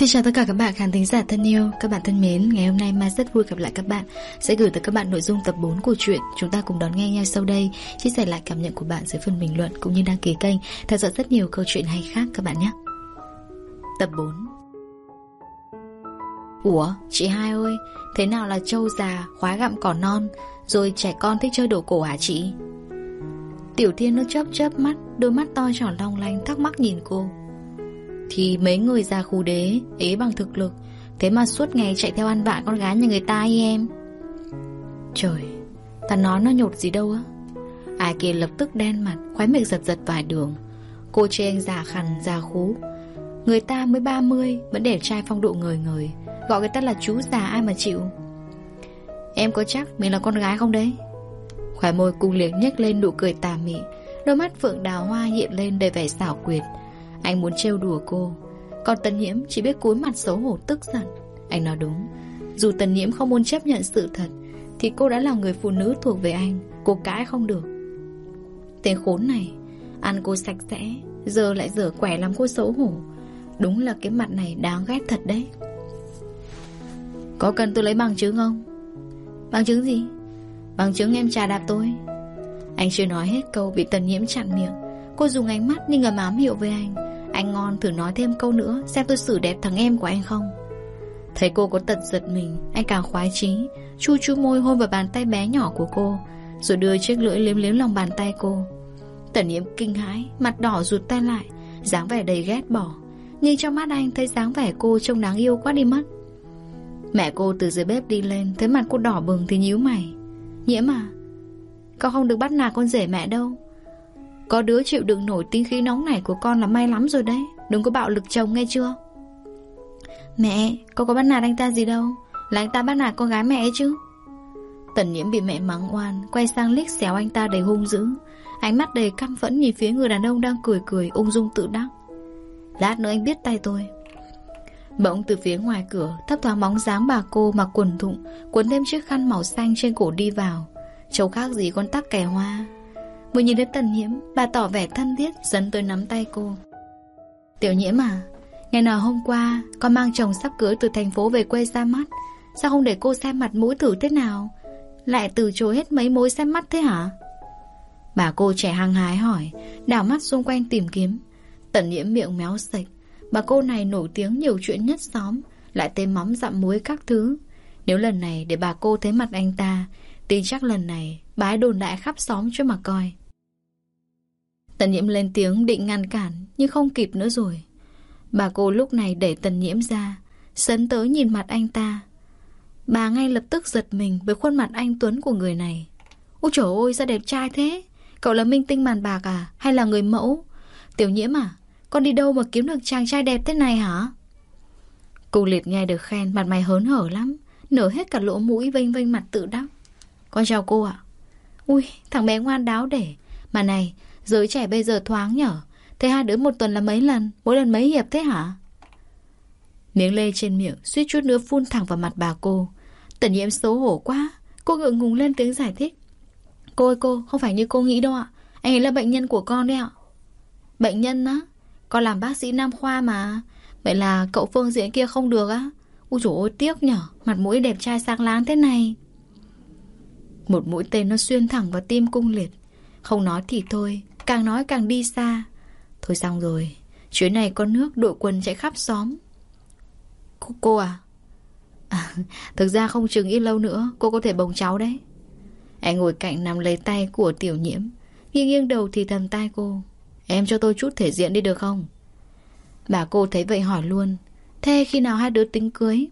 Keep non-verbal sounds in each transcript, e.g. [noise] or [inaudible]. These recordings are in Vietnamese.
Xin chào tất cả các bạn khán thính giả thân yêu, các bạn thân mến, ngày hôm nay Mai rất vui gặp lại các bạn. Sẽ gửi tới các bạn nội dung tập 4 của truyện. Chúng ta cùng đón nghe nhau sau đây, chia sẻ lại cảm nhận của bạn dưới phần bình luận cũng như đăng ký kênh, theo dõi rất nhiều câu chuyện hay khác các bạn nhé. Tập 4 Ủa, chị hai ơi, thế nào là trâu già, khóa gặm cỏ non, rồi trẻ con thích chơi đồ cổ hả chị? Tiểu Thiên nó chớp chớp mắt, đôi mắt to tròn long lanh thắc mắc nhìn cô. Thì mấy người già khu đế Ế bằng thực lực, Thế mà suốt ngày chạy theo ăn vạ con gái nhà người ta ấy em. Trời, Ta nói nó nhột gì đâu á. Ai kia lập tức đen mặt Khóe miệng giật giật vài đường. Cô chê anh già khằn, già khú. Người ta mới 30 Vẫn để trai phong độ người người Gọi người ta là chú già ai mà chịu? Em có chắc mình là con gái không đấy? Khóe môi cung liếc nhếch lên nụ cười tà mị. Đôi mắt phượng đào hoa hiện lên đầy vẻ xảo quyệt anh muốn trêu đùa cô. Còn Tần Nhiễm chỉ biết cúi mặt xấu hổ tức giận. Anh nói đúng. Dù Tần Nhiễm không muốn chấp nhận sự thật, Thì cô đã là người phụ nữ thuộc về anh. Cô cãi không được. Tên khốn này, Ăn cô sạch sẽ, Giờ lại rửa quẻ làm cô xấu hổ. Đúng là cái mặt này đáng ghét thật đấy. Có cần tôi lấy bằng chứng không? Bằng chứng gì? Bằng chứng em trà đạp tôi. Anh chưa nói hết câu bị tần nhiễm chặn miệng. Cô dùng ánh mắt như ngầm ám hiệu với anh anh ngon thử nói thêm câu nữa Xem tôi xử đẹp thằng em của anh không. Thấy cô có tật giật mình, Anh càng khoái chí, Chu chu môi hôn vào bàn tay bé nhỏ của cô, Rồi đưa chiếc lưỡi liếm liếm lòng bàn tay cô. Tần nhiễm kinh hãi, Mặt đỏ rụt tay lại, dáng vẻ đầy ghét bỏ, Nhưng trong mắt anh thấy dáng vẻ cô trông đáng yêu quá đi mất. Mẹ cô từ dưới bếp đi lên, Thấy mặt cô đỏ bừng thì nhíu mày. Nhiễm à Con không được bắt nạt con rể mẹ đâu có đứa chịu đựng nổi tính khí nóng này của con là may lắm rồi đấy. Đừng có bạo lực chồng nghe chưa? Mẹ, Con có bắt nạt anh ta gì đâu. Là anh ta bắt nạt con gái mẹ ấy chứ. Tần nhiễm bị mẹ mắng oan, Quay sang liếc xéo anh ta đầy hung dữ. Ánh mắt đầy căm phẫn nhìn phía người đàn ông đang cười cười, ung dung tự đắc. Lát nữa anh biết tay tôi. Bỗng từ phía ngoài cửa, Thấp thoáng bóng dáng bà cô mặc quần thụng Quấn thêm chiếc khăn màu xanh trên cổ đi vào. Trông khác gì con tắc kẻ hoa. Vừa nhìn đến tần nhiễm, Bà tỏ vẻ thân thiết, dẫn tới nắm tay cô. Tiểu nhiễm à Ngày nào hôm qua, Con mang chồng sắp cưới từ thành phố về quê ra mắt. Sao không để cô xem mặt mũi thử thế nào? Lại từ chối hết mấy mối xem mắt thế hả? Bà cô trẻ hăng hái hỏi, Đảo mắt xung quanh tìm kiếm. Tần nhiễm miệng méo sạch, Bà cô này nổi tiếng nhiều chuyện nhất xóm, Lại tên mắm dặm muối các thứ. Nếu lần này để bà cô thấy mặt anh ta Tin chắc lần này bái đồn đại khắp xóm cho mà coi. Tần nhiễm lên tiếng định ngăn cản, Nhưng không kịp nữa rồi. Bà cô lúc này đẩy tần nhiễm ra, Sấn tới nhìn mặt anh ta. Bà ngay lập tức giật mình Với khuôn mặt anh Tuấn của người này. Úi trời ơi, sao đẹp trai thế? Cậu là minh tinh màn bạc à? Hay là người mẫu? Tiểu nhiễm à Con đi đâu mà kiếm được chàng trai đẹp thế này hả? Cô liệt nghe được khen, Mặt mày hớn hở lắm, Nở hết cả lỗ mũi vênh vênh mặt tự đắc. Con chào cô ạ. Ui, thằng bé ngoan đáo để Mà này Giới trẻ bây giờ thoáng nhở. Thế hai đứa một tuần là mấy lần? Mỗi lần mấy hiệp thế hả? Miếng lê trên miệng, suýt chút nữa phun thẳng vào mặt bà cô. Tần nhiễm xấu hổ quá. Cô ngượng ngùng lên tiếng giải thích. Cô ơi cô, không phải như cô nghĩ đâu ạ. Anh ấy là bệnh nhân của con đấy ạ. Bệnh nhân á? Con làm bác sĩ nam khoa mà. Vậy là cậu phương diện kia không được á. Úi dồi ôi, tiếc nhở. Mặt mũi đẹp trai sáng láng thế này. Một mũi tên nó xuyên thẳng vào tim cung liệt. Không nói thì thôi. Càng nói càng đi xa. Thôi xong rồi Chuyến này có nước đội quần chạy khắp xóm. Cô, cô à? à Thực ra không chừng ít lâu nữa Cô có thể bồng cháu đấy. Anh ngồi cạnh nằm lấy tay của tiểu nhiễm Nghiêng nghiêng đầu thì thầm tai cô. Em cho tôi chút thể diện đi được không? Bà cô thấy vậy hỏi luôn. Thế khi nào hai đứa tính cưới?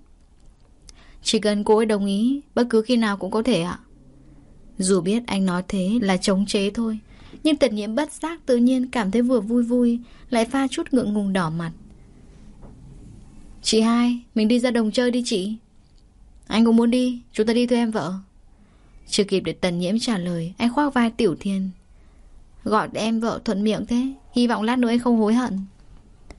Chỉ cần cô ấy đồng ý Bất cứ khi nào cũng có thể ạ. Dù biết anh nói thế là chống chế thôi nhưng tật nhiễm bất giác tự nhiên cảm thấy vừa vui vui, Lại pha chút ngượng ngùng đỏ mặt. Chị hai, Mình đi ra đồng chơi đi chị. Anh cũng muốn đi, Chúng ta đi thôi em vợ. Chưa kịp để tần nhiễm trả lời, Anh khoác vai tiểu thiên. Gọi em vợ thuận miệng thế, Hy vọng lát nữa anh không hối hận.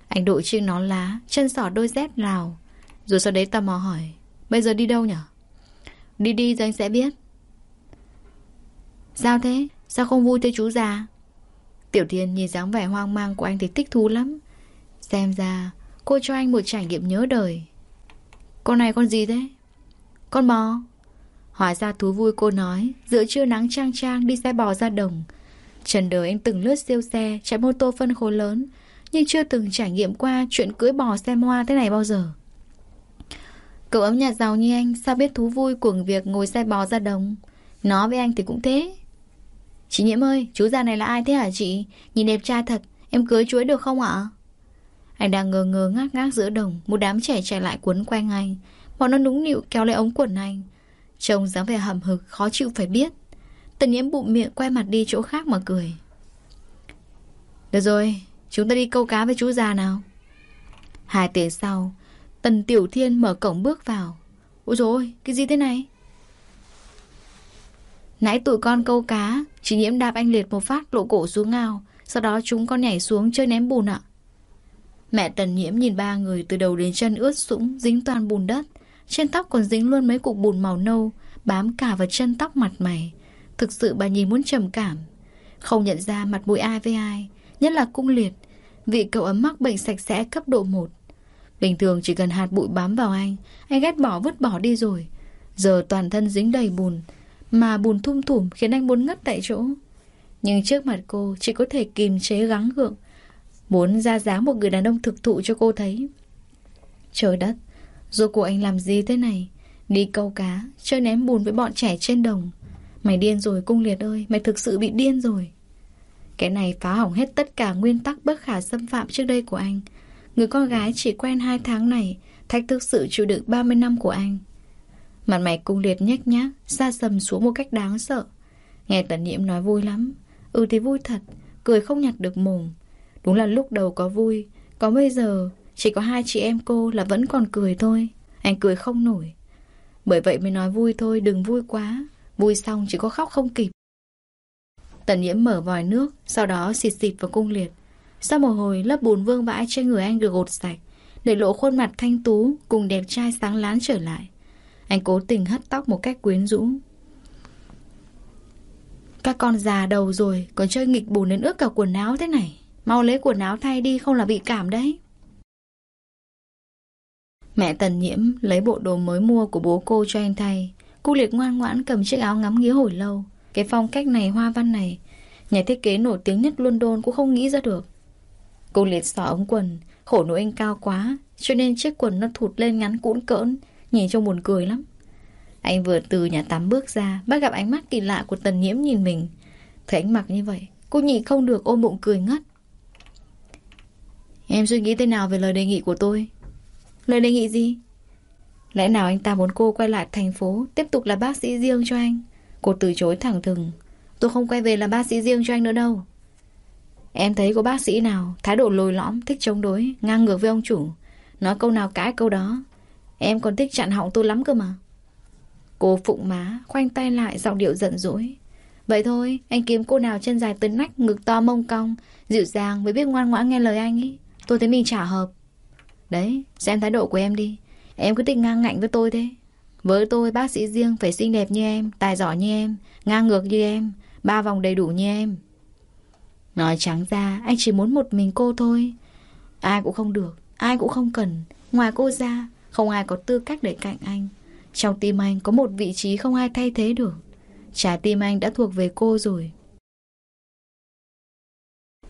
Anh đội chiếc nón lá, Chân sỏ đôi dép lào. Rồi sau đấy tò mò hỏi, Bây giờ đi đâu nhở? Đi đi rồi anh sẽ biết. Sao thế? Sao không vui thế chú già? Tiểu Thiên nhìn dáng vẻ hoang mang của anh thì thích thú lắm. Xem ra, Cô cho anh một trải nghiệm nhớ đời. Con này con gì thế? Con bò. Hóa ra thú vui cô nói, Giữa trưa nắng trang trang đi xe bò ra đồng. Trần đời anh từng lướt siêu xe, Chạy mô tô phân khối lớn, Nhưng chưa từng trải nghiệm qua chuyện cưỡi bò xem hoa thế này bao giờ. Cậu ấm nhà giàu như anh, Sao biết thú vui của việc ngồi xe bò ra đồng? Nó với anh thì cũng thế. Chị Nhiễm ơi Chú già này là ai thế hả chị? Nhìn đẹp trai thật Em cưới chuối được không ạ? Anh đang ngơ ngơ ngác ngác giữa đồng Một đám trẻ chạy lại quấn quanh anh. Bọn nó núng nịu kéo lấy ống quần anh. Trông dáng vẻ hầm hực khó chịu phải biết. Tần nhiễm bụng miệng quay mặt đi chỗ khác mà cười. Được rồi Chúng ta đi câu cá với chú già nào. Hai tiếng sau Tần Tiểu Thiên mở cổng bước vào. Ôi dồi ôi, cái gì thế này? Nãy tụi con câu cá. Chị nhiễm đạp anh liệt một phát, lộ cổ xuống ngao. Sau đó chúng con nhảy xuống chơi ném bùn ạ. Mẹ Tần Nhiễm nhìn ba người từ đầu đến chân ướt sũng, Dính toàn bùn đất. Trên tóc còn dính luôn mấy cục bùn màu nâu, Bám cả vào chân tóc mặt mày. Thực sự bà nhìn muốn trầm cảm. Không nhận ra mặt mũi ai với ai, Nhất là cung liệt. Vị cậu ấm mắc bệnh sạch sẽ cấp độ 1 Bình thường chỉ cần hạt bụi bám vào anh Anh ghét bỏ vứt bỏ đi rồi. Giờ toàn thân dính đầy bùn mà bùn thum thủm khiến anh muốn ngất tại chỗ. Nhưng trước mặt cô, Chỉ có thể kìm chế gắng gượng, Muốn ra dáng một người đàn ông thực thụ cho cô thấy. Trời đất Rồi của anh làm gì thế này, Đi câu cá, Chơi ném bùn với bọn trẻ trên đồng. Mày điên rồi, cung liệt ơi, Mày thực sự bị điên rồi. Cái này phá hỏng hết tất cả nguyên tắc bất khả xâm phạm trước đây của anh. Người con gái chỉ quen hai tháng này, Thách thức sự chịu đựng 30 năm của anh. Mặt mày cung liệt nhếch nhác, Xa sầm xuống một cách đáng sợ. Nghe tần nhiễm nói vui lắm. Ừ thì vui thật, Cười không nhặt được mồm. Đúng là lúc đầu có vui Có bây giờ Chỉ có hai chị em cô là vẫn còn cười thôi. Anh cười không nổi. Bởi vậy mới nói vui thôi, đừng vui quá. Vui xong chỉ có khóc không kịp. Tần nhiễm mở vòi nước, Sau đó xịt xịt vào cung liệt. Sau một hồi, lớp bùn vương vãi trên người anh được gột sạch, Để lộ khuôn mặt thanh tú Cùng đẹp trai sáng láng trở lại. Anh cố tình hất tóc một cách quyến rũ. Các con già đầu rồi, Còn chơi nghịch bùn đến ướt cả quần áo thế này. Mau lấy quần áo thay đi, Không là bị cảm đấy. Mẹ Tần Nhiễm lấy bộ đồ mới mua của bố cô cho anh thay. Cô liệt ngoan ngoãn cầm chiếc áo ngắm nghía hồi lâu. Cái phong cách này, hoa văn này, Nhà thiết kế nổi tiếng nhất London cũng không nghĩ ra được. Cô liệt xỏ ống quần, Khổ nỗi anh cao quá, Cho nên chiếc quần nó thụt lên ngắn cũn cỡn. Nhìn trông buồn cười lắm. Anh vừa từ nhà tắm bước ra Bắt gặp ánh mắt kỳ lạ của tần nhiễm nhìn mình. Thấy anh mặc như vậy Cô nhị không được ôm bụng cười ngất. Em suy nghĩ thế nào về lời đề nghị của tôi? Lời đề nghị gì? Lẽ nào anh ta muốn cô quay lại thành phố Tiếp tục là bác sĩ riêng cho anh? Cô từ chối thẳng thừng. Tôi không quay về làm bác sĩ riêng cho anh nữa đâu. Em thấy có bác sĩ nào Thái độ lồi lõm, thích chống đối Ngang ngược với ông chủ. Nói câu nào cãi câu đó. Em còn thích chặn họng tôi lắm cơ mà. Cô phụng má, khoanh tay lại giọng điệu giận dỗi. Vậy thôi, anh kiếm cô nào chân dài tới nách, ngực to mông cong Dịu dàng mới biết ngoan ngoãn nghe lời anh ấy Tôi thấy mình trả hợp. Đấy, xem thái độ của em đi. Em cứ thích ngang ngạnh với tôi thế. Với tôi bác sĩ riêng phải xinh đẹp như em Tài giỏi như em Ngang ngược như em Ba vòng đầy đủ như em. Nói trắng ra anh chỉ muốn một mình cô thôi. Ai cũng không được Ai cũng không cần. Ngoài cô ra không ai có tư cách để cạnh anh. Trong tim anh có một vị trí không ai thay thế được. Trái tim anh đã thuộc về cô rồi.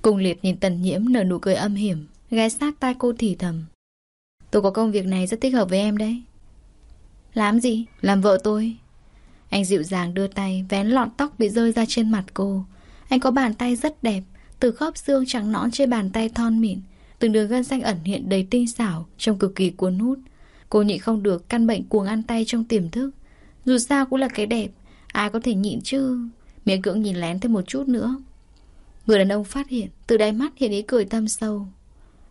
Cùng liệt nhìn tần nhiễm nở nụ cười âm hiểm, Ghé sát tai cô thì thầm. Tôi có công việc này rất thích hợp với em đấy. Làm gì? Làm vợ tôi. Anh dịu dàng đưa tay, Vén lọn tóc bị rơi ra trên mặt cô. Anh có bàn tay rất đẹp, từ khớp xương trắng nõn trên bàn tay thon mịn, Từng đường gân xanh ẩn hiện đầy tinh xảo Trông cực kỳ cuốn hút. Cô nhịn không được căn bệnh cuồng ăn tay trong tiềm thức. Dù sao cũng là cái đẹp Ai có thể nhịn chứ? Miễn cưỡng nhìn lén thêm một chút nữa. Người đàn ông phát hiện Từ đáy mắt hiện ý cười tâm sâu.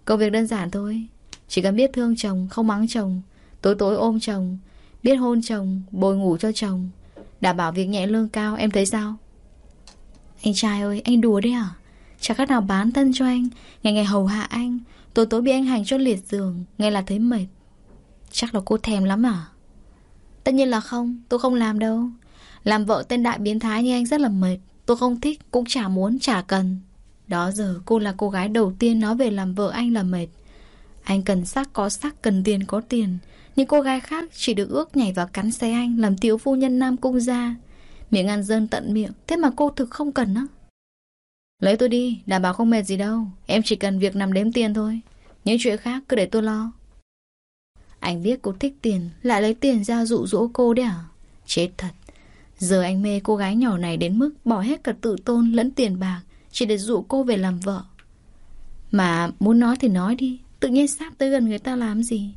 Công việc đơn giản thôi Chỉ cần biết thương chồng, không mắng chồng Tối tối ôm chồng Biết hôn chồng, bồi ngủ cho chồng Đảm bảo việc nhẹ lương cao, em thấy sao? Anh trai ơi, anh đùa đấy à? Chả khác nào bán thân cho anh Ngày ngày hầu hạ anh Tối tối bị anh hành cho liệt giường Nghe là thấy mệt. Chắc là cô thèm lắm à Tất nhiên là không Tôi không làm đâu Làm vợ tên đại biến thái như anh rất là mệt Tôi không thích Cũng chả muốn chả cần Đó giờ cô là cô gái đầu tiên nói về làm vợ anh là mệt Anh cần sắc có sắc, cần tiền có tiền. Nhưng cô gái khác chỉ được ước nhảy vào cắn xe anh làm thiếu phu nhân Nam Cung ra. Miệng ăn dân tận miệng, thế mà cô thực không cần á. Lấy tôi đi, đảm bảo không mệt gì đâu. Em chỉ cần việc nằm đếm tiền thôi. Những chuyện khác cứ để tôi lo. Anh biết cô thích tiền, lại lấy tiền ra dụ dỗ cô đấy à? Chết thật. Giờ anh mê cô gái nhỏ này đến mức bỏ hết cả tự tôn lẫn tiền bạc chỉ để dụ cô về làm vợ. Mà muốn nói thì nói đi, tự nhiên sắp tới gần người ta làm gì?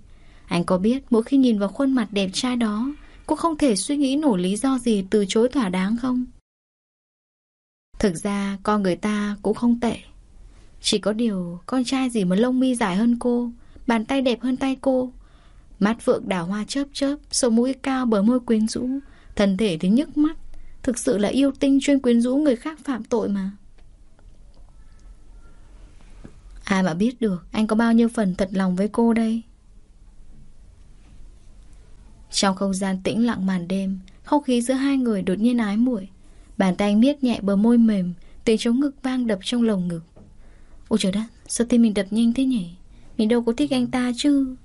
Anh có biết mỗi khi nhìn vào khuôn mặt đẹp trai đó, cô không thể suy nghĩ nổi lý do gì từ chối thỏa đáng không? Thực ra con người ta cũng không tệ. Chỉ có điều con trai gì mà lông mi dài hơn cô, bàn tay đẹp hơn tay cô. Mắt phượng đào hoa chớp chớp, sống mũi cao bờ môi quyến rũ, thân thể thì nhức mắt. Thực sự là yêu tinh chuyên quyến rũ người khác phạm tội mà. Ai mà biết được anh có bao nhiêu phần thật lòng với cô đây? Trong không gian tĩnh lặng màn đêm Không khí giữa hai người đột nhiên ái muội. Bàn tay anh miết nhẹ bờ môi mềm Tiếng chống ngực vang đập trong lồng ngực. Ôi trời đất Sao tim mình đập nhanh thế nhỉ? Mình đâu có thích anh ta chứ?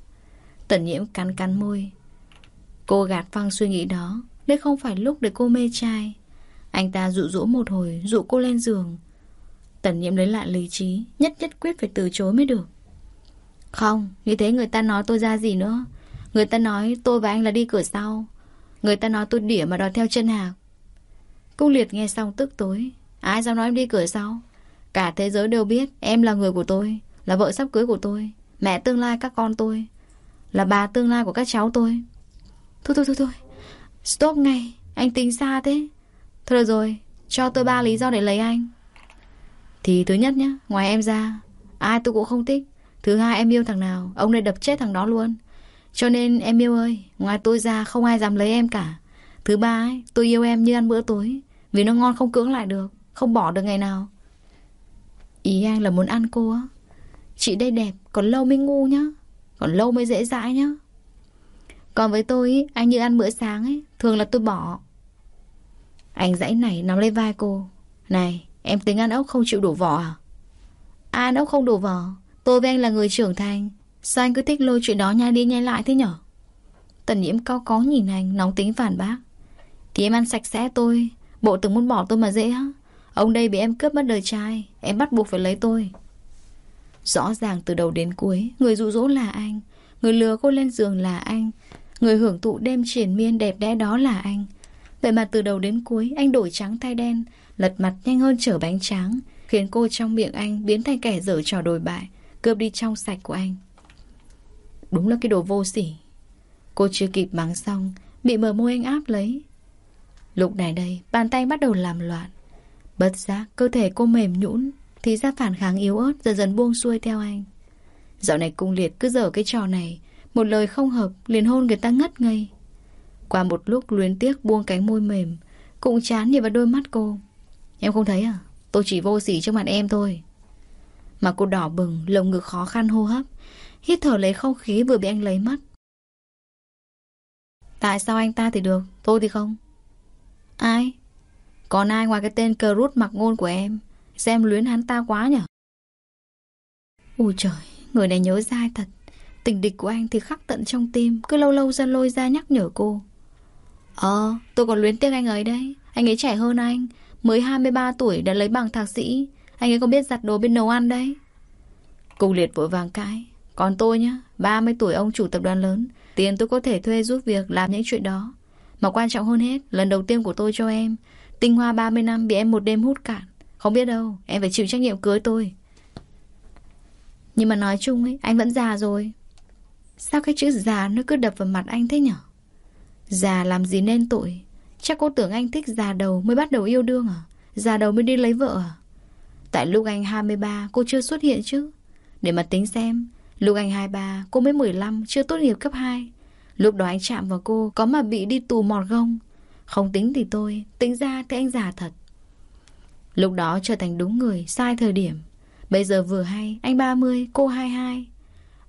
Tần nhiễm cắn cắn môi. Cô gạt phăng suy nghĩ đó Đây không phải lúc để cô mê trai. Anh ta dụ dỗ một hồi Dụ cô lên giường. Tần nhiễm lấy lại lý trí Nhất nhất quyết phải từ chối mới được. Không, như thế người ta nói tôi ra gì nữa? Người ta nói tôi và anh là đi cửa sau. Người ta nói tôi đỉa mà đòi theo chân hạc. Cung liệt nghe xong tức tối. Ai dám nói em đi cửa sau? Cả thế giới đều biết em là người của tôi Là vợ sắp cưới của tôi Mẹ tương lai các con tôi. Là bà tương lai của các cháu tôi Thôi thôi thôi thôi Stop ngay Anh tính xa thế Thôi được rồi Cho tôi ba lý do để lấy anh thì thứ nhất nhá, ngoài em ra, ai tôi cũng không thích. Thứ hai em yêu thằng nào, ông này đập chết thằng đó luôn. Cho nên em yêu ơi, ngoài tôi ra không ai dám lấy em cả. Thứ ba ấy, tôi yêu em như ăn bữa tối. Vì nó ngon không cưỡng lại được, không bỏ được ngày nào. Ý anh là muốn ăn cô á. Chị đây đẹp, còn lâu mới ngu nhá. Còn lâu mới dễ dãi nhá. Còn với tôi, ý, anh như ăn bữa sáng ấy, thường là tôi bỏ. Anh dãy này nắm lấy vai cô. Này, Em tính ăn ốc không chịu đổ vỏ à? à ăn ốc không đổ vỏ Tôi với anh là người trưởng thành Sao anh cứ thích lôi chuyện đó nhai đi nhai lại thế nhở Tần nhiễm cao có nhìn anh Nóng tính phản bác Thì em ăn sạch sẽ tôi Bộ từng muốn bỏ tôi mà dễ á Ông đây bị em cướp mất đời trai Em bắt buộc phải lấy tôi Rõ ràng từ đầu đến cuối Người dụ dỗ là anh Người lừa cô lên giường là anh Người hưởng thụ đêm triển miên đẹp đẽ đó là anh Vậy mà từ đầu đến cuối Anh đổi trắng thay đen lật mặt nhanh hơn trở bánh tráng, khiến cô trong miệng anh biến thành kẻ dở trò đồi bại, cướp đi trong sạch của anh. Đúng là cái đồ vô sỉ. Cô chưa kịp mắng xong, bị mờ môi anh áp lấy. Lúc này đây, bàn tay bắt đầu làm loạn. Bất giác, cơ thể cô mềm nhũn, thì ra phản kháng yếu ớt dần dần buông xuôi theo anh. Dạo này cung liệt cứ dở cái trò này, một lời không hợp, liền hôn người ta ngất ngây. Qua một lúc luyến tiếc buông cánh môi mềm, cũng chán nhìn vào đôi mắt cô. Em không thấy à? Tôi chỉ vô sỉ trước mặt em thôi. Mà cô đỏ bừng, lồng ngực khó khăn hô hấp. Hít thở lấy không khí vừa bị anh lấy mất. Tại sao anh ta thì được, tôi thì không? Ai? Còn ai ngoài cái tên cờ rút mặc ngôn của em? Xem luyến hắn ta quá nhở? Ôi trời, người này nhớ dai thật. Tình địch của anh thì khắc tận trong tim, cứ lâu lâu ra lôi ra nhắc nhở cô. Ờ, tôi còn luyến tiếc anh ấy đấy. Anh ấy trẻ hơn anh, Mới 23 tuổi đã lấy bằng thạc sĩ Anh ấy có biết giặt đồ bên nấu ăn đấy Cung liệt vội vàng cãi Còn tôi nhá 30 tuổi ông chủ tập đoàn lớn Tiền tôi có thể thuê giúp việc làm những chuyện đó Mà quan trọng hơn hết Lần đầu tiên của tôi cho em Tinh hoa 30 năm bị em một đêm hút cạn không biết đâu Em phải chịu trách nhiệm cưới tôi Nhưng mà nói chung ấy Anh vẫn già rồi Sao cái chữ già nó cứ đập vào mặt anh thế nhở Già làm gì nên tội Chắc cô tưởng anh thích già đầu mới bắt đầu yêu đương à? Già đầu mới đi lấy vợ à? Tại lúc anh 23 cô chưa xuất hiện chứ. Để mà tính xem, lúc anh 23 cô mới 15 chưa tốt nghiệp cấp 2. Lúc đó anh chạm vào cô có mà bị đi tù mọt gông. Không tính thì tôi, tính ra thì anh già thật. Lúc đó trở thành đúng người, sai thời điểm. Bây giờ vừa hay, anh 30, cô 22.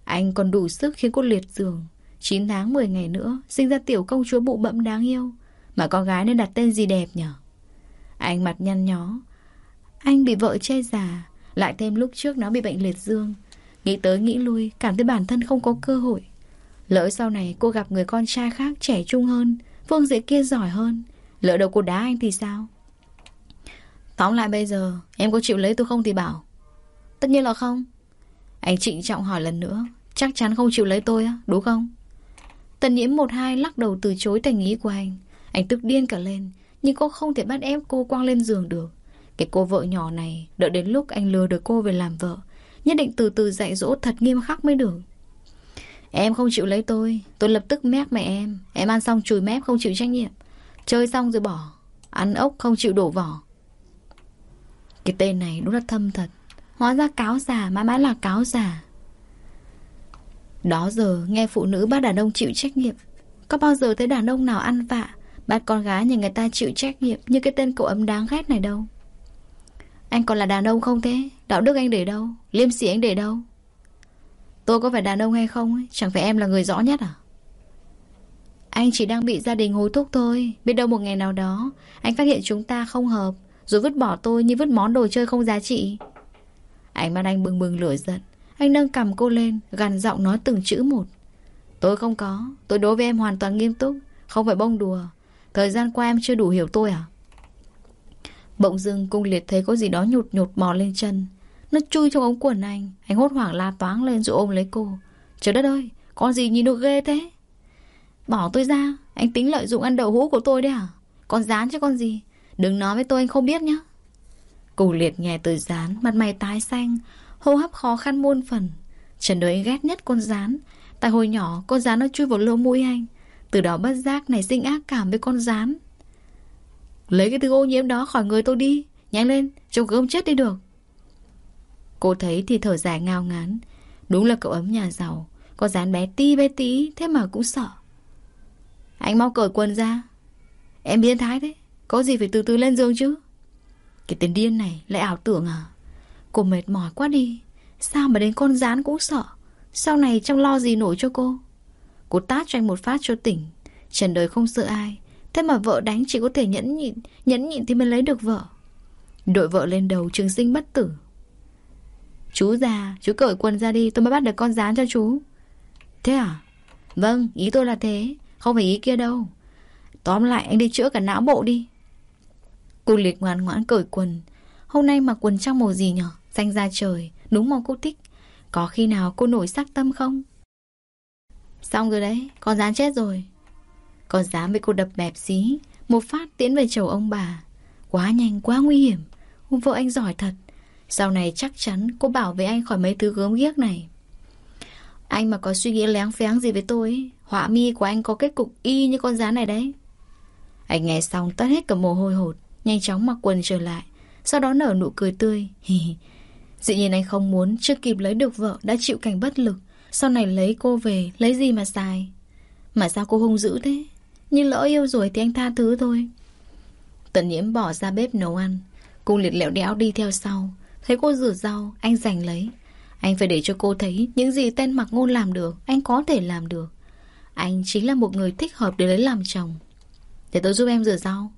Anh còn đủ sức khiến cô liệt giường. 9 tháng 10 ngày nữa, sinh ra tiểu công chúa bụ bẫm đáng yêu. Mà con gái nên đặt tên gì đẹp nhở Anh mặt nhăn nhó Anh bị vợ che già Lại thêm lúc trước nó bị bệnh liệt dương Nghĩ tới nghĩ lui Cảm thấy bản thân không có cơ hội Lỡ sau này cô gặp người con trai khác trẻ trung hơn Phương diện kia giỏi hơn Lỡ đầu cô đá anh thì sao Tóm lại bây giờ Em có chịu lấy tôi không thì bảo. Tất nhiên là không. Anh trịnh trọng hỏi lần nữa Chắc chắn không chịu lấy tôi á, đúng không? Tần nhiễm một hai lắc đầu từ chối thành ý của anh. Anh tức điên cả lên Nhưng cô không thể bắt ép cô quăng lên giường được. Cái cô vợ nhỏ này Đợi đến lúc anh lừa được cô về làm vợ Nhất định từ từ dạy dỗ thật nghiêm khắc mới được. Em không chịu lấy tôi Tôi lập tức mép mẹ em. Em ăn xong chùi mép không chịu trách nhiệm. Chơi xong rồi bỏ. Ăn ốc không chịu đổ vỏ. Cái tên này đúng là thâm thật. Hóa ra cáo già, mãi mãi là cáo già. Đó giờ, nghe phụ nữ bắt đàn ông chịu trách nhiệm. Có bao giờ thấy đàn ông nào ăn vạ Bắt con gái nhà người ta chịu trách nhiệm Như cái tên cậu ấm đáng ghét này đâu? Anh còn là đàn ông không thế? Đạo đức anh để đâu? Liêm sỉ anh để đâu? Tôi có phải đàn ông hay không ấy? Chẳng phải em là người rõ nhất à? Anh chỉ đang bị gia đình hối thúc thôi. Biết đâu một ngày nào đó, Anh phát hiện chúng ta không hợp. Rồi vứt bỏ tôi như vứt món đồ chơi không giá trị. Ánh mắt anh bừng bừng lửa giận. Anh nâng cầm cô lên, Gằn giọng nói từng chữ một. Tôi không có, Tôi đối với em hoàn toàn nghiêm túc, Không phải bông đùa. Thời gian qua em chưa đủ hiểu tôi à? Bỗng dưng cung liệt thấy có gì đó nhụt nhụt mò lên chân. Nó chui trong ống quần anh Anh hốt hoảng la toáng lên rồi ôm lấy cô. Trời đất ơi Con gì nhìn nó ghê thế? Bỏ tôi ra, Anh tính lợi dụng ăn đậu hũ của tôi đấy à? Con dán chứ con gì? Đừng nói với tôi anh không biết nhá. Cù liệt nghe từ rán Mặt mày tái xanh, Hô hấp khó khăn muôn phần. Trần đời ghét nhất con rán. Tại hồi nhỏ, con rán nó chui vào lỗ mũi anh. Từ đó bất giác này sinh ác cảm với con rán. Lấy cái thứ ô nhiễm đó khỏi người tôi đi. Nhanh lên, Trông ông chết đi được. Cô thấy thì thở dài ngao ngán. Đúng là cậu ấm nhà giàu. Có dán bé tí bé tí, Thế mà cũng sợ. Anh mau cởi quần ra. Em biến thái đấy. Có gì phải từ từ lên giường chứ? Cái tên điên này lại ảo tưởng à? Cô mệt mỏi quá đi. Sao mà đến con rán cũng sợ? Sau này chăm lo gì nổi cho cô. Cô tát cho anh một phát cho tỉnh. Trần đời không sợ ai. Thế mà vợ đánh chỉ có thể nhẫn nhịn Nhẫn nhịn thì mới lấy được vợ. Đội vợ lên đầu trường sinh bất tử. Chú già, Chú cởi quần ra đi, tôi mới bắt được con rán cho chú. Thế à? Vâng ý tôi là thế. Không phải ý kia đâu. Tóm lại anh đi chữa cả não bộ đi. Cô liệt ngoan ngoãn cởi quần. Hôm nay mặc quần trong màu gì nhở? Xanh da trời, Đúng màu cô thích. Có khi nào cô nổi sắc tâm không? Xong rồi đấy, Con dám chết rồi. Con dám bị cô đập bẹp xí. Một phát tiến về chầu ông bà. Quá nhanh, quá nguy hiểm. Vợ anh giỏi thật. Sau này chắc chắn cô bảo vệ anh khỏi mấy thứ gớm ghiếc này. Anh mà có suy nghĩ léng phéng gì với tôi Họa mi của anh có kết cục y như con rán này đấy. Anh nghe xong tất hết cả mồ hôi hột. Nhanh chóng mặc quần trở lại, Sau đó nở nụ cười tươi. [laughs] Dĩ nhiên anh không muốn Chưa kịp lấy được vợ đã chịu cảnh bất lực, Sau này lấy cô về, Lấy gì mà xài? Mà sao cô hung dữ thế? Như lỡ yêu rồi thì anh tha thứ thôi. Tần nhiễm bỏ ra bếp nấu ăn Cung liệt lẹo đẽo đi theo sau. Thấy cô rửa rau, Anh giành lấy. Anh phải để cho cô thấy Những gì tên mặc ngôn làm được, Anh có thể làm được. Anh chính là một người thích hợp để lấy làm chồng. Để tôi giúp em rửa rau.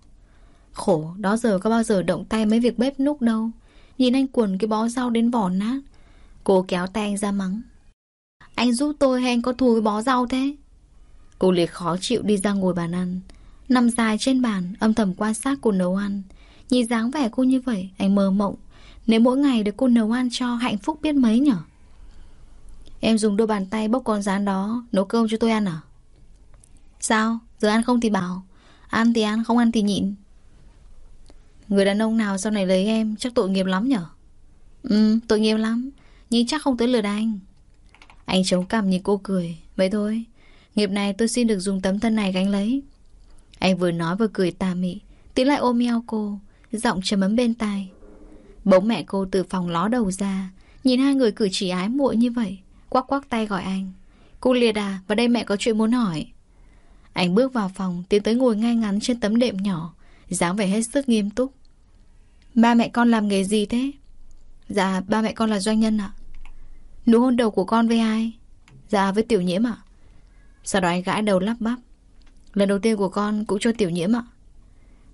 Khổ, Đó giờ có bao giờ động tay mấy việc bếp núc đâu. Nhìn anh quần cái bó rau đến vỏ nát. Cô kéo tay anh ra mắng. Anh giúp tôi hay anh có thù cái bó rau thế? Cô liệt khó chịu đi ra ngồi bàn ăn. Nằm dài trên bàn, Âm thầm quan sát cô nấu ăn. Nhìn dáng vẻ cô như vậy, Anh mơ mộng. Nếu mỗi ngày được cô nấu ăn cho hạnh phúc biết mấy nhở? Em dùng đôi bàn tay bốc con rán đó, Nấu cơm cho tôi ăn à? Sao? Giờ ăn không thì bảo. Ăn thì ăn, không ăn thì nhịn. Người đàn ông nào sau này lấy em Chắc tội nghiệp lắm nhở? Ừ tội nghiệp lắm. Nhưng chắc không tới lượt anh. Anh chống cằm nhìn cô cười. Vậy thôi Nghiệp này tôi xin được dùng tấm thân này gánh lấy. Anh vừa nói vừa cười tà mị Tiến lại ôm eo cô Giọng trầm ấm bên tai. Bỗng mẹ cô từ phòng ló đầu ra Nhìn hai người cử chỉ ái muội như vậy Quắc quắc tay gọi anh. Cô liệt à Vào đây mẹ có chuyện muốn hỏi. Anh bước vào phòng Tiến tới ngồi ngay ngắn trên tấm đệm nhỏ dáng vẻ hết sức nghiêm túc Ba mẹ con làm nghề gì thế? Dạ ba mẹ con là doanh nhân ạ. Nụ hôn đầu của con với ai? Dạ với tiểu nhiễm ạ. Sau đó anh gãi đầu lắp bắp. Lần đầu tiên của con cũng cho tiểu nhiễm ạ.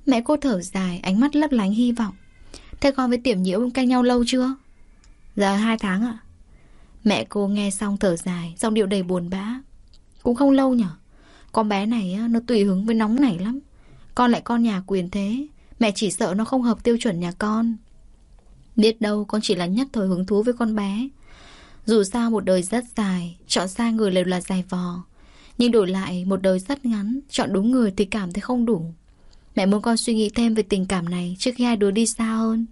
Mẹ cô thở dài, Ánh mắt lấp lánh hy vọng. Thế con với tiểu nhiễm canh nhau lâu chưa? Dạ hai tháng ạ. Mẹ cô nghe xong thở dài, Giọng điệu đầy buồn bã. Cũng không lâu nhở. Con bé này nó tùy hứng với nóng nảy lắm. Con lại con nhà quyền thế. Mẹ chỉ sợ nó không hợp tiêu chuẩn nhà con. Biết đâu con chỉ là nhất thời hứng thú với con bé. Dù sao một đời rất dài, Chọn sai người đều là dài vò. Nhưng đổi lại, một đời rất ngắn, Chọn đúng người thì cảm thấy không đủ. Mẹ muốn con suy nghĩ thêm về tình cảm này Trước khi hai đứa đi xa hơn.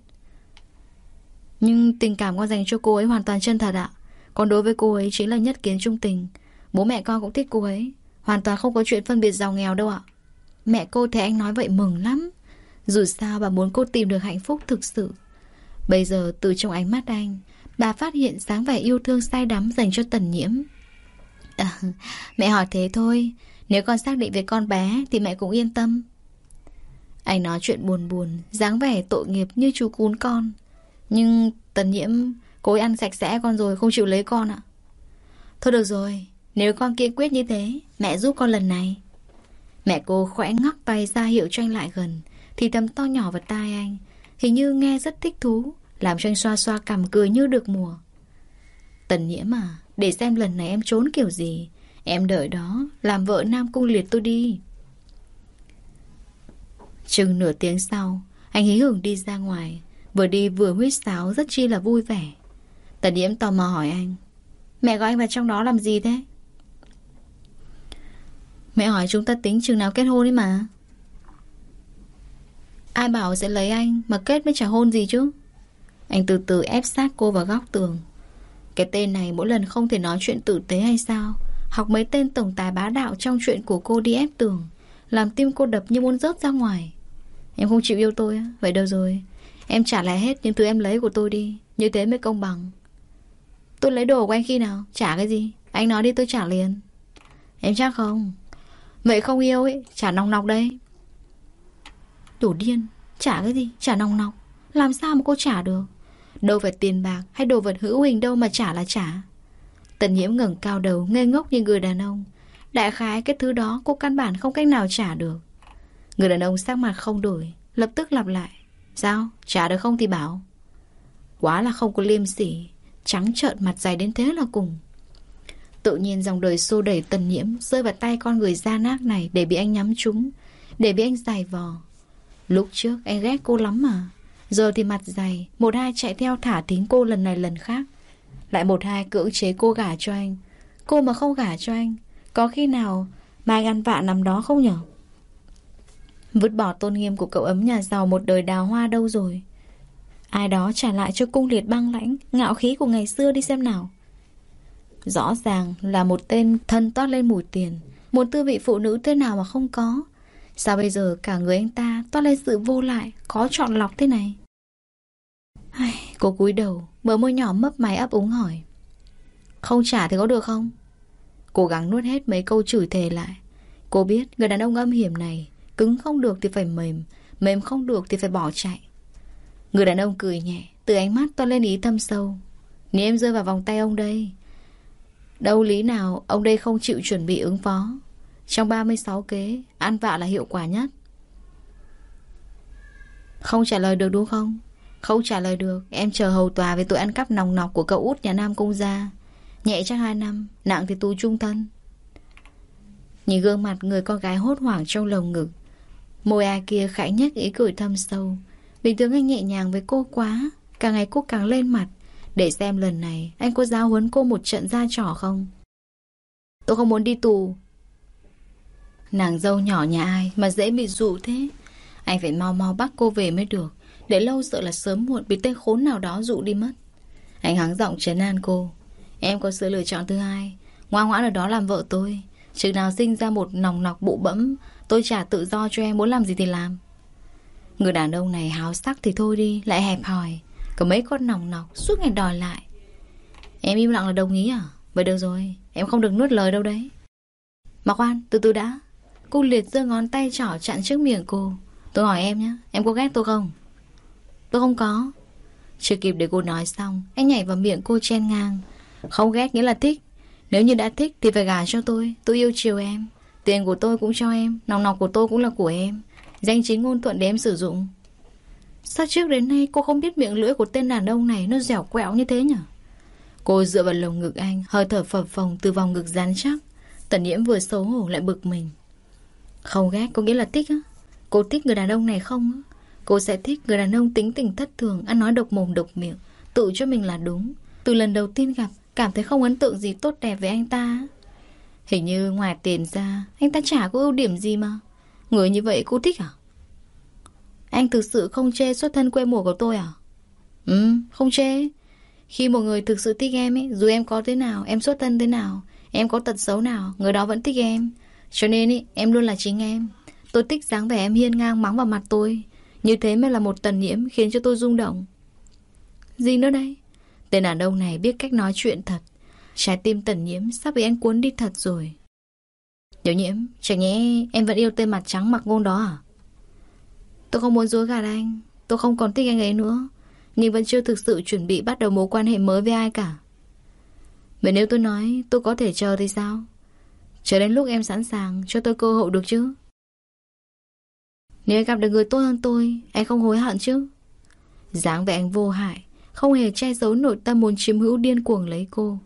Nhưng tình cảm con dành cho cô ấy hoàn toàn chân thật ạ. Còn đối với cô ấy chính là nhất kiến trung tình. Bố mẹ con cũng thích cô ấy. Hoàn toàn không có chuyện phân biệt giàu nghèo đâu ạ. Mẹ cô thấy anh nói vậy mừng lắm. Dù sao bà muốn cô tìm được hạnh phúc thực sự. Bây giờ từ trong ánh mắt anh Bà phát hiện sáng vẻ yêu thương say đắm dành cho tần nhiễm. À, Mẹ hỏi thế thôi Nếu con xác định về con bé Thì mẹ cũng yên tâm. Anh nói chuyện buồn buồn dáng vẻ tội nghiệp như chú cún con. Nhưng tần nhiễm Cô ấy ăn sạch sẽ con rồi Không chịu lấy con ạ. Thôi được rồi Nếu con kiên quyết như thế Mẹ giúp con lần này. Mẹ cô khỏe ngắc tay ra hiệu cho anh lại gần thì tầm to nhỏ vào tai anh. Hình như nghe rất thích thú, Làm cho anh xoa xoa cằm cười như được mùa. Tần nhiễm à Để xem lần này em trốn kiểu gì. Em đợi đó, Làm vợ Nam Cung Liệt tôi đi. Chừng nửa tiếng sau, Anh hí hưởng đi ra ngoài. Vừa đi vừa huýt sáo, rất chi là vui vẻ. Tần nhiễm tò mò hỏi anh, Mẹ gọi anh vào trong đó làm gì thế? Mẹ hỏi chúng ta tính chừng nào kết hôn ấy mà. Ai bảo sẽ lấy anh Mà kết mới trả hôn gì chứ? Anh từ từ ép sát cô vào góc tường. Cái tên này mỗi lần không thể nói chuyện tử tế hay sao? Học mấy tên tổng tài bá đạo Trong chuyện của cô đi ép tường, Làm tim cô đập như muốn rớt ra ngoài. Em không chịu yêu tôi á, Vậy đâu rồi? Em trả lại hết những thứ em lấy của tôi đi, Như thế mới công bằng. Tôi lấy đồ của anh khi nào? Trả cái gì? Anh nói đi, tôi trả liền. Em chắc không? Vậy không yêu ấy Trả nòng nọc đây Đồ điên, Trả cái gì? Trả nòng nọc. Làm sao mà cô trả được? Đâu phải tiền bạc hay đồ vật hữu hình đâu mà trả là trả. Tần nhiễm ngẩng cao đầu, Ngây ngốc như người đàn ông. Đại khái cái thứ đó cô căn bản không cách nào trả được. Người đàn ông sắc mặt không đổi, Lập tức lặp lại. Sao? Trả được không thì bảo. Quá là không có liêm sỉ, Trắng trợn mặt dày đến thế là cùng. Tự nhiên dòng đời xô đẩy tần nhiễm, Rơi vào tay con người da nát này Để bị anh nhắm trúng, Để bị anh dài vò. Lúc trước anh ghét cô lắm mà. Giờ thì mặt dày, Một hai chạy theo thả thính cô lần này lần khác. Lại một hai cưỡng chế cô gả cho anh. Cô mà không gả cho anh, Có khi nào Mai gan vạ nằm đó không nhở? Vứt bỏ tôn nghiêm của cậu ấm nhà giàu Một đời đào hoa đâu rồi. Ai đó trả lại cho cung liệt băng lãnh, Ngạo khí của ngày xưa đi xem nào. Rõ ràng là một tên thân toát lên mùi tiền, Một tư vị phụ nữ thế nào mà không có. Sao bây giờ cả người anh ta toát lên sự vô lại khó chọn lọc thế này? Ai, Cô cúi đầu mở môi nhỏ mấp máy ấp úng hỏi. Không trả thì có được không? Cố gắng nuốt hết mấy câu chửi thề lại. Cô biết người đàn ông âm hiểm này Cứng không được thì phải mềm Mềm không được thì phải bỏ chạy. Người đàn ông cười nhẹ Từ ánh mắt to lên ý thâm sâu. Nếu em rơi vào vòng tay ông đây Đâu lý nào ông đây không chịu chuẩn bị ứng phó? Trong 36 kế, Ăn vạ là hiệu quả nhất. Không trả lời được đúng không? Không trả lời được. Em chờ hầu tòa về tội ăn cắp nòng nọc Của cậu út nhà Nam Công Gia. Nhẹ chắc 2 năm, Nặng thì tù trung thân. Nhìn gương mặt người con gái hốt hoảng trong lồng ngực. Môi ai kia khẽ nhếch ý cười thâm sâu. Bình thường anh nhẹ nhàng với cô quá. Càng ngày cô càng lên mặt. Để xem lần này, anh có giáo huấn cô một trận ra trò không? Tôi không muốn đi tù. Nàng dâu nhỏ nhà ai Mà dễ bị dụ thế? Anh phải mau mau bắt cô về mới được. Để lâu sợ là sớm muộn bị tên khốn nào đó dụ đi mất. Anh hắng giọng trấn an cô. Em có sự lựa chọn thứ hai. Ngoan ngoãn ở đó làm vợ tôi. Chừng nào sinh ra một nòng nọc bụ bẫm, Tôi trả tự do cho em muốn làm gì thì làm. Người đàn ông này háo sắc thì thôi đi, Lại hẹp hòi. Có mấy con nòng nọc suốt ngày đòi lại. Em im lặng là đồng ý à? Vậy được rồi, Em không được nuốt lời đâu đấy. Mà khoan, từ từ đã. Cô liệt giơ ngón tay trỏ chặn trước miệng cô. Tôi hỏi em nhé, Em có ghét tôi không? Tôi không có. Chưa kịp để cô nói xong, Anh nhảy vào miệng cô chen ngang. Không ghét nghĩa là thích. Nếu như đã thích thì phải gả cho tôi. Tôi yêu chiều em. Tiền của tôi cũng cho em. Nòng nọc của tôi cũng là của em. Danh chính ngôn thuận để em sử dụng. Sao trước đến nay cô không biết miệng lưỡi của tên đàn ông này Nó dẻo quẹo như thế nhỉ? Cô dựa vào lồng ngực anh, Hơi thở phập phồng từ vòng ngực rắn chắc. Tần nhiễm vừa xấu hổ lại bực mình. Không ghét, có nghĩa là thích á. Cô thích người đàn ông này không á? Cô sẽ thích người đàn ông tính tình thất thường, Ăn nói độc mồm độc miệng, Tự cho mình là đúng. Từ lần đầu tiên gặp, Cảm thấy không ấn tượng gì tốt đẹp với anh ta Hình như ngoài tiền ra, Anh ta chả có ưu điểm gì mà. Người như vậy cô thích à? Anh thực sự không chê xuất thân quê mùa của tôi à? Ừ không chê. Khi một người thực sự thích em ấy, Dù em có thế nào, Em xuất thân thế nào, Em có tật xấu nào, Người đó vẫn thích em. Cho nên ý, em luôn là chính em. Tôi thích dáng vẻ em hiên ngang mắng vào mặt tôi. Như thế mới là một tần nhiễm Khiến cho tôi rung động. Gì nữa đây? Tên đàn ông này biết cách nói chuyện thật. Trái tim tần nhiễm sắp bị anh cuốn đi thật rồi. Tiểu nhiễm Chẳng nhẽ em vẫn yêu tên mặt trắng mặc ngôn đó à? Tôi không muốn dối gạt anh. Tôi không còn thích anh ấy nữa. Nhưng vẫn chưa thực sự chuẩn bị bắt đầu mối quan hệ mới với ai cả. Vậy nếu tôi nói tôi có thể chờ thì sao? Chờ đến lúc em sẵn sàng, Cho tôi cơ hội được chứ? Nếu gặp được người tốt hơn tôi, Anh không hối hận chứ? Dáng vẻ anh vô hại, Không hề che giấu nội tâm muốn chiếm hữu điên cuồng lấy cô.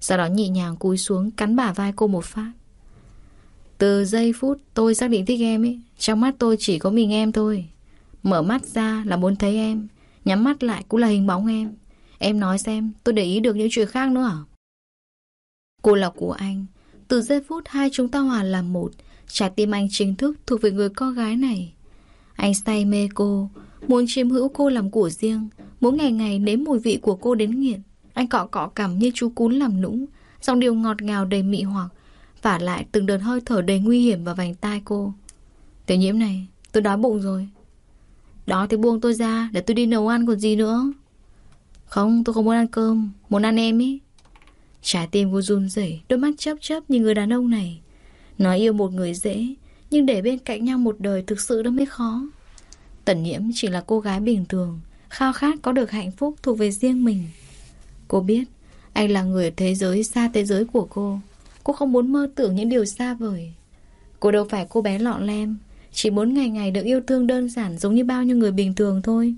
Sau đó nhẹ nhàng cúi xuống, Cắn bả vai cô một phát. Từ giây phút tôi xác định thích em ấy, Trong mắt tôi chỉ có mình em thôi. Mở mắt ra là muốn thấy em, Nhắm mắt lại cũng là hình bóng em. Em nói xem, tôi để ý được những chuyện khác nữa à Cô là của anh từ giây phút hai chúng ta hòa làm một, Trái tim anh chính thức thuộc về người con gái này. Anh say mê cô, Muốn chiếm hữu cô làm của riêng mỗi ngày ngày nếm mùi vị của cô đến nghiện. Anh cọ cọ cảm như chú cún làm nũng Dòng điều ngọt ngào đầy mị hoặc, Và lại từng đợt hơi thở đầy nguy hiểm vào vành tai cô. Tiểu nhiễm này, Tôi đói bụng rồi. Đó thì buông tôi ra Để tôi đi nấu ăn còn gì nữa. Không, tôi không muốn ăn cơm, Muốn ăn em ý. Trái tim cô run rẩy, đôi mắt chớp chớp như người đàn ông này. Nói yêu một người dễ, nhưng để bên cạnh nhau một đời thực sự đã mới khó. Tần nhiễm chỉ là cô gái bình thường, khao khát có được hạnh phúc thuộc về riêng mình. Cô biết, anh là người ở thế giới xa thế giới của cô. Cô không muốn mơ tưởng những điều xa vời. Cô đâu phải cô bé lọ lem, chỉ muốn ngày ngày được yêu thương đơn giản giống như bao nhiêu người bình thường thôi.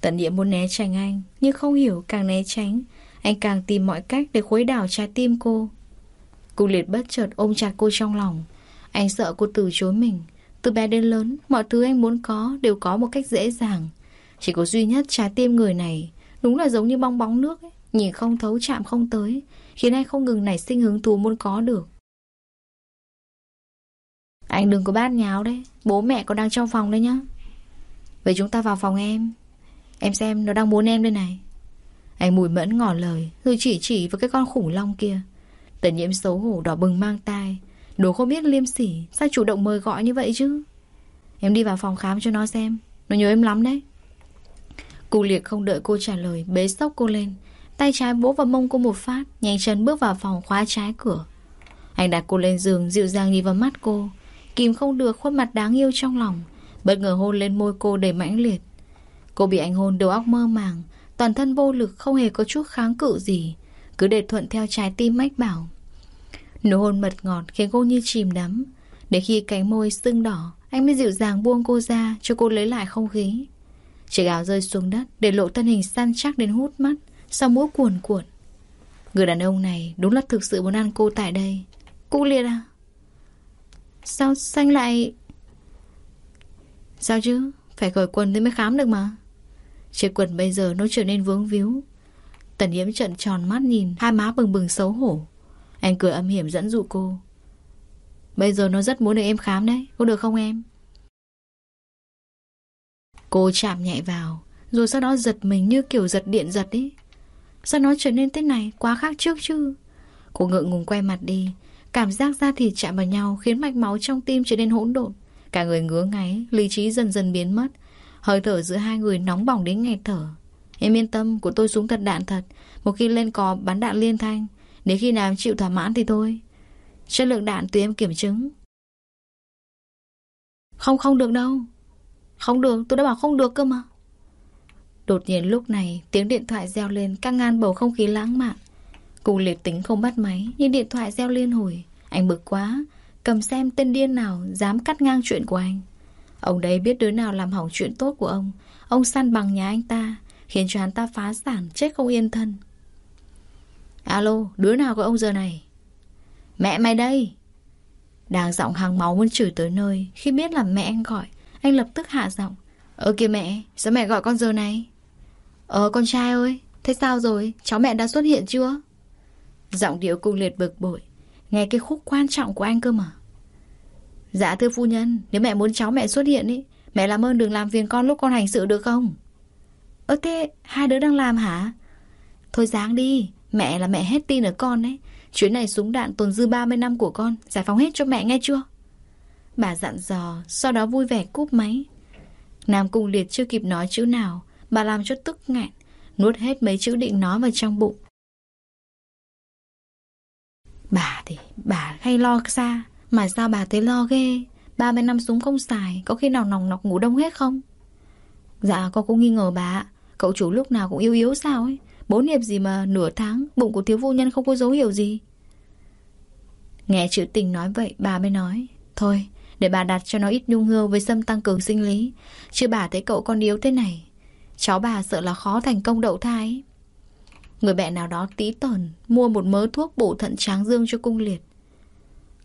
Tần nhiễm muốn né tránh anh, nhưng không hiểu càng né tránh anh càng tìm mọi cách để khuấy đảo trái tim cô. Cô liệt bất chợt ôm chặt cô trong lòng. Anh sợ cô từ chối mình. Từ bé đến lớn, Mọi thứ anh muốn có đều có một cách dễ dàng. Chỉ có duy nhất trái tim người này, Đúng là giống như bong bóng nước ấy. Nhìn không thấu chạm không tới, Khiến anh không ngừng nảy sinh hứng thú muốn có được. Anh đừng có bát nháo đấy, Bố mẹ còn đang trong phòng đấy nhá. Vậy chúng ta vào phòng em. Em xem nó đang muốn em đây này anh mùi mẫn ngỏ lời, Rồi chỉ chỉ vào cái con khủng long kia. Tần nhiễm xấu hổ đỏ bừng mang tai. Đồ không biết liêm sỉ, Sao chủ động mời gọi như vậy chứ? Em đi vào phòng khám cho nó xem, Nó nhớ em lắm đấy. Cụ liệt không đợi cô trả lời, Bế sốc cô lên. Tay trái bố vào mông cô một phát, Nhanh chân bước vào phòng khóa trái cửa. Anh đặt cô lên giường, dịu dàng nhìn vào mắt cô. Kìm không được, khuôn mặt đáng yêu trong lòng. Bất ngờ hôn lên môi cô đầy mãnh liệt. Cô bị anh hôn đầu óc mơ màng Toàn thân vô lực, không hề có chút kháng cự gì. Cứ để thuận theo trái tim mách bảo. Nụ hôn mật ngọt khiến cô như chìm đắm. Để khi cánh môi sưng đỏ, Anh mới dịu dàng buông cô ra, Cho cô lấy lại không khí. Chiếc áo rơi xuống đất, Để lộ thân hình săn chắc đến hút mắt, Sau mũi cuồn cuộn. Người đàn ông này đúng là thực sự muốn ăn cô tại đây. Cụ liệt à? Sao xanh lại Sao chứ? Phải cởi quần thì mới khám được mà. Chiếc quần bây giờ nó trở nên vướng víu. Tần Yếm trận tròn mắt nhìn, Hai má bừng bừng xấu hổ. Anh cười âm hiểm dẫn dụ cô. Bây giờ nó rất muốn được em khám đấy, Có được không em? Cô chạm nhẹ vào, Rồi sau đó giật mình như kiểu giật điện giật ấy Sao nó trở nên thế này, Quá khác trước chứ? Cô ngượng ngùng quay mặt đi, Cảm giác da thịt chạm vào nhau Khiến mạch máu trong tim trở nên hỗn độn. Cả người ngứa ngáy, Lý trí dần dần biến mất. Hơi thở giữa hai người nóng bỏng đến nghẹt thở. Em yên tâm, của tôi súng thật đạn thật. Một khi lên cò, bắn đạn liên thanh. Đến khi nào em chịu thỏa mãn thì thôi. Chất lượng đạn tùy em kiểm chứng. Không không được đâu. Không được, tôi đã bảo không được cơ mà. Đột nhiên lúc này, Tiếng điện thoại reo lên, căng ngang bầu không khí lãng mạn. Cùng liệt tính không bắt máy, Nhưng điện thoại reo liên hồi. Anh bực quá, Cầm xem tên điên nào Dám cắt ngang chuyện của anh. Ông đấy biết đứa nào làm hỏng chuyện tốt của ông Ông săn bằng nhà anh ta Khiến cho hắn ta phá sản Chết không yên thân Alo, đứa nào có ông giờ này? Mẹ mày đây! Đang giọng hàng máu muốn chửi tới nơi Khi biết là mẹ anh gọi Anh lập tức hạ giọng Ờ kìa mẹ, sao mẹ gọi con giờ này? Ờ con trai ơi, thế sao rồi? Cháu mẹ đã xuất hiện chưa? Giọng điệu cung liệt bực bội Nghe cái khúc quan trọng của anh cơ mà Dạ thưa phu nhân, Nếu mẹ muốn cháu mẹ xuất hiện ý, Mẹ làm ơn đừng làm phiền con lúc con hành sự được không? Ơ thế, hai đứa đang làm hả? Thôi dáng đi, Mẹ là mẹ hết tin ở con đấy Chuyến này súng đạn tồn dư 30 năm của con, Giải phóng hết cho mẹ nghe chưa? Bà dặn dò, Sau đó vui vẻ cúp máy. Nam Cung Liệt chưa kịp nói chữ nào, Bà làm cho tức nghẹn, Nuốt hết mấy chữ định nói vào trong bụng. Bà thì bà hay lo xa mà sao bà thấy lo ghê? 30 năm súng không xài, Có khi nào nòng nọc ngủ đông hết không? Dạ con cũng nghi ngờ bà Cậu chủ lúc nào cũng yếu yếu sao ấy. Bốn hiệp gì mà nửa tháng, Bụng của thiếu vô nhân không có dấu hiệu gì. Nghe chữ tình nói vậy, Bà mới nói, Thôi, để bà đặt cho nó ít nhung hương Với sâm tăng cường sinh lý. Chứ bà thấy cậu con yếu thế này, Cháu bà sợ là khó thành công đậu thai Người mẹ nào đó tí tởn Mua một mớ thuốc bổ thận tráng dương cho cung liệt.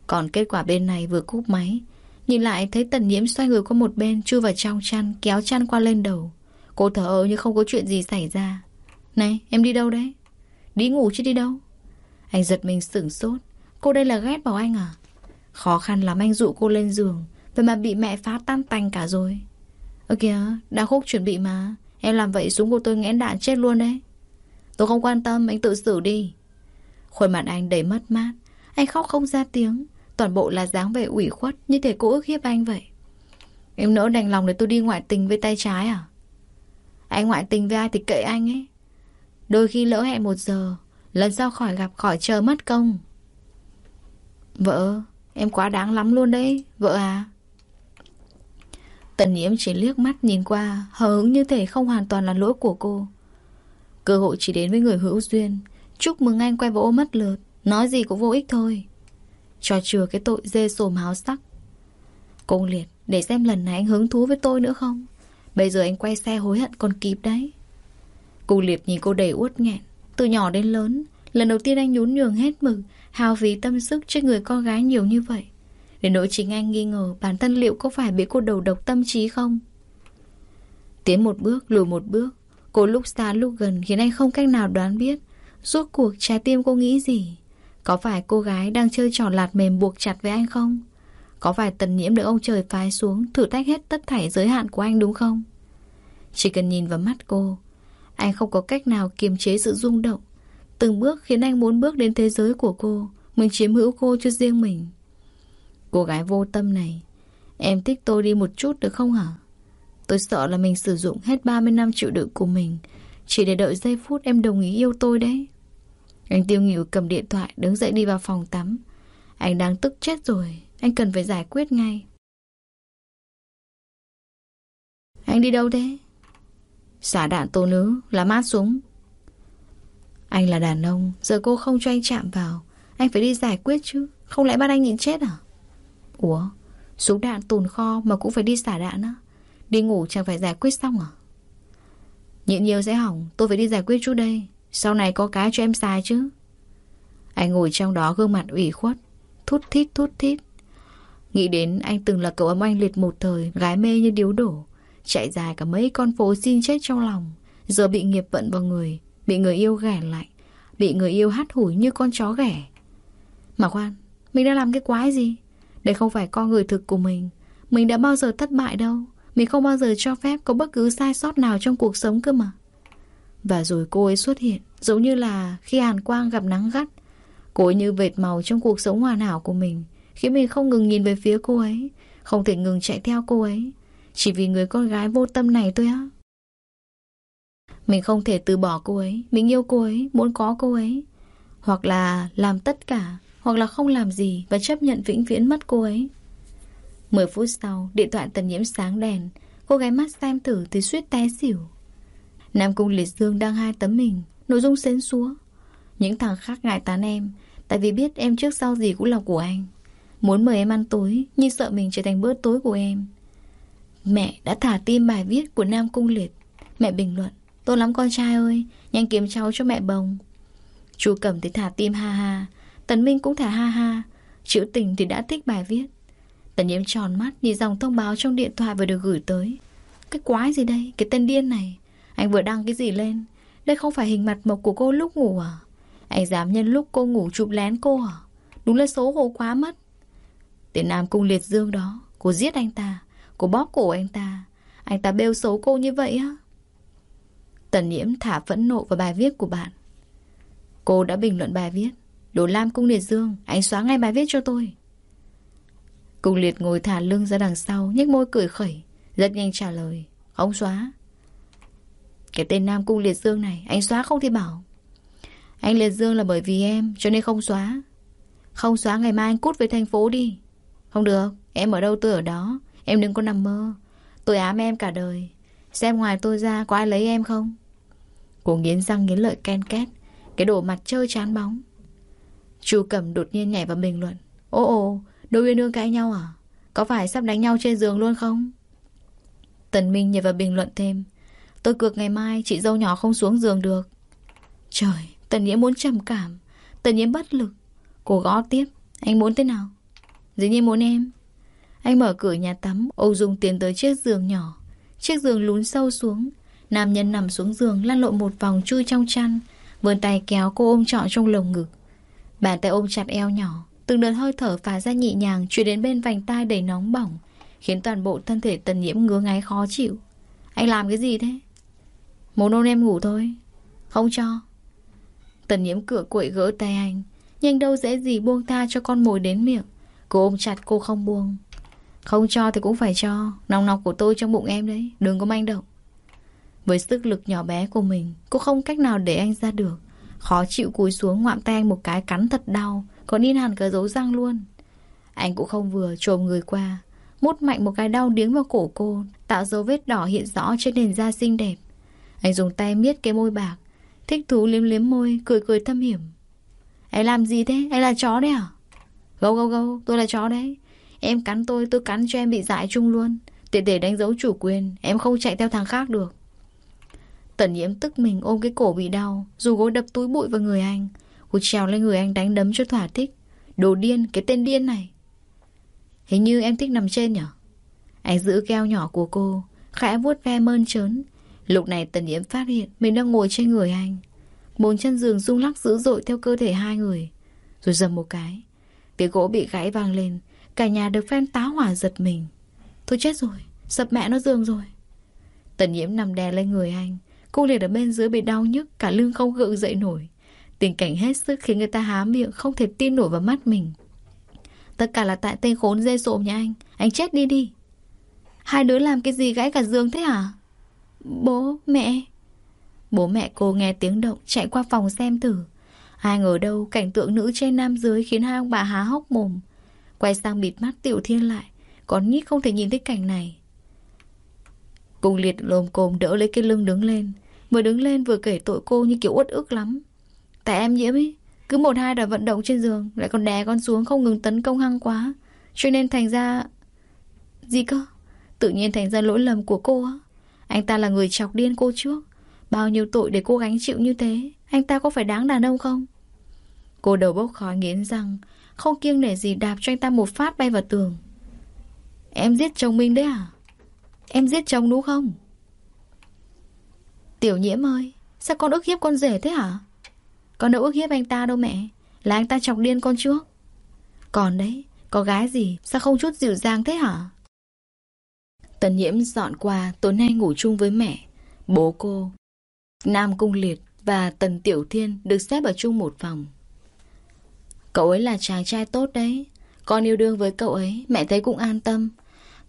Còn kết quả bên này vừa cúp máy. Nhìn lại, thấy tần nhiễm xoay người qua một bên, Chui vào trong chăn, Kéo chăn qua lên đầu. Cô thở ơ như không có chuyện gì xảy ra. Này, em đi đâu đấy? Đi ngủ chứ đi đâu? Anh giật mình sửng sốt. Cô đây là ghét vào anh à? Khó khăn lắm anh dụ cô lên giường. Vậy mà bị mẹ phá tan tành cả rồi. Ơ kìa, đã khúc chuẩn bị mà. Em làm vậy súng của tôi nghẽn đạn chết luôn đấy. Tôi không quan tâm, anh tự xử đi. Khuôn mặt anh đầy mất mát. Anh khóc không ra tiếng. Toàn bộ là dáng vẻ ủy khuất Như thể cô ức hiếp anh vậy. Em nỡ đành lòng để tôi đi ngoại tình với tay trái à? Anh ngoại tình với ai thì kệ anh ấy. Đôi khi lỡ hẹn một giờ, Lần sau khỏi gặp khỏi chờ mất công. Vợ, Em quá đáng lắm luôn đấy, Vợ à. Tần nhiễm chỉ liếc mắt nhìn qua, Hờ hứng như thể không hoàn toàn là lỗi của cô. Cơ hội chỉ đến với người hữu duyên. Chúc mừng anh quay vào mất lượt, Nói gì cũng vô ích thôi. Cho chừa cái tội dê sồm háo sắc. Cô liệt Để xem lần này anh hứng thú với tôi nữa không? Bây giờ anh quay xe hối hận còn kịp đấy. Cô liệt nhìn cô đầy uất nghẹn, Từ nhỏ đến lớn, Lần đầu tiên anh nhún nhường hết mực Hào phí tâm sức trên người con gái nhiều như vậy. Để nỗi chính anh nghi ngờ Bản thân liệu có phải bị cô đầu độc tâm trí không? Tiến một bước, lùi một bước. Cô lúc xa lúc gần khiến anh không cách nào đoán biết Rốt cuộc trái tim cô nghĩ gì. Có phải cô gái đang chơi trò lạt mềm buộc chặt với anh không? Có phải tần nhiễm được ông trời phái xuống Thử tách hết tất thảy giới hạn của anh đúng không? Chỉ cần nhìn vào mắt cô, Anh không có cách nào kiềm chế sự rung động. Từng bước khiến anh muốn bước đến thế giới của cô Mình chiếm hữu cô cho riêng mình. Cô gái vô tâm này, Em thích tôi đi một chút được không hả? Tôi sợ là mình sử dụng hết 30 năm chịu đựng của mình, Chỉ để đợi giây phút em đồng ý yêu tôi đấy. Anh tiêu nghỉu cầm điện thoại, Đứng dậy đi vào phòng tắm. Anh đang tức chết rồi, Anh cần phải giải quyết ngay. Anh đi đâu thế? Xả đạn tô nữ, Là mát súng. Anh là đàn ông, Giờ cô không cho anh chạm vào. Anh phải đi giải quyết chứ, Không lẽ bắt anh nhịn chết à? Ủa, Súng đạn tồn kho mà cũng phải đi xả đạn á? Đi ngủ chẳng phải giải quyết xong à? Nhịn nhiều sẽ hỏng, Tôi phải đi giải quyết chút đây. Sau này có cái cho em xài chứ. Anh ngồi trong đó gương mặt ủy khuất Thút thít thút thít. Nghĩ đến anh từng là cậu âm anh liệt một thời Gái mê như điếu đổ Chạy dài cả mấy con phố xin chết trong lòng. Giờ bị nghiệp vận vào người Bị người yêu ghẻ lại Bị người yêu hát hủi như con chó ghẻ. Mà khoan Mình đã làm cái quái gì? Đây không phải con người thực của mình. Mình đã bao giờ thất bại đâu. Mình không bao giờ cho phép có bất cứ sai sót nào trong cuộc sống cơ mà. Và rồi cô ấy xuất hiện, giống như là khi hàn quang gặp nắng gắt. Cô ấy như vệt màu trong cuộc sống hoàn hảo của mình, khiến mình không ngừng nhìn về phía cô ấy, không thể ngừng chạy theo cô ấy. Chỉ vì người con gái vô tâm này thôi á. Mình không thể từ bỏ cô ấy, mình yêu cô ấy, muốn có cô ấy. Hoặc là làm tất cả, hoặc là không làm gì và chấp nhận vĩnh viễn mất cô ấy. 10 phút sau, điện thoại tần nhiễm sáng đèn. Cô gái mắt xem thử thì suýt té xỉu. Nam Cung Liệt Dương đang hai tấm mình, nội dung xến xúa. Những thằng khác ngại tán em, tại vì biết em trước sau gì cũng là của anh. Muốn mời em ăn tối, nhưng sợ mình trở thành bữa tối của em. Mẹ đã thả tim bài viết của Nam Cung Liệt. Mẹ bình luận, tốt lắm con trai ơi, nhanh kiếm cháu cho mẹ bồng. Chu cẩm thì thả tim ha ha Tần Minh cũng thả ha ha Chữ tình thì đã thích bài viết Tần nhiễm tròn mắt nhìn dòng thông báo trong điện thoại vừa được gửi tới Cái quái gì đây Cái tên điên này Anh vừa đăng cái gì lên đây không phải hình mặt mộc của cô lúc ngủ à? Anh dám nhân lúc cô ngủ chụp lén cô à? Đúng là xấu hổ quá mất. Tiền Nam Cung Liệt Dương đó, Cô giết anh ta, Cô bóp cổ anh ta. Anh ta bêu xấu cô như vậy á. Tần nhiễm thả phẫn nộ vào bài viết của bạn. Cô đã bình luận bài viết, Đồ Lam Cung Liệt Dương, Anh xóa ngay bài viết cho tôi. Cung Liệt ngồi thả lưng ra đằng sau, nhếch môi cười khẩy, Rất nhanh trả lời, ông xóa. Cái tên Nam Cung Liệt Dương này, Anh xóa không thì bảo. Anh Liệt Dương là bởi vì em, cho nên không xóa. Không xóa ngày mai anh cút về thành phố đi. Không được, Em ở đâu tôi ở đó, Em đừng có nằm mơ. Tôi ám em cả đời. Xem ngoài tôi ra có ai lấy em không? Cô nghiến răng nghiến lợi ken két, Cái đồ mặt chơi chán bóng. Chu Cẩm đột nhiên nhảy vào bình luận. Ồ ồ, Đôi uyên ương cãi nhau à? Có phải sắp đánh nhau trên giường luôn không? Tần Minh nhảy vào bình luận thêm. Tôi cược ngày mai, chị dâu nhỏ không xuống giường được. Trời, Tần Nhiễm muốn trầm cảm. Tần Nhiễm bất lực. Cô gõ tiếp, Anh muốn thế nào? Dĩ nhiên muốn em. Anh mở cửa nhà tắm, Âu Dung tiến tới chiếc giường nhỏ. Chiếc giường lún sâu xuống. Nam nhân nằm xuống giường, lăn lộn một vòng chui trong chăn, Vươn tay kéo cô ôm trọn trong lồng ngực. Bàn tay ôm chặt eo nhỏ, Từng đợt hơi thở phả ra nhị nhàng Chuyển đến bên vành tai đầy nóng bỏng, Khiến toàn bộ thân thể tần nhiễm ngứa ngáy khó chịu. Anh làm cái gì thế? Muốn ôn em ngủ thôi. Không cho. Tần nhiễm cửa quậy gỡ tay anh. Nhưng đâu dễ gì buông tha cho con mồi đến miệng. Cô ôm chặt cô không buông. Không cho thì cũng phải cho. Nòng nọc của tôi trong bụng em đấy. Đừng có manh động. Với sức lực nhỏ bé của mình, Cô không cách nào để anh ra được. Khó chịu cúi xuống ngoạm tay anh một cái cắn thật đau. Còn in hẳn cả dấu răng luôn. Anh cũng không vừa trồm người qua. Mút mạnh một cái đau điếng vào cổ cô. Tạo dấu vết đỏ hiện rõ trên nền da xinh đẹp. Anh dùng tay miết cái môi bạc. Thích thú liếm liếm môi Cười cười thâm hiểm. Anh làm gì thế? Anh là chó đấy à? Gâu gâu gâu, tôi là chó đấy. Em cắn tôi, tôi cắn cho em bị dại chung luôn. Tiện để đánh dấu chủ quyền Em không chạy theo thằng khác được. Tần nhiễm tức mình ôm cái cổ bị đau Dù gối đập túi bụi vào người anh. Hụt trèo lên người anh đánh đấm cho thỏa thích. Đồ điên, cái tên điên này. Hình như em thích nằm trên nhở? Anh giữ keo nhỏ của cô Khẽ vuốt ve mơn trớn. Lúc này tần nhiễm phát hiện Mình đang ngồi trên người anh. Bốn chân giường rung lắc dữ dội theo cơ thể hai người. Rồi dầm một cái Tiếng gỗ bị gãy vang lên Cả nhà được phen táo hỏa giật mình. Thôi chết rồi, sập mẹ nó giường rồi. Tần nhiễm nằm đè lên người anh Cô liệt ở bên dưới bị đau nhức Cả lưng không gượng dậy nổi. Tình cảnh hết sức khiến người ta há miệng Không thể tin nổi vào mắt mình. Tất cả là tại tên khốn dê sộm nhà anh Anh chết đi đi. Hai đứa làm cái gì gãy cả giường thế hả? Bố, mẹ. Bố mẹ cô nghe tiếng động Chạy qua phòng xem thử. Ai ngờ đâu cảnh tượng nữ trên nam dưới Khiến hai ông bà há hốc mồm. Quay sang bịt mắt tiểu thiên lại Còn nhít không thể nhìn thấy cảnh này. Cùng liệt lồm cồm đỡ lấy cái lưng đứng lên Vừa đứng lên vừa kể tội cô như kiểu uất ức lắm. Tại em nhiễm ấy Cứ một hai đòi vận động trên giường Lại còn đè con xuống không ngừng tấn công hăng quá. Cho nên thành ra Gì cơ? Tự nhiên thành ra lỗi lầm của cô á. Anh ta là người chọc điên cô trước. Bao nhiêu tội để cô gánh chịu như thế? Anh ta có phải đáng đàn ông không? Cô đầu bốc khói nghiến răng, Không kiêng nể gì đạp cho anh ta một phát bay vào tường. Em giết chồng mình đấy à? Em giết chồng đúng không? Tiểu nhiễm ơi, Sao con ức hiếp con rể thế hả? Con đâu ức hiếp anh ta đâu mẹ. Là anh ta chọc điên con trước. Còn đấy, Có gái gì Sao không chút dịu dàng thế hả? Tần nhiễm dọn qua, Tối nay ngủ chung với mẹ. Bố cô, Nam Cung Liệt và Tần Tiểu Thiên Được xếp ở chung một phòng. Cậu ấy là chàng trai tốt đấy. Con yêu đương với cậu ấy, Mẹ thấy cũng an tâm.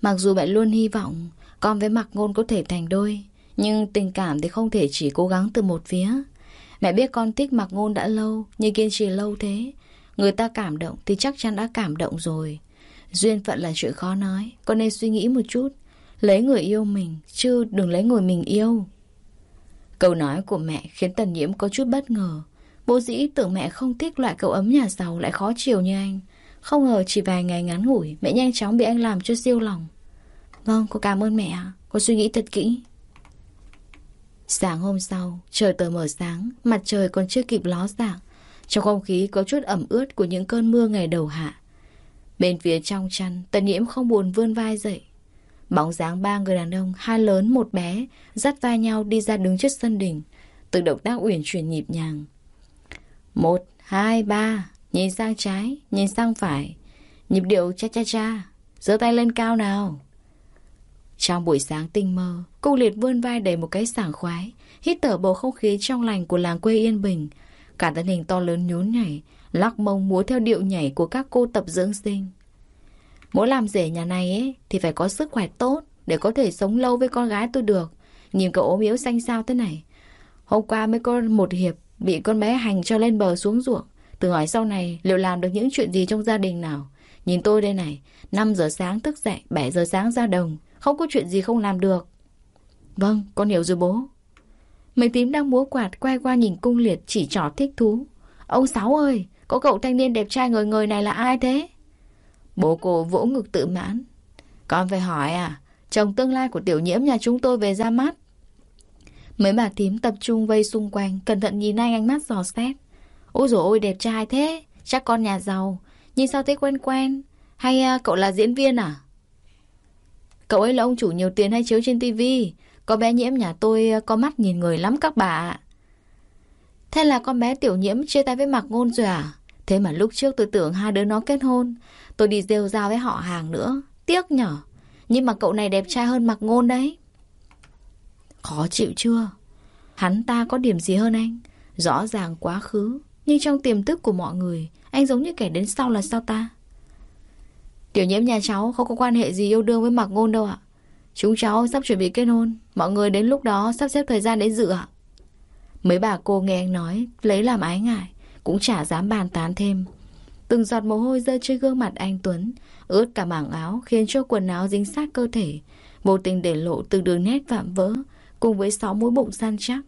Mặc dù mẹ luôn hy vọng Con với Mạc Ngôn có thể thành đôi, Nhưng tình cảm thì không thể chỉ cố gắng từ một phía. Mẹ biết con thích Mạc Ngôn đã lâu, Nhưng kiên trì lâu thế, Người ta cảm động thì chắc chắn đã cảm động rồi. Duyên phận là chuyện khó nói, Con nên suy nghĩ một chút. Lấy người yêu mình Chứ đừng lấy người mình yêu. Câu nói của mẹ khiến Tần Nhiễm có chút bất ngờ. Bố dĩ tưởng mẹ không thích loại cậu ấm nhà giàu lại khó chiều như anh. Không ngờ chỉ vài ngày ngắn ngủi Mẹ nhanh chóng bị anh làm cho siêu lòng. Vâng, cô cảm ơn mẹ Cô suy nghĩ thật kỹ. Sáng hôm sau, trời tờ mở sáng Mặt trời còn chưa kịp ló dạng. Trong không khí có chút ẩm ướt của những cơn mưa ngày đầu hạ. Bên phía trong chăn, tần nhiễm không buồn vươn vai dậy. Bóng dáng ba người đàn ông, hai lớn một bé, dắt vai nhau đi ra đứng trước sân đỉnh. Từ động tác uyển chuyển nhịp nhàng. Một, hai, ba, nhìn sang trái, nhìn sang phải. Nhịp điệu cha cha cha, giơ tay lên cao nào. Trong buổi sáng tinh mơ, cô liệt vươn vai đầy một cái sảng khoái, hít thở bầu không khí trong lành của làng quê yên bình. Cả thân hình to lớn nhún nhảy, lắc mông múa theo điệu nhảy của các cô tập dưỡng sinh. Mỗi làm rể nhà này ấy thì phải có sức khỏe tốt để có thể sống lâu với con gái tôi được. Nhìn cậu ốm yếu xanh sao thế này. Hôm qua mới có một hiệp bị con bé hành cho lên bờ xuống ruộng. Từ hỏi sau này liệu làm được những chuyện gì trong gia đình nào. Nhìn tôi đây này, 5 giờ sáng thức dậy, 7 giờ sáng ra đồng. Không có chuyện gì không làm được. Vâng, con hiểu rồi bố. Mấy tím đang múa quạt quay qua nhìn cung liệt chỉ trỏ thích thú. Ông Sáu ơi, có cậu thanh niên đẹp trai người người này là ai thế? Bố cô vỗ ngực tự mãn. Con phải hỏi à, chồng tương lai của tiểu nhiễm nhà chúng tôi về ra mắt. Mấy bà thím tập trung vây xung quanh, cẩn thận nhìn anh ánh mắt giò xét. Ôi dồi ôi đẹp trai thế, chắc con nhà giàu. Nhìn sao thấy quen quen, hay uh, cậu là diễn viên à? Cậu ấy là ông chủ nhiều tiền hay chiếu trên tivi Có bé nhiễm nhà tôi à, có mắt nhìn người lắm các bà ạ. Thế là con bé tiểu nhiễm chia tay với Mạc Ngôn rồi à? Thế mà lúc trước tôi tưởng hai đứa nó kết hôn, Tôi đi rêu ra với họ hàng nữa. Tiếc nhở. Nhưng mà cậu này đẹp trai hơn mặc Ngôn đấy. Khó chịu chưa? Hắn ta có điểm gì hơn anh? Rõ ràng quá khứ, Nhưng trong tiềm thức của mọi người, Anh giống như kẻ đến sau là sao ta? Tiểu nhiễm nhà cháu không có quan hệ gì yêu đương với mặc Ngôn đâu ạ. Chúng cháu sắp chuẩn bị kết hôn, Mọi người đến lúc đó sắp xếp thời gian để dự ạ. Mấy bà cô nghe anh nói, Lấy làm ái ngại. Cũng chả dám bàn tán thêm. Từng giọt mồ hôi rơi trên gương mặt anh Tuấn, Ướt cả mảng áo, Khiến cho quần áo dính sát cơ thể, Vô tình để lộ từng đường nét vạm vỡ, Cùng với sáu mũi bụng săn chắc.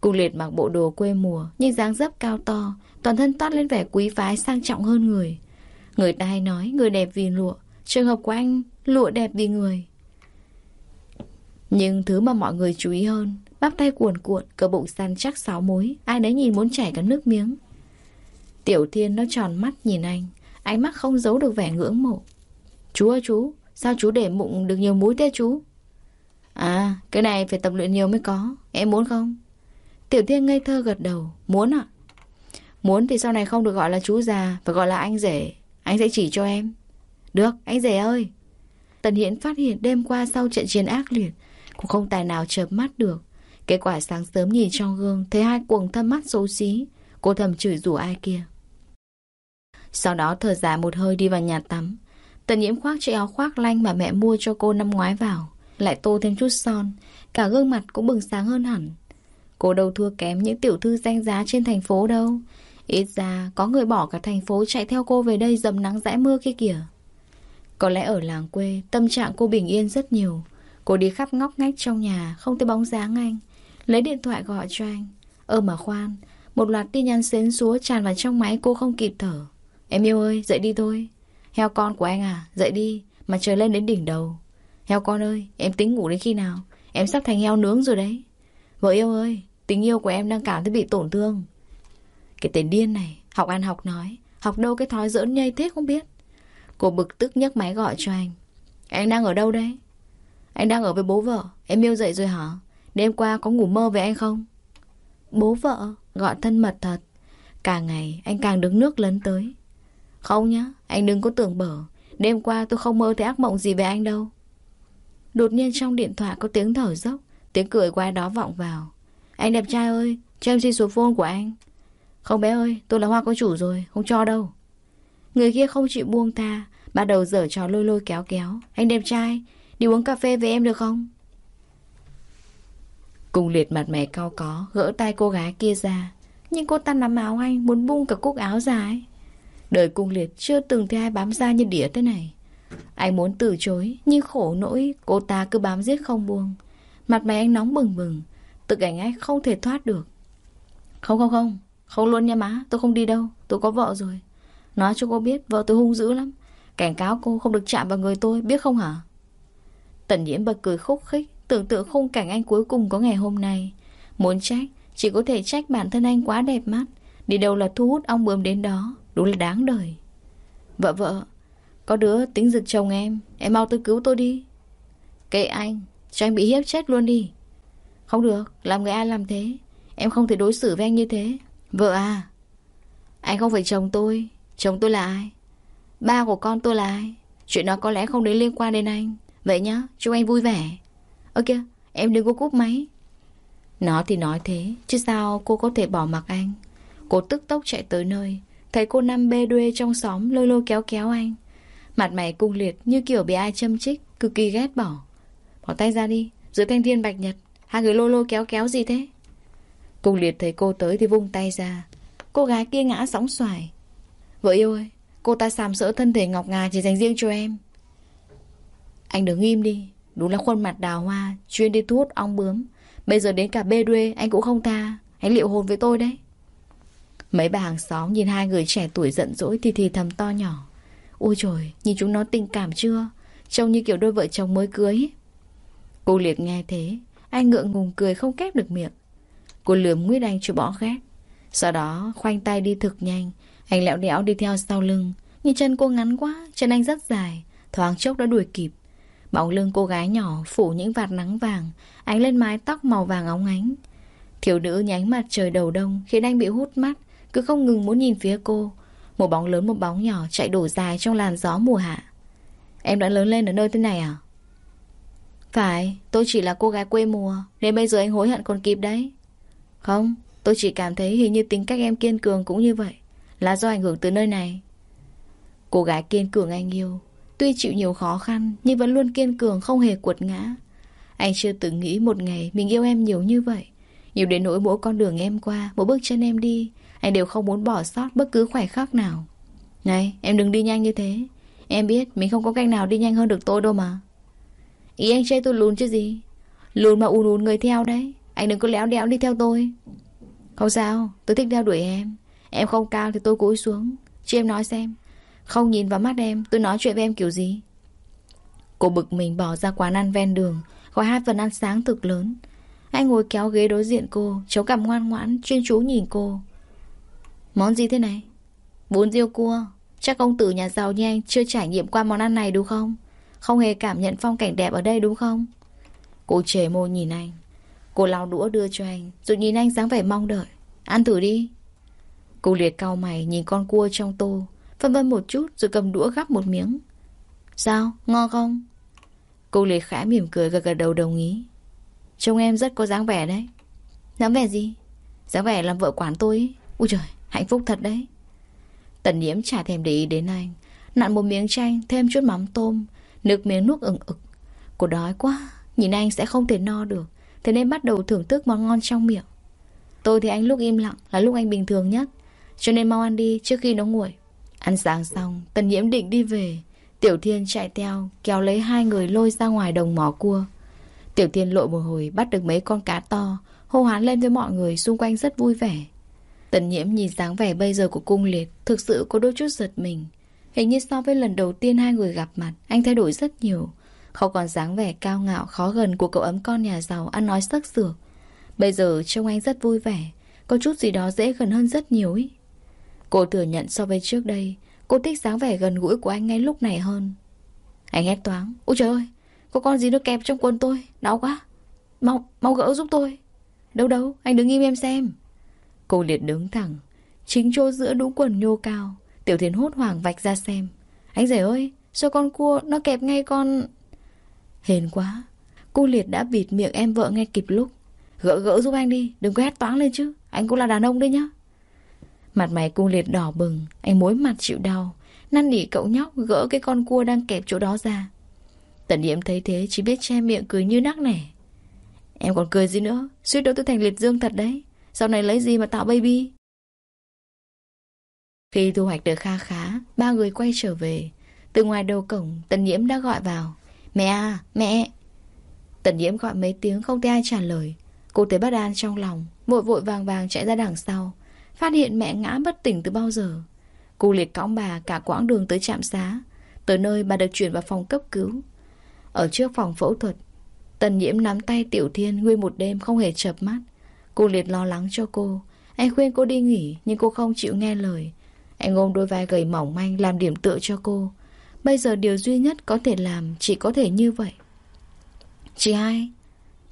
Cung liệt mặc bộ đồ quê mùa, Nhưng dáng dấp cao to, Toàn thân toát lên vẻ quý phái sang trọng hơn người. Người ta hay nói người đẹp vì lụa, Trường hợp của anh, lụa đẹp vì người. Nhưng thứ mà mọi người chú ý hơn, Bắp tay cuồn cuộn, Cơ bụng săn chắc sáu múi Ai nấy nhìn muốn chảy cả nước miếng. Tiểu Thiên nó tròn mắt nhìn anh, Ánh mắt không giấu được vẻ ngưỡng mộ. Chú ơi, chú, Sao chú để mụn được nhiều múi thế chú? À cái này phải tập luyện nhiều mới có, Em muốn không? Tiểu Thiên ngây thơ gật đầu, Muốn ạ. Muốn thì sau này không được gọi là chú già, Phải gọi là anh rể. Anh sẽ chỉ cho em. Được, anh rể ơi. Tần Hiển phát hiện đêm qua sau trận chiến ác liệt, Cũng không tài nào chợp mắt được. Kết quả sáng sớm nhìn trong gương, Thấy hai cuồng thâm mắt xấu xí, Cô thầm chửi rủa ai kia. Sau đó thở dài một hơi đi vào nhà tắm. Tần nhiễm khoác chiếc áo khoác lanh Mà mẹ mua cho cô năm ngoái vào. Lại tô thêm chút son. Cả gương mặt cũng bừng sáng hơn hẳn. Cô đâu thua kém những tiểu thư danh giá trên thành phố đâu. Ít ra, có người bỏ cả thành phố chạy theo cô về đây dầm nắng dãi mưa kia kìa. Có lẽ ở làng quê, Tâm trạng cô bình yên rất nhiều. Cô đi khắp ngóc ngách trong nhà, Không thấy bóng dáng anh. Lấy điện thoại gọi cho anh. Ơ mà khoan, Một loạt tin nhắn xến xúa tràn vào trong máy cô không kịp thở. Em yêu ơi, dậy đi thôi. Heo con của anh à dậy đi, Mà trời lên đến đỉnh đầu. Heo con ơi, em tính ngủ đến khi nào? Em sắp thành heo nướng rồi đấy. Vợ yêu ơi, tình yêu của em đang cảm thấy bị tổn thương. Cái tên điên này, Học ăn học nói, Học đâu cái thói giỡn nhây thế không biết. Cô bực tức nhấc máy gọi cho anh. Anh đang ở đâu đấy? Anh đang ở với bố vợ, Em yêu dậy rồi hả? Đêm qua có ngủ mơ về anh không? Bố vợ, Gọi thân mật thật. Càng ngày, anh càng đứng nước lấn tới. Không nhá, Anh đừng có tưởng bở. Đêm qua tôi không mơ thấy ác mộng gì về anh đâu. Đột nhiên trong điện thoại có tiếng thở dốc, Tiếng cười qua đó vọng vào. Anh đẹp trai ơi, Cho em xin số phone của anh. Không bé ơi, tôi là hoa có chủ rồi, Không cho đâu. Người kia không chịu buông tha, Bắt đầu dở trò lôi lôi kéo kéo. Anh đẹp trai, Đi uống cà phê với em được không? Cùng liệt mặt mày cao có, Gỡ tay cô gái kia ra. Nhưng cô ta nắm áo anh, Muốn bung cả cúc áo dài Đời cung liệt chưa từng thấy ai bám ra như đĩa thế này. Anh muốn từ chối, Nhưng khổ nỗi, cô ta cứ bám giết không buông. Mặt mày anh nóng bừng bừng, Tự cảnh anh không thể thoát được. Không không không Không luôn nha má, Tôi không đi đâu, Tôi có vợ rồi. Nói cho cô biết, Vợ tôi hung dữ lắm. Cảnh cáo cô không được chạm vào người tôi, Biết không hả? Tần nhiễm bật cười khúc khích, Tưởng tượng khung cảnh anh cuối cùng có ngày hôm nay. Muốn trách, Chỉ có thể trách bản thân anh quá đẹp mắt. Đi đâu là thu hút ong bướm đến đó. Đúng là đáng đời. Vợ vợ, Có đứa tính giật chồng em Em mau tới cứu tôi đi. Kệ anh, Cho anh bị hiếp chết luôn đi. Không được, Làm người ai làm thế? Em không thể đối xử với anh như thế. Vợ à Anh không phải chồng tôi. Chồng tôi là ai? Ba của con tôi là ai? Chuyện đó có lẽ không đến liên quan đến anh. Vậy nhá, Chúc anh vui vẻ. Ơ kìa, Em đừng có cúp máy. Nó thì nói thế, Chứ sao cô có thể bỏ mặc anh? Cô tức tốc chạy tới nơi. Thấy cô năm bê đuê trong xóm lôi lôi kéo kéo anh. Mặt mày cung liệt như kiểu bị ai châm chích, Cực kỳ ghét bỏ. Bỏ tay ra đi Dưới thanh thiên bạch nhật, Hai người lôi lôi kéo kéo gì thế? Cung liệt thấy cô tới thì vung tay ra. Cô gái kia ngã sóng xoài. Vợ yêu ơi, Cô ta sàm sỡ thân thể ngọc ngà chỉ dành riêng cho em. Anh đứng im đi, Đúng là khuôn mặt đào hoa, Chuyên đi thu hút ong bướm. Bây giờ đến cả bê đuê, anh cũng không tha. Anh liệu hồn với tôi đấy. Mấy bà hàng xóm nhìn hai người trẻ tuổi giận dỗi Thì thì thầm to nhỏ. Ôi trời, nhìn chúng nó tình cảm chưa? Trông như kiểu đôi vợ chồng mới cưới. Cô liệt nghe thế Anh ngượng ngùng cười không kép được miệng. Cô lườm Nguyễn anh cho bỏ ghét. Sau đó, khoanh tay đi thực nhanh. Anh lẹo đẽo đi theo sau lưng. Nhưng chân cô ngắn quá, Chân anh rất dài. Thoáng chốc đã đuổi kịp. Bóng lưng cô gái nhỏ phủ những vạt nắng vàng, Ánh lên mái tóc màu vàng óng ánh. Thiếu nữ nhánh mặt trời đầu đông Khiến anh bị hút mắt. Cứ không ngừng muốn nhìn phía cô. Một bóng lớn một bóng nhỏ chạy đổ dài trong làn gió mùa hạ. Em đã lớn lên ở nơi thế này à? Phải, tôi chỉ là cô gái quê mùa Nên bây giờ anh hối hận còn kịp đấy. Không, tôi chỉ cảm thấy hình như tính cách em kiên cường cũng như vậy Là do ảnh hưởng từ nơi này. Cô gái kiên cường anh yêu Tuy chịu nhiều khó khăn Nhưng vẫn luôn kiên cường không hề cuột ngã. Anh chưa từng nghĩ một ngày Mình yêu em nhiều như vậy Nhiều đến nỗi mỗi con đường em qua Mỗi bước chân em đi anh đều không muốn bỏ sót bất cứ khoảnh khắc nào. Này, em đừng đi nhanh như thế. Em biết mình không có cách nào đi nhanh hơn được tôi đâu mà. Ý anh chê tôi lùn chứ gì? Lùn mà ùn ùn người theo đấy. Anh đừng có léo đéo đi theo tôi. Không sao, tôi thích theo đuổi em. Em không cao thì tôi cúi xuống. Chứ em nói xem. Không nhìn vào mắt em, tôi nói chuyện với em kiểu gì? Cô bực mình bỏ ra quán ăn ven đường, Gọi hai phần ăn sáng thực lớn. Anh ngồi kéo ghế đối diện cô cháu cằm ngoan ngoãn, chuyên chú nhìn cô. Món gì thế này? Bún riêu cua. Chắc công tử nhà giàu như anh chưa trải nghiệm qua món ăn này đúng không? Không hề cảm nhận phong cảnh đẹp ở đây đúng không? Cô chề môi nhìn anh. Cô lau đũa đưa cho anh, Rồi nhìn anh dáng vẻ mong đợi. Ăn thử đi. Cô liệt cau mày nhìn con cua trong tô, Phân vân một chút rồi cầm đũa gắp một miếng. Sao? Ngon không? Cô liệt khẽ mỉm cười gật gật đầu đồng ý. Trông em rất có dáng vẻ đấy. Dáng vẻ gì? Dáng vẻ làm vợ quản tôi ấy. Ui trời hạnh phúc thật đấy. Tần nhiễm chả thèm để ý đến anh. Nặn một miếng chanh, thêm chút mắm tôm, Nước miếng nuốt ừng ực. Cô đói quá, Nhìn anh sẽ không thể no được, Thế nên bắt đầu thưởng thức món ngon trong miệng. Tôi thì anh lúc im lặng là lúc anh bình thường nhất, Cho nên mau ăn đi trước khi nó nguội. Ăn sáng xong, Tần nhiễm định đi về. Tiểu Thiên chạy theo, Kéo lấy hai người lôi ra ngoài đồng mỏ cua. Tiểu Thiên lội một hồi, Bắt được mấy con cá to, Hô hoán lên với mọi người xung quanh rất vui vẻ. Tần nhiễm nhìn dáng vẻ bây giờ của cung liệt Thực sự có đôi chút giật mình. Hình như so với lần đầu tiên hai người gặp mặt Anh thay đổi rất nhiều. Không còn dáng vẻ cao ngạo khó gần của cậu ấm con nhà giàu Ăn nói sắc sược. Bây giờ trông anh rất vui vẻ Có chút gì đó dễ gần hơn rất nhiều ý. Cô thừa nhận so với trước đây Cô thích dáng vẻ gần gũi của anh ngay lúc này hơn. Anh hét toáng Ôi trời ơi Có con gì nó kẹp trong quần tôi? Đau quá. Mau, mau gỡ giúp tôi. Đâu đâu Anh đứng im em xem. Cô liệt đứng thẳng. Chính chỗ giữa đũ quần nhô cao, Tiểu thiến hốt hoảng vạch ra xem. Anh rể ơi, Sao con cua nó kẹp ngay con? Hên quá. Cô liệt đã bịt miệng em vợ ngay kịp lúc. Gỡ gỡ giúp anh đi, Đừng có hét toáng lên chứ. Anh cũng là đàn ông đấy nhá. Mặt mày cung liệt đỏ bừng, Anh mối mặt chịu đau. Năn nỉ cậu nhóc gỡ cái con cua đang kẹp chỗ đó ra. Tần Diễm thấy thế, Chỉ biết che miệng cười như nắc nẻ. Em còn cười gì nữa? Suýt đâu tôi thành liệt dương thật đấy. Sau này lấy gì mà tạo baby? Khi thu hoạch được kha khá, Ba người quay trở về. Từ ngoài đầu cổng, Tần Nhiễm đã gọi vào. Mẹ à mẹ. Tần Nhiễm gọi mấy tiếng không thấy ai trả lời. Cô thấy bất an trong lòng, Vội vội vàng vàng chạy ra đằng sau. Phát hiện mẹ ngã bất tỉnh từ bao giờ. Cô liệt cõng bà cả quãng đường tới trạm xá, Tới nơi bà được chuyển vào phòng cấp cứu. Ở trước phòng phẫu thuật, Tần nhiễm nắm tay Tiểu Thiên Nguyên một đêm không hề chập mắt. Cô liệt lo lắng cho cô. Anh khuyên cô đi nghỉ, Nhưng cô không chịu nghe lời. Anh ôm đôi vai gầy mỏng manh Làm điểm tựa cho cô. Bây giờ điều duy nhất có thể làm, Chỉ có thể như vậy. Chị hai,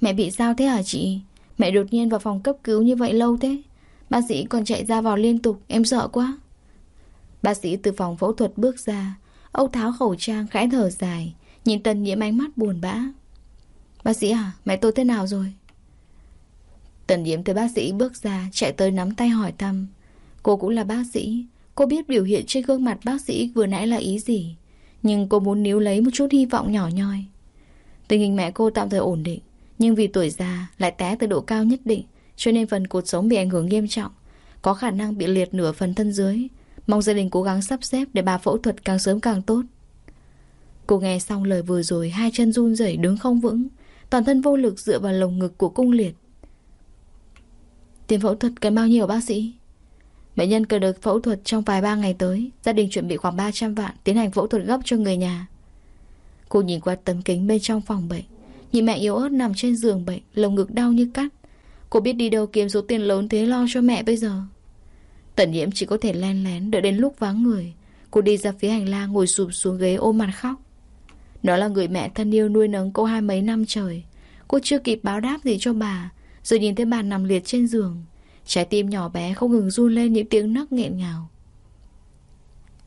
Mẹ bị sao thế hả chị? Mẹ đột nhiên vào phòng cấp cứu như vậy lâu thế? Bác sĩ còn chạy ra vào liên tục, Em sợ quá. Bác sĩ từ phòng phẫu thuật bước ra. Âu tháo khẩu trang, khẽ thở dài. Nhìn Tần Nhiễm ánh mắt buồn bã. Bác sĩ à mẹ tôi thế nào rồi? Tần Yếm thấy bác sĩ bước ra, Chạy tới nắm tay hỏi thăm. Cô cũng là bác sĩ. Cô biết biểu hiện trên gương mặt bác sĩ vừa nãy là ý gì, Nhưng cô muốn níu lấy một chút hy vọng nhỏ nhoi. Tình hình mẹ cô tạm thời ổn định, Nhưng vì tuổi già lại té từ độ cao nhất định, Cho nên phần cột sống bị ảnh hưởng nghiêm trọng. Có khả năng bị liệt nửa phần thân dưới. Mong gia đình cố gắng sắp xếp Để bà phẫu thuật càng sớm càng tốt. Cô nghe xong lời vừa rồi, Hai chân run rẩy đứng không vững. Toàn thân vô lực dựa vào lồng ngực của cung liệt. Tiền phẫu thuật cần bao nhiêu bác sĩ? Bệnh nhân cần được phẫu thuật trong vài ba ngày tới. Gia đình chuẩn bị khoảng 300 vạn Tiến hành phẫu thuật gấp cho người nhà. Cô nhìn qua tấm kính bên trong phòng bệnh. Nhìn mẹ yếu ớt nằm trên giường bệnh, Lồng ngực đau như cắt. Cô biết đi đâu kiếm số tiền lớn thế lo cho mẹ bây giờ. Tần nhiễm chỉ có thể len lén Đợi đến lúc vắng người. Cô đi ra phía hành lang ngồi sụp xuống ghế ôm mặt khóc. Đó là người mẹ thân yêu nuôi nấng cô hai mấy năm trời. Cô chưa kịp báo đáp gì cho bà. Rồi nhìn thấy bà nằm liệt trên giường. Trái tim nhỏ bé không ngừng run lên những tiếng nấc nghẹn ngào.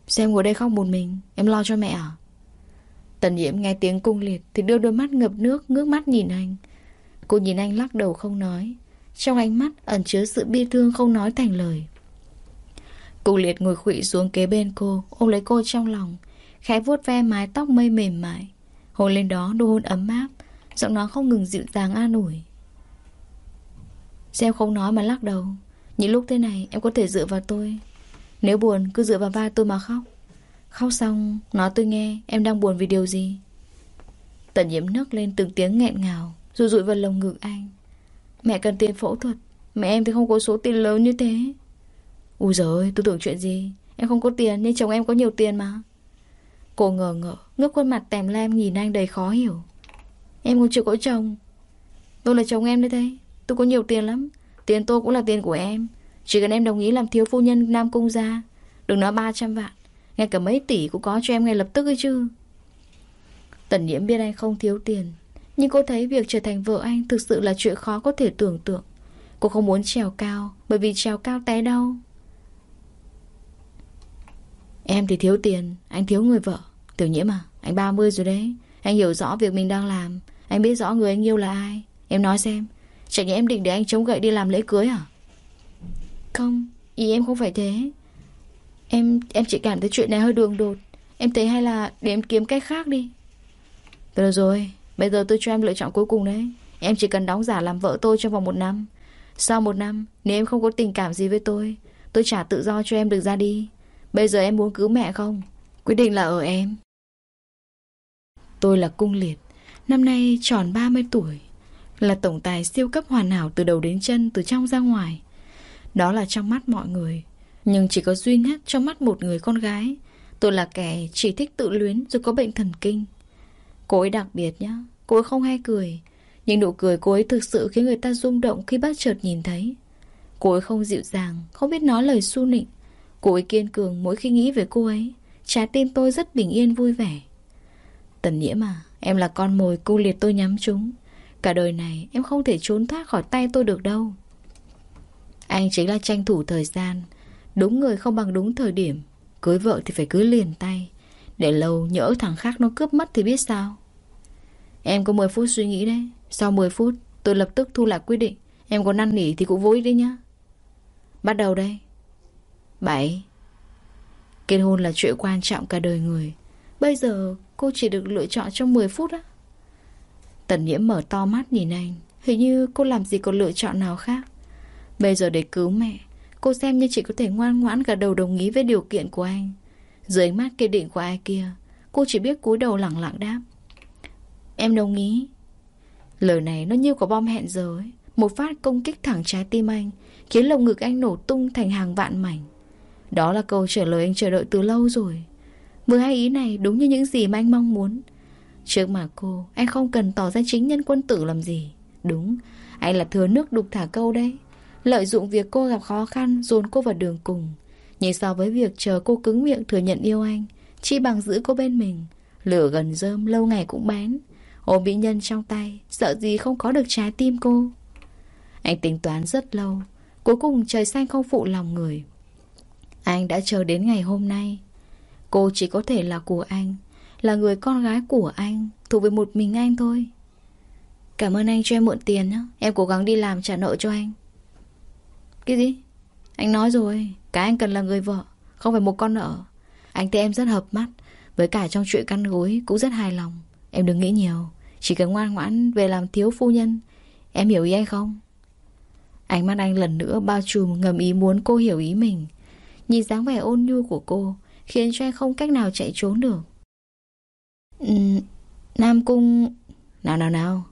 Xem ngồi đây khóc một mình, Em lo cho mẹ à? Tần nhiễm nghe tiếng cung liệt Thì đưa đôi mắt ngập nước, ngước mắt nhìn anh. Cô nhìn anh lắc đầu không nói. Trong ánh mắt ẩn chứa sự bi thương không nói thành lời. Cung liệt ngồi khụy xuống kế bên cô, Ôm lấy cô trong lòng, Khẽ vuốt ve mái tóc mây mềm mại. Hôn lên đó đôi hôn ấm áp, Giọng nói không ngừng dịu dàng an ủi. Xem không nói mà lắc đầu. Những lúc thế này, em có thể dựa vào tôi. Nếu buồn, cứ dựa vào vai tôi mà khóc. Khóc xong, Nói tôi nghe, em đang buồn vì điều gì? Tần nhiễm nấc lên từng tiếng nghẹn ngào Rồi rụi vào lồng ngực anh. Mẹ cần tiền phẫu thuật, Mẹ em thì không có số tiền lớn như thế. Úi giời ơi, tôi tưởng chuyện gì? Em không có tiền nên chồng em có nhiều tiền mà. Cô ngờ ngợ, Ngước khuôn mặt tèm lem nhìn anh đầy khó hiểu. Em còn chưa có chồng. Tôi là chồng em đấy thế Tôi có nhiều tiền lắm. Tiền tôi cũng là tiền của em. Chỉ cần em đồng ý làm thiếu phu nhân Nam Cung ra Đừng nói 300 vạn. Ngay cả mấy tỷ cũng có cho em ngay lập tức ấy chứ. Tần nhiễm biết anh không thiếu tiền, Nhưng cô thấy việc trở thành vợ anh Thực sự là chuyện khó có thể tưởng tượng. Cô không muốn trèo cao, Bởi vì trèo cao té đau. Em thì thiếu tiền, Anh thiếu người vợ. Tiểu nhiễm à Anh 30 rồi đấy. Anh hiểu rõ việc mình đang làm, Anh biết rõ người anh yêu là ai. Em nói xem Chẳng nhẽ em định để anh chống gậy đi làm lễ cưới à? Không Ý em không phải thế. Em em chỉ cảm thấy chuyện này hơi đường đột. Em thấy hay là để em kiếm cách khác đi. Được rồi Bây giờ tôi cho em lựa chọn cuối cùng đấy. Em chỉ cần đóng giả làm vợ tôi trong vòng một năm. Sau một năm Nếu em không có tình cảm gì với tôi Tôi trả tự do cho em được ra đi. Bây giờ em muốn cứu mẹ không? Quyết định là ở em. Tôi là cung liệt Năm nay tròn 30 tuổi là tổng tài siêu cấp hoàn hảo từ đầu đến chân, Từ trong ra ngoài. Đó là trong mắt mọi người. Nhưng chỉ có duy nhất trong mắt một người con gái. Tôi là kẻ chỉ thích tự luyến Rồi có bệnh thần kinh. Cô ấy đặc biệt nhá. Cô ấy không hay cười. Nhưng nụ cười cô ấy thực sự khiến người ta rung động Khi bắt chợt nhìn thấy. Cô ấy không dịu dàng, Không biết nói lời su nịnh. Cô ấy kiên cường mỗi khi nghĩ về cô ấy. Trái tim tôi rất bình yên vui vẻ. Tần Nhiễm mà, Em là con mồi cô liệt tôi nhắm chúng. Cả đời này, em không thể trốn thoát khỏi tay tôi được đâu. Anh chính là tranh thủ thời gian. Đúng người không bằng đúng thời điểm. Cưới vợ thì phải cưới liền tay. Để lâu nhỡ thằng khác nó cướp mất thì biết sao? Em có 10 phút suy nghĩ đấy. Sau 10 phút, tôi lập tức thu lại quyết định. Em có năn nỉ thì cũng vui đấy nhá. Bắt đầu đây. 7 Kết hôn là chuyện quan trọng cả đời người. Bây giờ, cô chỉ được lựa chọn trong 10 phút á. Tần nhiễm mở to mắt nhìn anh. Hình như cô làm gì có lựa chọn nào khác. Bây giờ để cứu mẹ, Cô xem như chỉ có thể ngoan ngoãn gật đầu đồng ý với điều kiện của anh. Dưới mắt kiên định của ai kia, Cô chỉ biết cúi đầu lặng lặng đáp. Em đồng ý. Lời này nó như có bom hẹn giờ ấy. Một phát công kích thẳng trái tim anh, Khiến lồng ngực anh nổ tung thành hàng vạn mảnh. Đó là câu trả lời anh chờ đợi từ lâu rồi. Mười hai ý này đúng như những gì mà anh mong muốn. Trước mà cô, Anh không cần tỏ ra chính nhân quân tử làm gì. Đúng, Anh là thừa nước đục thả câu đấy. Lợi dụng việc cô gặp khó khăn, Dồn cô vào đường cùng. Nhưng so với việc chờ cô cứng miệng thừa nhận yêu anh, Chi bằng giữ cô bên mình. Lửa gần rơm, lâu ngày cũng bén. Ôm mỹ nhân trong tay, Sợ gì không có được trái tim cô. Anh tính toán rất lâu, Cuối cùng trời xanh không phụ lòng người. Anh đã chờ đến ngày hôm nay. Cô chỉ có thể là của anh. Là người con gái của anh, Thuộc về một mình anh thôi. Cảm ơn anh cho em mượn tiền nhé Em cố gắng đi làm trả nợ cho anh. Cái gì? Anh nói rồi, Cái anh cần là người vợ, Không phải một con nợ. Anh thấy em rất hợp mắt, Với cả trong chuyện căn gối cũng rất hài lòng. Em đừng nghĩ nhiều, Chỉ cần ngoan ngoãn về làm thiếu phu nhân. Em hiểu ý anh không? Ánh mắt anh lần nữa bao trùm ngầm ý muốn cô hiểu ý mình. Nhìn dáng vẻ ôn nhu của cô Khiến cho anh không cách nào chạy trốn được ừ, Nam Cung Nào nào nào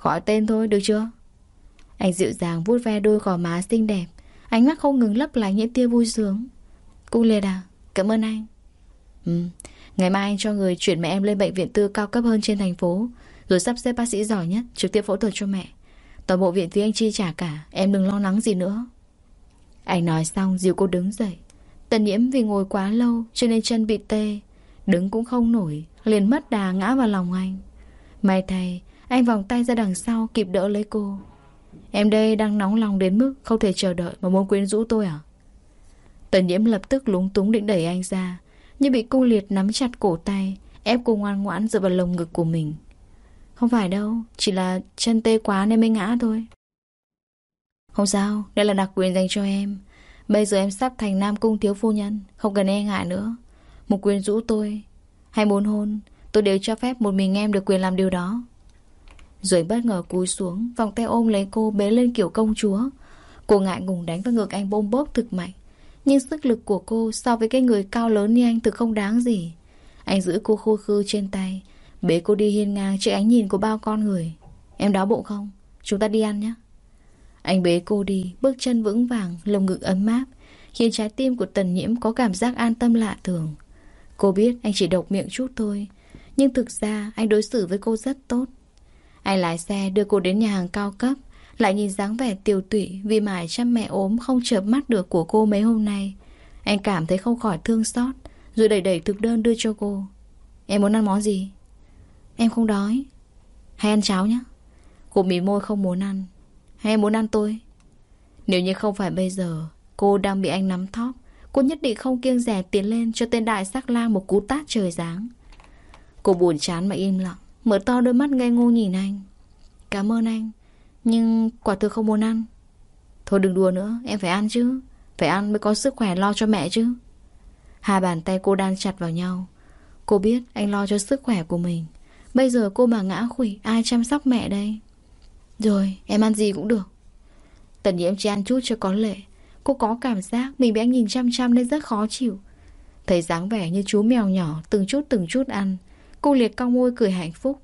Gọi tên thôi được chưa? Anh dịu dàng vuốt ve đôi gò má xinh đẹp Ánh mắt không ngừng lấp lánh những tia vui sướng. Cung liệt à Cảm ơn anh. Ừ Ngày mai anh cho người chuyển mẹ em lên bệnh viện tư cao cấp hơn trên thành phố Rồi sắp xếp bác sĩ giỏi nhất Trực tiếp phẫu thuật cho mẹ. Toàn bộ viện phí anh chi trả cả Em đừng lo lắng gì nữa. Anh nói xong dìu cô đứng dậy. Tần nhiễm vì ngồi quá lâu Cho nên chân bị tê Đứng cũng không nổi, Liền mất đà ngã vào lòng anh. May thay, Anh vòng tay ra đằng sau kịp đỡ lấy cô. Em đây đang nóng lòng đến mức Không thể chờ đợi mà muốn quyến rũ tôi à? Tần nhiễm lập tức lúng túng định đẩy anh ra, Nhưng bị cô liệt nắm chặt cổ tay, Ép cô ngoan ngoãn dựa vào lồng ngực của mình. Không phải đâu, Chỉ là chân tê quá nên mới ngã thôi. Không sao, Đây là đặc quyền dành cho em. Bây giờ em sắp thành Nam Cung thiếu phu nhân, Không cần e ngại nữa. Một quyền rũ tôi. Hay muốn hôn Tôi đều cho phép một mình em được quyền làm điều đó. Rồi bất ngờ cúi xuống Vòng tay ôm lấy cô bế lên kiểu công chúa. Cô ngại ngùng đánh vào ngực anh bôm bốp thực mạnh. Nhưng sức lực của cô So với cái người cao lớn như anh thực không đáng gì. Anh giữ cô khô khư trên tay Bế cô đi hiên ngang trước ánh nhìn của bao con người. Em đói bụng không? Chúng ta đi ăn nhé. Anh bế cô đi, bước chân vững vàng, lồng ngực ấm áp, khiến trái tim của tần nhiễm có cảm giác an tâm lạ thường. Cô biết anh chỉ độc miệng chút thôi, nhưng thực ra anh đối xử với cô rất tốt. Anh lái xe đưa cô đến nhà hàng cao cấp, lại nhìn dáng vẻ tiều tụy vì mải chăm mẹ ốm không chợp mắt được của cô mấy hôm nay. Anh cảm thấy không khỏi thương xót, rồi đẩy đẩy thực đơn đưa cho cô. Em muốn ăn món gì? Em không đói. Hay ăn cháo nhé? Cô mỉ môi không muốn ăn hay em muốn ăn tôi Nếu như không phải bây giờ Cô đang bị anh nắm thóp Cô nhất định không kiêng rẻ tiến lên cho tên đại sắc lang một cú tát trời giáng. Cô buồn chán mà im lặng, Mở to đôi mắt ngây ngô nhìn anh. Cảm ơn anh, Nhưng quả thực không muốn ăn. Thôi đừng đùa nữa, Em phải ăn chứ, Phải ăn mới có sức khỏe lo cho mẹ chứ. Hai bàn tay cô đan chặt vào nhau. Cô biết anh lo cho sức khỏe của mình. Bây giờ cô mà ngã khủy, Ai chăm sóc mẹ đây? Rồi, em ăn gì cũng được. Tần nhiễm chỉ ăn chút cho có lệ. Cô có cảm giác mình bị anh nhìn chăm chăm nên rất khó chịu. Thấy dáng vẻ như chú mèo nhỏ, Từng chút từng chút ăn. Cô liệt cong môi cười hạnh phúc.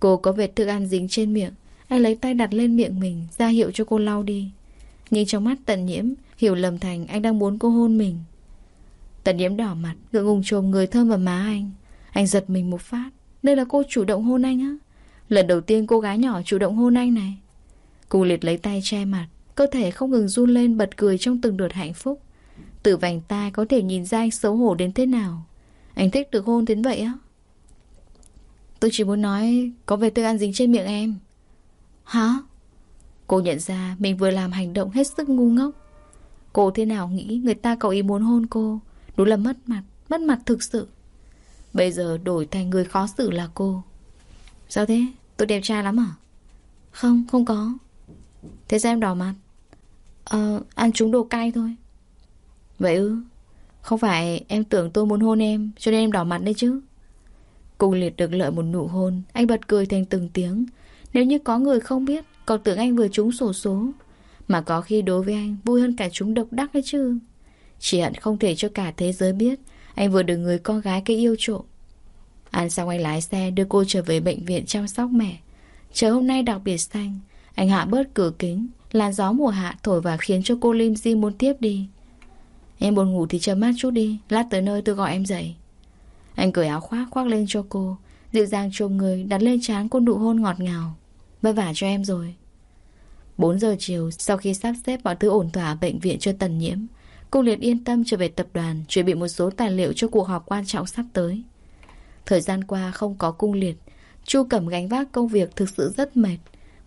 Cô có vệt thức ăn dính trên miệng. Anh lấy tay đặt lên miệng mình, ra hiệu cho cô lau đi. Nhưng trong mắt tần nhiễm, Hiểu lầm thành anh đang muốn cô hôn mình. Tần nhiễm đỏ mặt, Ngượng ngùng trồm người thơm vào má anh. Anh giật mình một phát. Đây là cô chủ động hôn anh á. Lần đầu tiên cô gái nhỏ chủ động hôn anh này. Cô liệt lấy tay che mặt. Cơ thể không ngừng run lên bật cười trong từng đợt hạnh phúc. Từ vành tai có thể nhìn ra anh xấu hổ đến thế nào. Anh thích được hôn đến vậy á? Tôi chỉ muốn nói Có về tôi ăn dính trên miệng em. Hả? Cô nhận ra mình vừa làm hành động hết sức ngu ngốc. Cô thế nào nghĩ người ta có ý muốn hôn cô? Đúng là mất mặt Mất mặt thực sự. Bây giờ đổi thành người khó xử là cô. Sao thế? Tôi đẹp trai lắm à? Không, không có. Thế sao em đỏ mặt? Ờ, ăn trúng đồ cay thôi. Vậy ư? Không phải em tưởng tôi muốn hôn em Cho nên em đỏ mặt đấy chứ. Cùng liệt được lợi một nụ hôn Anh bật cười thành từng tiếng. Nếu như có người không biết Còn tưởng anh vừa trúng sổ số. Mà có khi đối với anh vui hơn cả chúng độc đắc đấy chứ. Chỉ hận không thể cho cả thế giới biết Anh vừa được người con gái cái yêu trộm. Ăn xong anh lái xe đưa cô trở về bệnh viện chăm sóc mẹ. Trời hôm nay đặc biệt xanh anh hạ bớt cửa kính Làn gió mùa hạ thổi vào khiến cho cô Lim Di muốn tiếp đi Em buồn ngủ thì chấm mắt chút đi Lát tới nơi tôi gọi em dậy Anh cởi áo khoác khoác lên cho cô Dịu dàng chôm người đặt lên trán cô nụ hôn ngọt ngào Vất vả cho em rồi 4 giờ chiều, sau khi sắp xếp mọi thứ ổn thỏa bệnh viện cho tần nhiễm, Cung Liệt yên tâm trở về tập đoàn, chuẩn bị một số tài liệu cho cuộc họp quan trọng sắp tới. Thời gian qua không có Cung Liệt, Chu Cẩm gánh vác công việc thực sự rất mệt.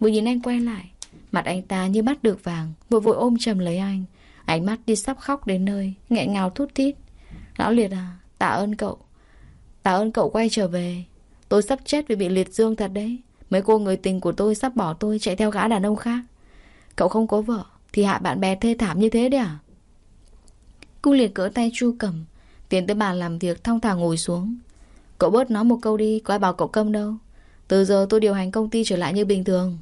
Vừa nhìn anh quay lại, mặt anh ta như bắt được vàng, vội vội ôm chầm lấy anh. Ánh mắt đi sắp khóc đến nơi, nghẹn ngào thút thít. Lão Liệt à, tạ ơn cậu. Tạ ơn cậu quay trở về. Tôi sắp chết vì bị liệt dương thật đấy. Mấy cô người tình của tôi sắp bỏ tôi chạy theo gã đàn ông khác. Cậu không có vợ, thì hạ bạn bè thê thảm như thế đấy à? Cung liệt cỡ tay chu cầm, tiến tới bàn làm việc thong thả ngồi xuống. Cậu bớt nói một câu đi, có ai bảo cậu câm đâu. Từ giờ tôi điều hành công ty trở lại như bình thường.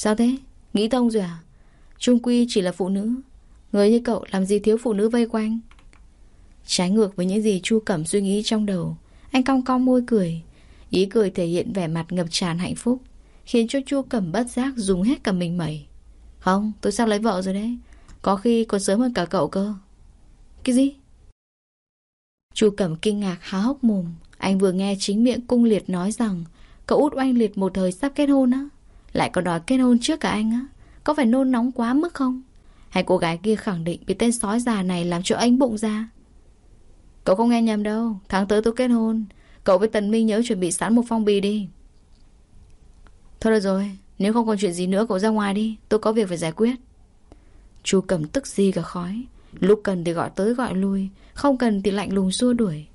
Sao thế? Nghĩ thông rồi à? Trung quy chỉ là phụ nữ. Người như cậu làm gì thiếu phụ nữ vây quanh? Trái ngược với những gì Chu Cẩm suy nghĩ trong đầu Anh cong cong môi cười Ý cười thể hiện vẻ mặt ngập tràn hạnh phúc Khiến cho Chu Cẩm bất giác dùng hết cả mình mẩy Không, tôi sắp lấy vợ rồi đấy Có khi còn sớm hơn cả cậu cơ Cái gì? Chu Cẩm kinh ngạc há hốc mồm Anh vừa nghe chính miệng cung liệt nói rằng Cậu út oanh liệt một thời sắp kết hôn á lại còn đòi kết hôn trước cả anh á, Có phải nôn nóng quá mức không? Hay cô gái kia khẳng định bị tên sói già này làm cho anh bụng ra? Cậu không nghe nhầm đâu, Tháng tới tôi kết hôn, Cậu với Tần Minh nhớ chuẩn bị sẵn một phong bì đi. Thôi được rồi, Nếu không còn chuyện gì nữa cậu ra ngoài đi, Tôi có việc phải giải quyết. Chú cầm tức gì cả khói, Lúc cần thì gọi tới gọi lui, Không cần thì lạnh lùng xua đuổi.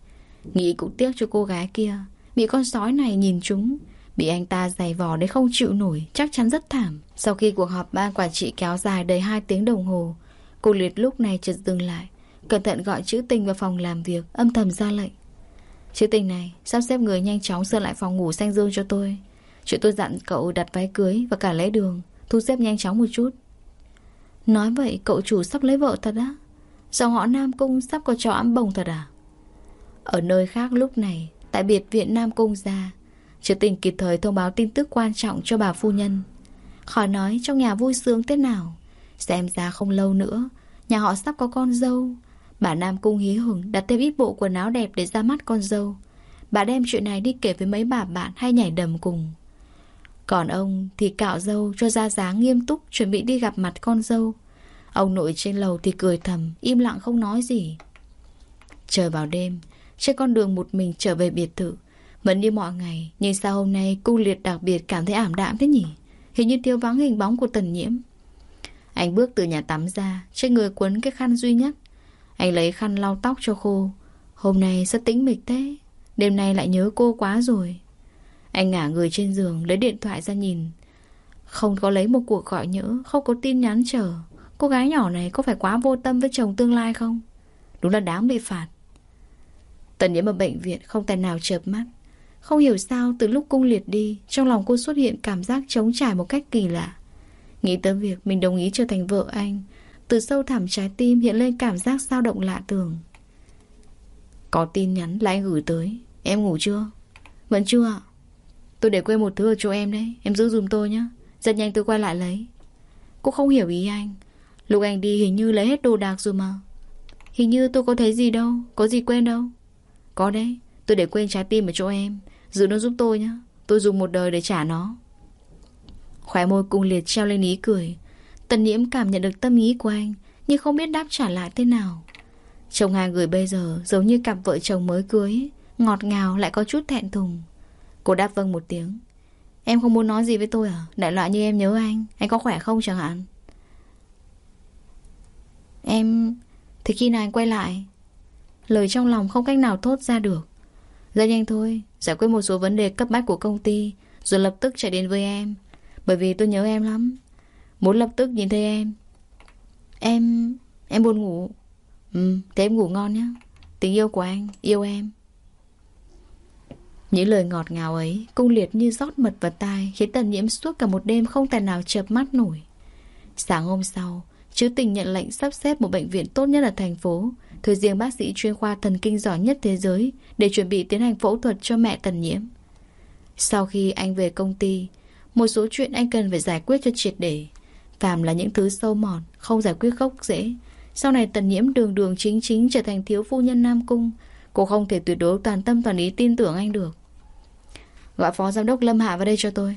Nghĩ cũng tiếc cho cô gái kia, Bị con sói này nhìn chúng Bị anh ta giày vò đến không chịu nổi, Chắc chắn rất thảm. Sau khi cuộc họp ban quản trị kéo dài đầy 2 tiếng đồng hồ, Cô Liệt lúc này chợt dừng lại, Cẩn thận gọi chữ tình vào phòng làm việc, Âm thầm ra lệnh. Chữ tình này, sắp xếp người nhanh chóng sơn lại phòng ngủ xanh dương cho tôi. Chuyện tôi dặn cậu đặt váy cưới Và cả lễ đường, Thu xếp nhanh chóng một chút. Nói vậy cậu chủ sắp lấy vợ thật á? Dòng họ Nam Cung sắp có trò ấm bồng thật à? Ở nơi khác lúc này, Tại biệt viện Nam Cung ra chưa tình kịp thời thông báo tin tức quan trọng cho bà phu nhân Khỏi nói trong nhà vui sướng thế nào Xem ra không lâu nữa Nhà họ sắp có con dâu Bà Nam Cung hí hửng đặt thêm ít bộ quần áo đẹp để ra mắt con dâu. Bà đem chuyện này đi kể với mấy bà bạn hay nhảy đầm cùng. Còn ông thì cạo dâu cho ra dáng nghiêm túc chuẩn bị đi gặp mặt con dâu. Ông nội trên lầu thì cười thầm, im lặng không nói gì. Trời vào đêm, trên con đường một mình trở về biệt thự. Vẫn như mọi ngày, nhưng sao hôm nay cung liệt đặc biệt cảm thấy ảm đạm thế nhỉ? Hình như thiếu vắng hình bóng của tần nhiễm. Anh bước từ nhà tắm ra, trên người quấn cái khăn duy nhất. Anh lấy khăn lau tóc cho khô. Hôm nay rất tĩnh mịch thế? Đêm nay lại nhớ cô quá rồi. Anh ngả người trên giường Lấy điện thoại ra nhìn. Không có lấy một cuộc gọi nhỡ Không có tin nhắn chờ. Cô gái nhỏ này có phải quá vô tâm với chồng tương lai không? Đúng là đáng bị phạt. Tần nhiễm ở bệnh viện Không tài nào chợp mắt. Không hiểu sao, từ lúc cung liệt đi, Trong lòng cô xuất hiện cảm giác trống trải một cách kỳ lạ. Nghĩ tới việc mình đồng ý trở thành vợ anh, từ sâu thẳm trái tim hiện lên cảm giác sao động lạ thường. Có tin nhắn là anh gửi tới. Em ngủ chưa? Vẫn chưa ạ. Tôi để quên một thứ ở chỗ em đấy. Em giữ dùm tôi nhé Rất nhanh tôi quay lại lấy. Cô không hiểu ý anh. Lúc anh đi hình như lấy hết đồ đạc rồi mà. Hình như tôi có thấy gì đâu. Có gì quên đâu. Có đấy. Tôi để quên trái tim ở chỗ em. Giữ nó giúp tôi nhé Tôi dùng một đời để trả nó. Khóe môi cung liệt treo lên ý cười. Tần nhiễm cảm nhận được tâm ý của anh, Nhưng không biết đáp trả lại thế nào. Chồng hai người bây giờ giống như cặp vợ chồng mới cưới, Ngọt ngào lại có chút thẹn thùng. Cô đáp vâng một tiếng. Em không muốn nói gì với tôi à? Đại loại như em nhớ anh Anh có khỏe không chẳng hạn? Em, Thì khi nào anh quay lại? Lời trong lòng không cách nào thốt ra được. Rất nhanh thôi Giải quyết một số vấn đề cấp bách của công ty Rồi lập tức chạy đến với em. Bởi vì tôi nhớ em lắm. Muốn lập tức nhìn thấy em. Em... em buồn ngủ. Ừ, thế em ngủ ngon nhé Tình yêu của anh, yêu em. Những lời ngọt ngào ấy Cung liệt như rót mật vào tai Khiến tần nhiễm suốt cả một đêm không tài nào chợp mắt nổi. Sáng hôm sau Chứ tình nhận lệnh sắp xếp một bệnh viện tốt nhất ở thành phố. Thuê riêng bác sĩ chuyên khoa thần kinh giỏi nhất thế giới Để chuẩn bị tiến hành phẫu thuật cho mẹ tần nhiễm. Sau khi anh về công ty, Một số chuyện anh cần phải giải quyết cho triệt để. Phàm là những thứ sâu mòn Không giải quyết gốc dễ Sau này tần nhiễm đường đường chính chính trở thành thiếu phu nhân Nam Cung, Cô không thể tuyệt đối toàn tâm toàn ý tin tưởng anh được. Gọi phó giám đốc Lâm Hạ vào đây cho tôi.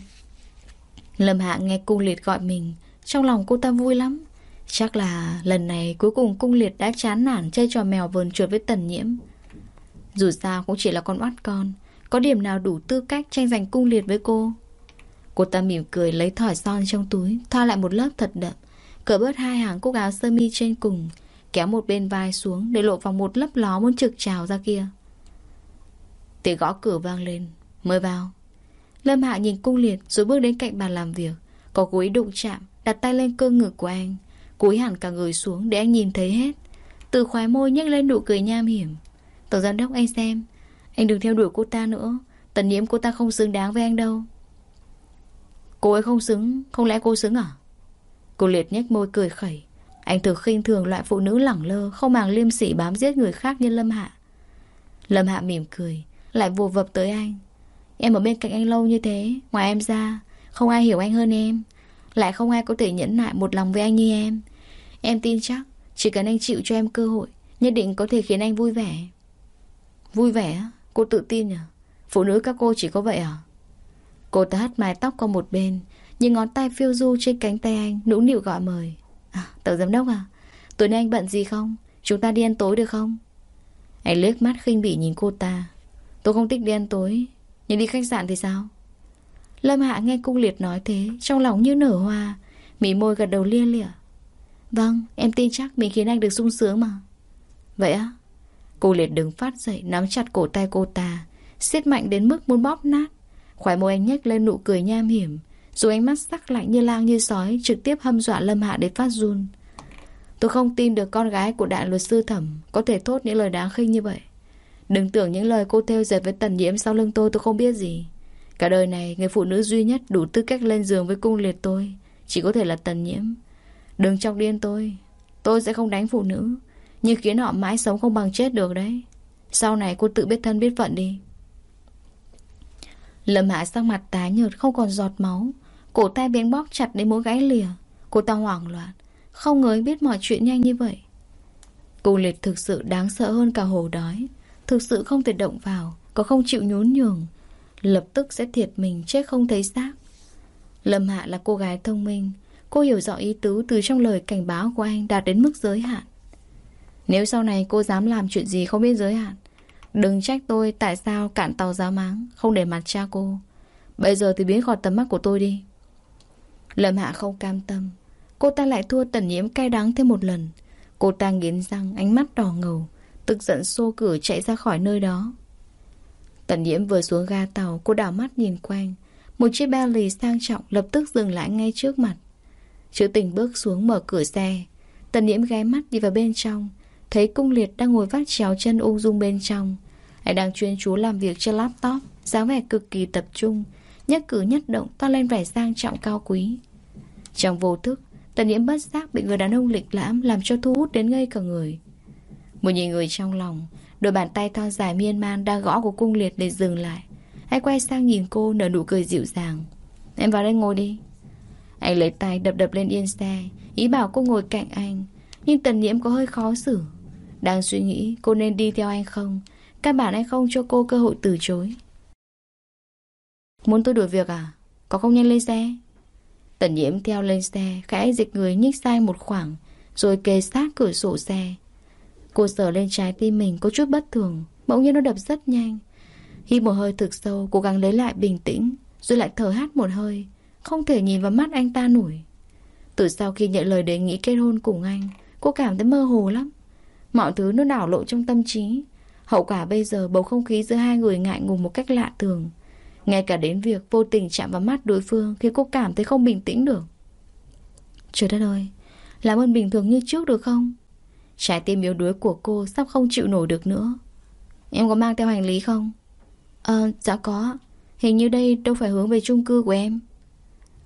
Lâm Hạ nghe cung liệt gọi mình, Trong lòng cô ta vui lắm. Chắc là lần này cuối cùng cung liệt đã chán nản chơi trò mèo vờn chuột với tần nhiễm. Dù sao cũng chỉ là con oát con. Có điểm nào đủ tư cách tranh giành cung liệt với cô? Cô ta mỉm cười lấy thỏi son trong túi, Thoa lại một lớp thật đậm. Cởi bớt hai hàng cúc áo sơ mi trên cùng, Kéo một bên vai xuống Để lộ vòng một lấp ló muốn trực trào ra kia. Tiếng gõ cửa vang lên. Mới vào. Lâm Hạ nhìn cung liệt rồi bước đến cạnh bàn làm việc. Có cú ý đụng chạm, Đặt tay lên cơ ngực của anh. Cúi hẳn cả người xuống để anh nhìn thấy hết. Từ khóe môi nhếch lên nụ cười nham hiểm. Tổng giám đốc, anh xem. Anh đừng theo đuổi cô ta nữa. Tần nhiễm cô ta không xứng đáng với anh đâu. Cô ấy không xứng. Không lẽ cô xứng à? Cô liệt nhếch môi cười khẩy. Anh thực khinh thường loại phụ nữ lẳng lơ, Không màng liêm sỉ bám giết người khác như Lâm Hạ. Lâm Hạ mỉm cười, Lại vồ vập tới anh. Em ở bên cạnh anh lâu như thế, Ngoài em ra, Không ai hiểu anh hơn em. Lại không ai có thể nhẫn nại một lòng với anh như em. Em tin chắc, Chỉ cần anh chịu cho em cơ hội, Nhất định có thể khiến anh vui vẻ. Vui vẻ Cô tự tin à Phụ nữ các cô chỉ có vậy à? Cô ta hất mái tóc qua một bên, Những ngón tay phiêu du trên cánh tay anh, Nũng nịu gọi mời. À tổng giám đốc à? Tối nay anh bận gì không? Chúng ta đi ăn tối được không? Anh liếc mắt khinh bỉ nhìn cô ta. Tôi không thích đi ăn tối. Nhưng đi khách sạn thì sao? Lâm Hạ nghe cung liệt nói thế, Trong lòng như nở hoa, Mỉ môi gật đầu lia lịa. Vâng em tin chắc mình khiến anh được sung sướng mà. Vậy á? Cô liệt đứng phát dậy, nắm chặt cổ tay cô ta, siết mạnh đến mức muốn bóp nát. Khoái môi anh nhếch lên nụ cười nham hiểm Rồi ánh mắt sắc lạnh như lang như sói Trực tiếp hâm dọa Lâm Hạ đến phát run. Tôi không tin được con gái của đại luật sư thẩm Có thể thốt những lời đáng khinh như vậy. Đừng tưởng những lời cô theo dệt với tần nhiễm Sau lưng tôi tôi không biết gì. Cả đời này, người phụ nữ duy nhất đủ tư cách lên giường với cung liệt tôi Chỉ có thể là tần nhiễm. Đừng chọc điên tôi Tôi sẽ không đánh phụ nữ, Nhưng khiến họ mãi sống không bằng chết được đấy. Sau này cô tự biết thân biết phận đi. Lâm Hạ sắc mặt tái nhợt, không còn giọt máu. Cổ tay biến bóp chặt đến muốn gãy lìa, Cô ta hoảng loạn. Không ngờ biết mọi chuyện nhanh như vậy. Cung liệt thực sự đáng sợ hơn cả hồ đói. Thực sự không thể động vào, Có không chịu nhún nhường. Lập tức sẽ thiệt mình chết không thấy xác. Lâm Hạ là cô gái thông minh. Cô hiểu rõ ý tứ từ trong lời cảnh báo của anh đạt đến mức giới hạn. Nếu sau này cô dám làm chuyện gì không biết giới hạn, Đừng trách tôi tại sao cạn tàu giá máng, Không để mặt cha cô. Bây giờ thì biến khỏi tầm mắt của tôi đi. Lâm Hạ không cam tâm. Cô ta lại thua tần nhiễm cay đắng thêm một lần. Cô ta nghiến răng, ánh mắt đỏ ngầu, Tức giận xô cửa chạy ra khỏi nơi đó. Tần nhiễm vừa xuống ga tàu, Cô đảo mắt nhìn quanh. Một chiếc Bentley sang trọng lập tức dừng lại ngay trước mặt. Chữ tình bước xuống mở cửa xe. Tần nhiễm ghé mắt đi vào bên trong. Thấy cung liệt đang ngồi vắt chéo chân ung dung bên trong. Anh đang chuyên chú làm việc trên laptop, dáng vẻ cực kỳ tập trung. Nhất cử nhất động to lên vẻ sang trọng cao quý. Trong vô thức, Tần nhiễm bất giác bị người đàn ông lịch lãm Làm cho thu hút đến ngây cả người. Một nhìn người trong lòng Đôi bàn tay thon dài miên man đang gõ của cung liệt để dừng lại. Anh quay sang nhìn cô nở nụ cười dịu dàng. Em vào đây ngồi đi. Anh lấy tay đập đập lên yên xe, Ý bảo cô ngồi cạnh anh. Nhưng tần nhiễm có hơi khó xử. Đang suy nghĩ cô nên đi theo anh không? Căn bản anh không cho cô cơ hội từ chối. Muốn tôi đuổi việc à? Có không nhanh lên xe? Tần nhiễm theo lên xe, Khẽ dịch người nhích sang một khoảng, Rồi kề sát cửa sổ xe. Cô sờ lên trái tim mình có chút bất thường, Bỗng nhiên nó đập rất nhanh. Hít một hơi thực sâu, Cố gắng lấy lại bình tĩnh, Rồi lại thở hát một hơi, Không thể nhìn vào mắt anh ta nổi. Từ sau khi nhận lời đề nghị kết hôn cùng anh, Cô cảm thấy mơ hồ lắm. Mọi thứ nó đảo lộn trong tâm trí. Hậu quả bây giờ bầu không khí giữa hai người ngại ngùng một cách lạ thường. Ngay cả đến việc vô tình chạm vào mắt đối phương Khi cô cảm thấy không bình tĩnh được. Trời đất ơi, Làm ơn bình thường như trước được không? Trái tim yếu đuối của cô sắp không chịu nổi được nữa. Em có mang theo hành lý không? Ờ dạ có. Hình như đây đâu phải hướng về chung cư của em.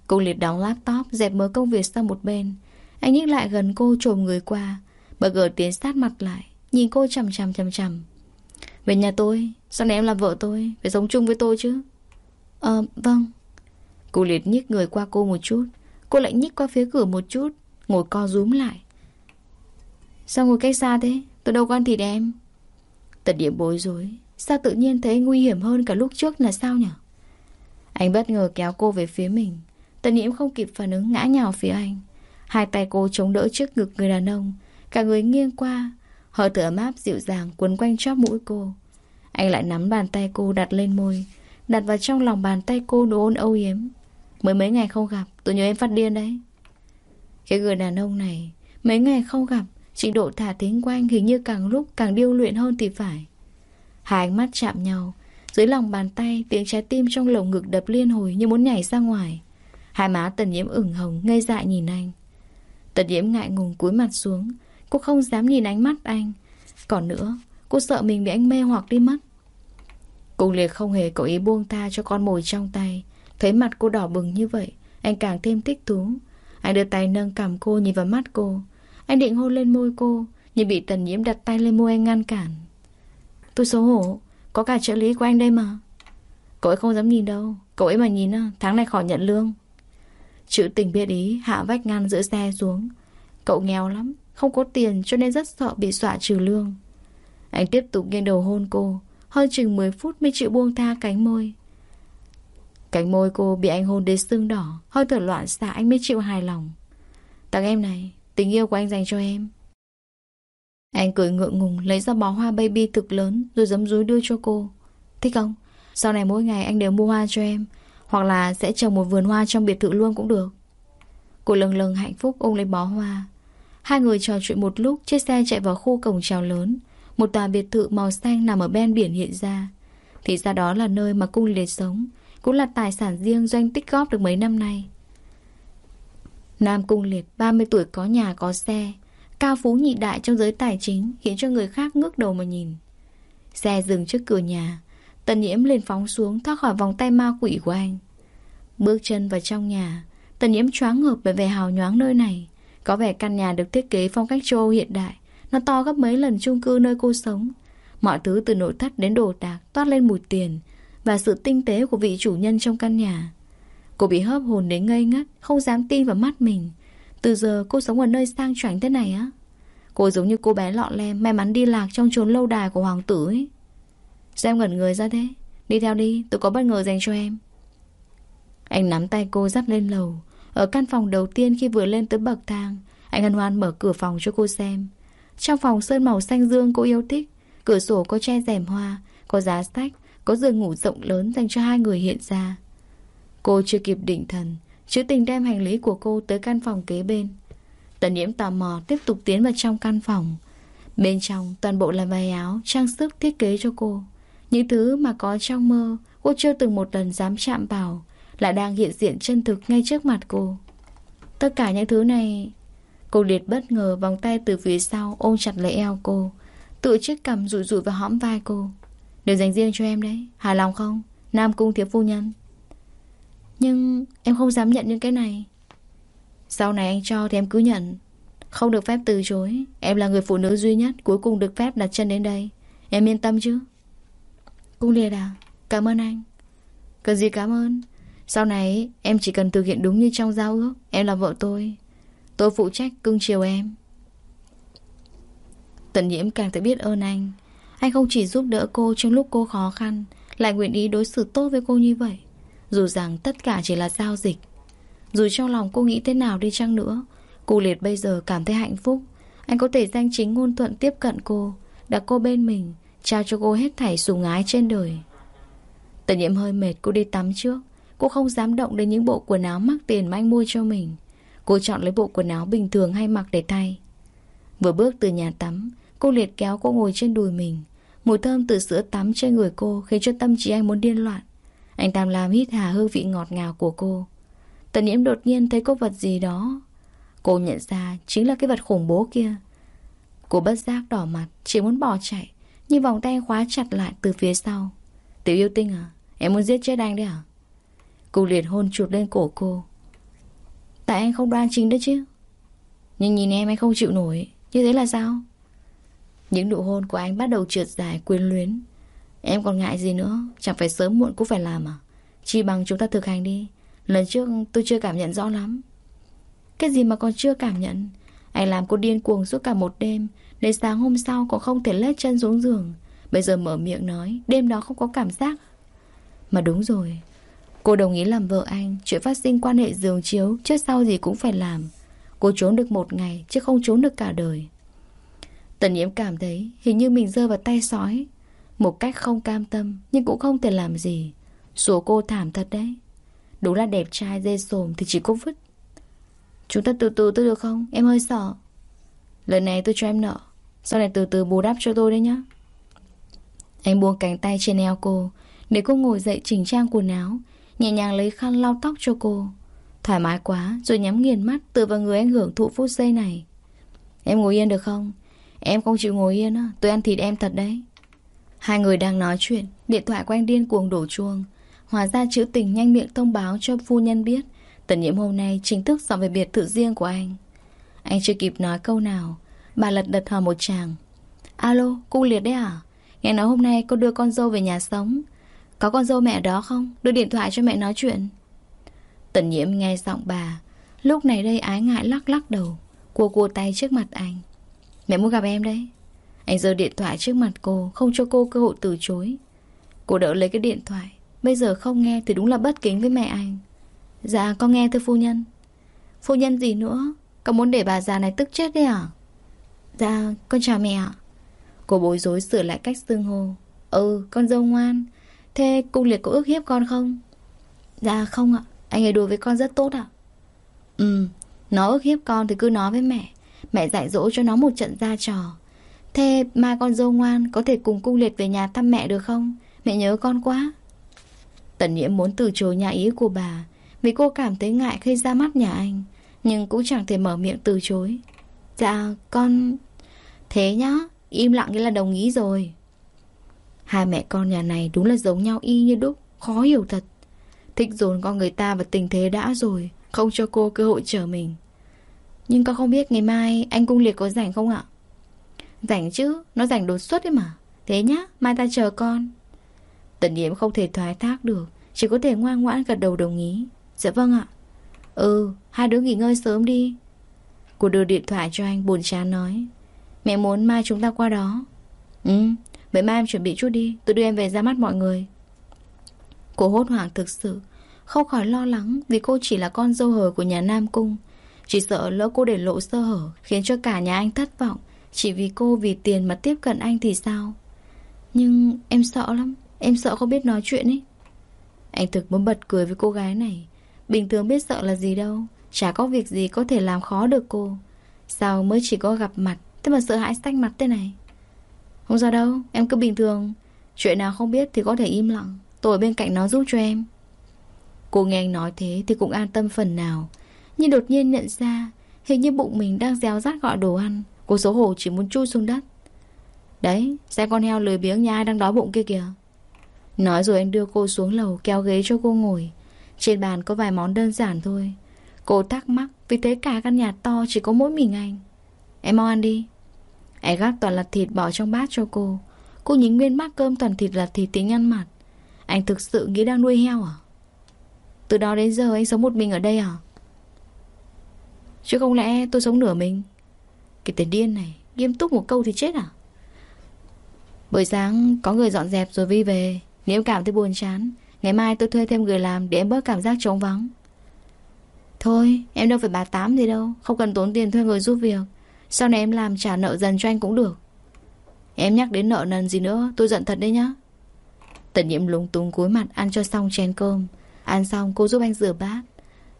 Cô liệt đóng laptop Dẹp mớ công việc sang một bên. Anh nhích lại gần cô trồm người qua. Gờ tiến sát mặt lại Nhìn cô chằm chằm chằm chằm. Về nhà tôi Sau này em là vợ tôi Phải sống chung với tôi chứ. Ờ vâng. Cô liệt nhích người qua cô một chút. Cô lại nhích qua phía cửa một chút Ngồi co rúm lại Sao ngồi cách xa thế? Tôi đâu quan thịt em. Tật điểm bối rối. Sao tự nhiên thấy nguy hiểm hơn cả lúc trước là sao nhỉ Anh bất ngờ kéo cô về phía mình. Tần nhiễm không kịp phản ứng, ngã nhào phía anh. Hai tay cô chống đỡ trước ngực người đàn ông. Cả người nghiêng qua. Hơi thở ấm áp dịu dàng quấn quanh chóp mũi cô. Anh lại nắm bàn tay cô đặt lên môi. Đặt vào trong lòng bàn tay cô nụ ôn âu yếm. Mới mấy ngày không gặp, Tôi nhớ em phát điên đấy. Cái người đàn ông này, Mấy ngày không gặp Trình độ thả thính của anh hình như càng lúc càng điêu luyện hơn thì phải. Hai ánh mắt chạm nhau, Dưới lòng bàn tay Tiếng trái tim trong lồng ngực đập liên hồi như muốn nhảy ra ngoài. Hai má tần nhiễm ửng hồng, Ngây dại nhìn anh. Tần nhiễm ngại ngùng cúi mặt xuống, Cô không dám nhìn ánh mắt anh. Còn nữa, Cô sợ mình bị anh mê hoặc đi mất. Cùng liệt không hề có ý buông tha cho con mồi trong tay. Thấy mặt cô đỏ bừng như vậy, Anh càng thêm thích thú. Anh đưa tay nâng cầm cô nhìn vào mắt cô. Anh định hôn lên môi cô, Nhưng bị tần nhiễm đặt tay lên môi anh ngăn cản. Tôi xấu hổ, Có cả trợ lý của anh đây mà. Cậu ấy không dám nhìn đâu, Cậu ấy mà nhìn tháng này khỏi nhận lương. Chữ tình biết ý hạ vách ngăn giữa xe xuống. Cậu nghèo lắm, Không có tiền cho nên rất sợ bị xọa trừ lương. Anh tiếp tục nghiêng đầu hôn cô, Hơn chừng 10 phút mới chịu buông tha cánh môi. Cánh môi cô bị anh hôn đến sưng đỏ, Hơi thở loạn xạ anh mới chịu hài lòng. Tặng em này Tình yêu của anh dành cho em. Anh cười ngượng ngùng, Lấy ra bó hoa baby thực lớn, Rồi giấm rúi đưa cho cô. Thích không? Sau này mỗi ngày anh đều mua hoa cho em, Hoặc là sẽ trồng một vườn hoa trong biệt thự luôn cũng được. Cô lâng lâng hạnh phúc ôm lấy bó hoa. Hai người trò chuyện một lúc, Chiếc xe chạy vào khu cổng trào lớn. Một tòa biệt thự màu xanh nằm ở bên biển hiện ra. Thì ra đó là nơi mà cung liệt sống, cũng là tài sản riêng doanh tích góp được mấy năm nay. Nam Cung Liệt 30 tuổi, có nhà, có xe. Cao phú nhị đại trong giới tài chính, Khiến cho người khác ngước đầu mà nhìn. Xe dừng trước cửa nhà. Tần nhiễm lên phóng xuống, thoát khỏi vòng tay ma quỷ của anh. Bước chân vào trong nhà, Tần nhiễm choáng ngợp về vẻ hào nhoáng nơi này. Có vẻ căn nhà được thiết kế phong cách châu Âu hiện đại. Nó to gấp mấy lần chung cư nơi cô sống. Mọi thứ từ nội thất đến đồ đạc toát lên mùi tiền và sự tinh tế của vị chủ nhân trong căn nhà. Cô bị hớp hồn đến ngây ngất, không dám tin vào mắt mình. Từ giờ cô sống ở nơi sang chảnh thế này á. Cô giống như cô bé lọ lem may mắn đi lạc trong chốn lâu đài của hoàng tử ấy. Sao em ngẩn người ra thế? Đi theo đi, tôi có bất ngờ dành cho em. Anh nắm tay cô dắt lên lầu. Ở căn phòng đầu tiên khi vừa lên tới bậc thang, anh hân hoan mở cửa phòng cho cô xem. Trong phòng sơn màu xanh dương cô yêu thích, cửa sổ có che rèm hoa, có giá sách, có giường ngủ rộng lớn dành cho hai người hiện ra Cô chưa kịp định thần Chữ tình đem hành lý của cô tới căn phòng kế bên. Tần nhiễm tò mò tiếp tục tiến vào trong căn phòng. Bên trong toàn bộ là váy áo, Trang sức thiết kế cho cô. Những thứ mà có trong mơ, Cô chưa từng một lần dám chạm vào Lại đang hiện diện chân thực ngay trước mặt cô. Tất cả những thứ này, Cô liệt bất ngờ vòng tay từ phía sau Ôm chặt lấy eo cô, Tựa chiếc cầm rụi rụi vào hõm vai cô. Đều dành riêng cho em đấy, Hài lòng không? Nam cung thiếu phu nhân. Nhưng em không dám nhận những cái này. Sau này anh cho thì em cứ nhận. Không được phép từ chối. Em là người phụ nữ duy nhất, Cuối cùng được phép đặt chân đến đây. Em yên tâm chứ? Cung liệt à Cảm ơn anh. Cần gì cảm ơn? Sau này, em chỉ cần thực hiện đúng như trong giao ước. Em là vợ tôi. Tôi phụ trách cưng chiều em. Tận nhiễm càng thấy biết ơn anh. Anh không chỉ giúp đỡ cô trong lúc cô khó khăn, Lại nguyện ý đối xử tốt với cô như vậy. Dù rằng tất cả chỉ là giao dịch. Dù trong lòng cô nghĩ thế nào đi chăng nữa, Cô Liệt bây giờ cảm thấy hạnh phúc. Anh có thể danh chính ngôn thuận tiếp cận cô, Đặt cô bên mình, Trao cho cô hết thảy sùng ái trên đời. Tần nhiễm hơi mệt, cô đi tắm trước. Cô không dám động đến những bộ quần áo mắc tiền mà anh mua cho mình. Cô chọn lấy bộ quần áo bình thường hay mặc để thay. Vừa bước từ nhà tắm, Cô liệt kéo cô ngồi trên đùi mình. Mùi thơm từ sữa tắm trên người cô Khiến cho tâm trí anh muốn điên loạn. Anh tam làm hít hà hương vị ngọt ngào của cô. Tần nhiễm đột nhiên thấy có vật gì đó. Cô nhận ra chính là cái vật khủng bố kia. Cô bất giác đỏ mặt, Chỉ muốn bỏ chạy, Nhưng vòng tay khóa chặt lại từ phía sau. Tiểu yêu tinh à Em muốn giết chết anh đấy à? Cô liệt hôn chuột lên cổ cô. Tại anh không đoan chính đấy chứ. Nhưng nhìn em anh không chịu nổi. Như thế là sao? Những nụ hôn của anh bắt đầu trượt dài quyến luyến. Em còn ngại gì nữa, Chẳng phải sớm muộn cũng phải làm à? Chỉ bằng chúng ta thực hành đi. Lần trước tôi chưa cảm nhận rõ lắm. Cái gì mà còn chưa cảm nhận? Anh làm cô điên cuồng suốt cả một đêm, Đến sáng hôm sau còn không thể lết chân xuống giường. Bây giờ mở miệng nói, Đêm đó không có cảm giác. Mà đúng rồi, Cô đồng ý làm vợ anh, Chuyện phát sinh quan hệ giường chiếu, Trước sau gì cũng phải làm. Cô trốn được một ngày, chứ không trốn được cả đời. Tần nhiễm cảm thấy Hình như mình rơi vào tay sói. Một cách không cam tâm, Nhưng cũng không thể làm gì. Số cô thảm thật đấy. Đúng là đẹp trai, dê sồm thì chỉ có vứt. Chúng ta từ từ tôi được không? Em hơi sợ. Lần này tôi cho em nợ. Sau này từ từ bù đắp cho tôi đấy nhá. Anh buông cánh tay trên eo cô. Để cô ngồi dậy chỉnh trang quần áo, Nhẹ nhàng lấy khăn lau tóc cho cô. Thoải mái quá, Rồi nhắm nghiền mắt Tựa vào người anh hưởng thụ phút giây này. Em ngồi yên được không? Em không chịu ngồi yên á. Tôi ăn thịt em thật đấy. Hai người đang nói chuyện Điện thoại của anh điên cuồng đổ chuông. Hòa ra chữ tình nhanh miệng thông báo cho phu nhân biết. Tần nhiễm hôm nay chính thức dọn về biệt thự riêng của anh. Anh chưa kịp nói câu nào Bà lật đật hỏi một chàng. Alo, cu liệt đấy à? Nghe nói hôm nay cô đưa con dâu về nhà sống. Có con dâu mẹ đó không? Đưa điện thoại cho mẹ nói chuyện. Tần nhiễm nghe giọng bà. Lúc này đây ái ngại lắc lắc đầu Cua cua tay trước mặt anh. Mẹ muốn gặp em đấy. Anh giơ điện thoại trước mặt cô, Không cho cô cơ hội từ chối. Cô đỡ lấy cái điện thoại. Bây giờ không nghe thì đúng là bất kính với mẹ anh. Dạ con nghe thưa phu nhân. Phu nhân gì nữa? Con muốn để bà già này tức chết đấy à Dạ con chào mẹ ạ. Cô bối rối sửa lại cách xưng hô. Ừ con dâu ngoan. Thế cung liệt có ước hiếp con không? Dạ không ạ. Anh ấy đối với con rất tốt ạ. Ừ Nó ước hiếp con thì cứ nói với mẹ. Mẹ dạy dỗ cho nó một trận ra trò. Thế mai con dâu ngoan Có thể cùng cung liệt về nhà thăm mẹ được không? Mẹ nhớ con quá. Tần nhiễm muốn từ chối nhà ý của bà, Vì cô cảm thấy ngại khi ra mắt nhà anh, Nhưng cũng chẳng thể mở miệng từ chối. Dạ con Thế nhá, Im lặng nghĩa là đồng ý rồi. Hai mẹ con nhà này đúng là giống nhau y như đúc, Khó hiểu thật. Thích dồn con người ta vào tình thế đã rồi, Không cho cô cơ hội trở mình. Nhưng con không biết ngày mai Anh Cung Liệt có rảnh không ạ? Rảnh chứ? Nó rảnh đột xuất ấy mà. Thế nhá, Mai ta chờ con. Tần Yếm không thể thoái thác được, Chỉ có thể ngoan ngoãn gật đầu đồng ý. Dạ vâng ạ. Ừ hai đứa nghỉ ngơi sớm đi. Cô đưa điện thoại cho anh buồn chán nói. Mẹ muốn mai chúng ta qua đó. Ừ Vậy mai em chuẩn bị chút đi, Tôi đưa em về ra mắt mọi người. Cô hốt hoảng thực sự, Không khỏi lo lắng Vì cô chỉ là con dâu hờ của nhà Nam Cung. Chỉ sợ lỡ cô để lộ sơ hở, Khiến cho cả nhà anh thất vọng. Chỉ vì cô, vì tiền mà tiếp cận anh thì sao? Nhưng em sợ lắm. Em sợ không biết nói chuyện ấy. Anh thực muốn bật cười với cô gái này. Bình thường biết sợ là gì đâu. Chả có việc gì có thể làm khó được cô. Sao mới chỉ có gặp mặt? Thế mà sợ hãi xanh mặt thế này. Không sao đâu, Em cứ bình thường. Chuyện nào không biết thì có thể im lặng. Tôi ở bên cạnh nó giúp cho em. Cô nghe anh nói thế thì cũng an tâm phần nào. Nhưng đột nhiên nhận ra, Hình như bụng mình đang réo rát gọi đồ ăn. Cô xấu hổ chỉ muốn chui xuống đất. Đấy Xem con heo lười biếng nhà ai đang đói bụng kia kìa. Nói rồi anh đưa cô xuống lầu, kéo ghế cho cô ngồi. Trên bàn có vài món đơn giản thôi. Cô thắc mắc, Vì thế cả căn nhà to chỉ có mỗi mình anh. Em mau ăn đi. Anh gác toàn là thịt bỏ trong bát cho cô. Cô nhính nguyên bát cơm toàn thịt là thịt tính ăn mặt. Anh thực sự nghĩ đang nuôi heo à? Từ đó đến giờ anh sống một mình ở đây à? Chứ không lẽ tôi sống nửa mình? Cái tên điên này, Nghiêm túc một câu thì chết à? Buổi sáng có người dọn dẹp rồi Vi về. Nếu em cảm thấy buồn chán, Ngày mai tôi thuê thêm người làm để em bớt cảm giác trống vắng. Thôi, em đâu phải bà tám gì đâu, Không cần tốn tiền thuê người giúp việc. Sau này em làm trả nợ dần cho anh cũng được. Em nhắc đến nợ nần gì nữa, Tôi giận thật đấy nhá. Tần nhiễm lúng túng cúi mặt ăn cho xong chén cơm. Ăn xong cô giúp anh rửa bát.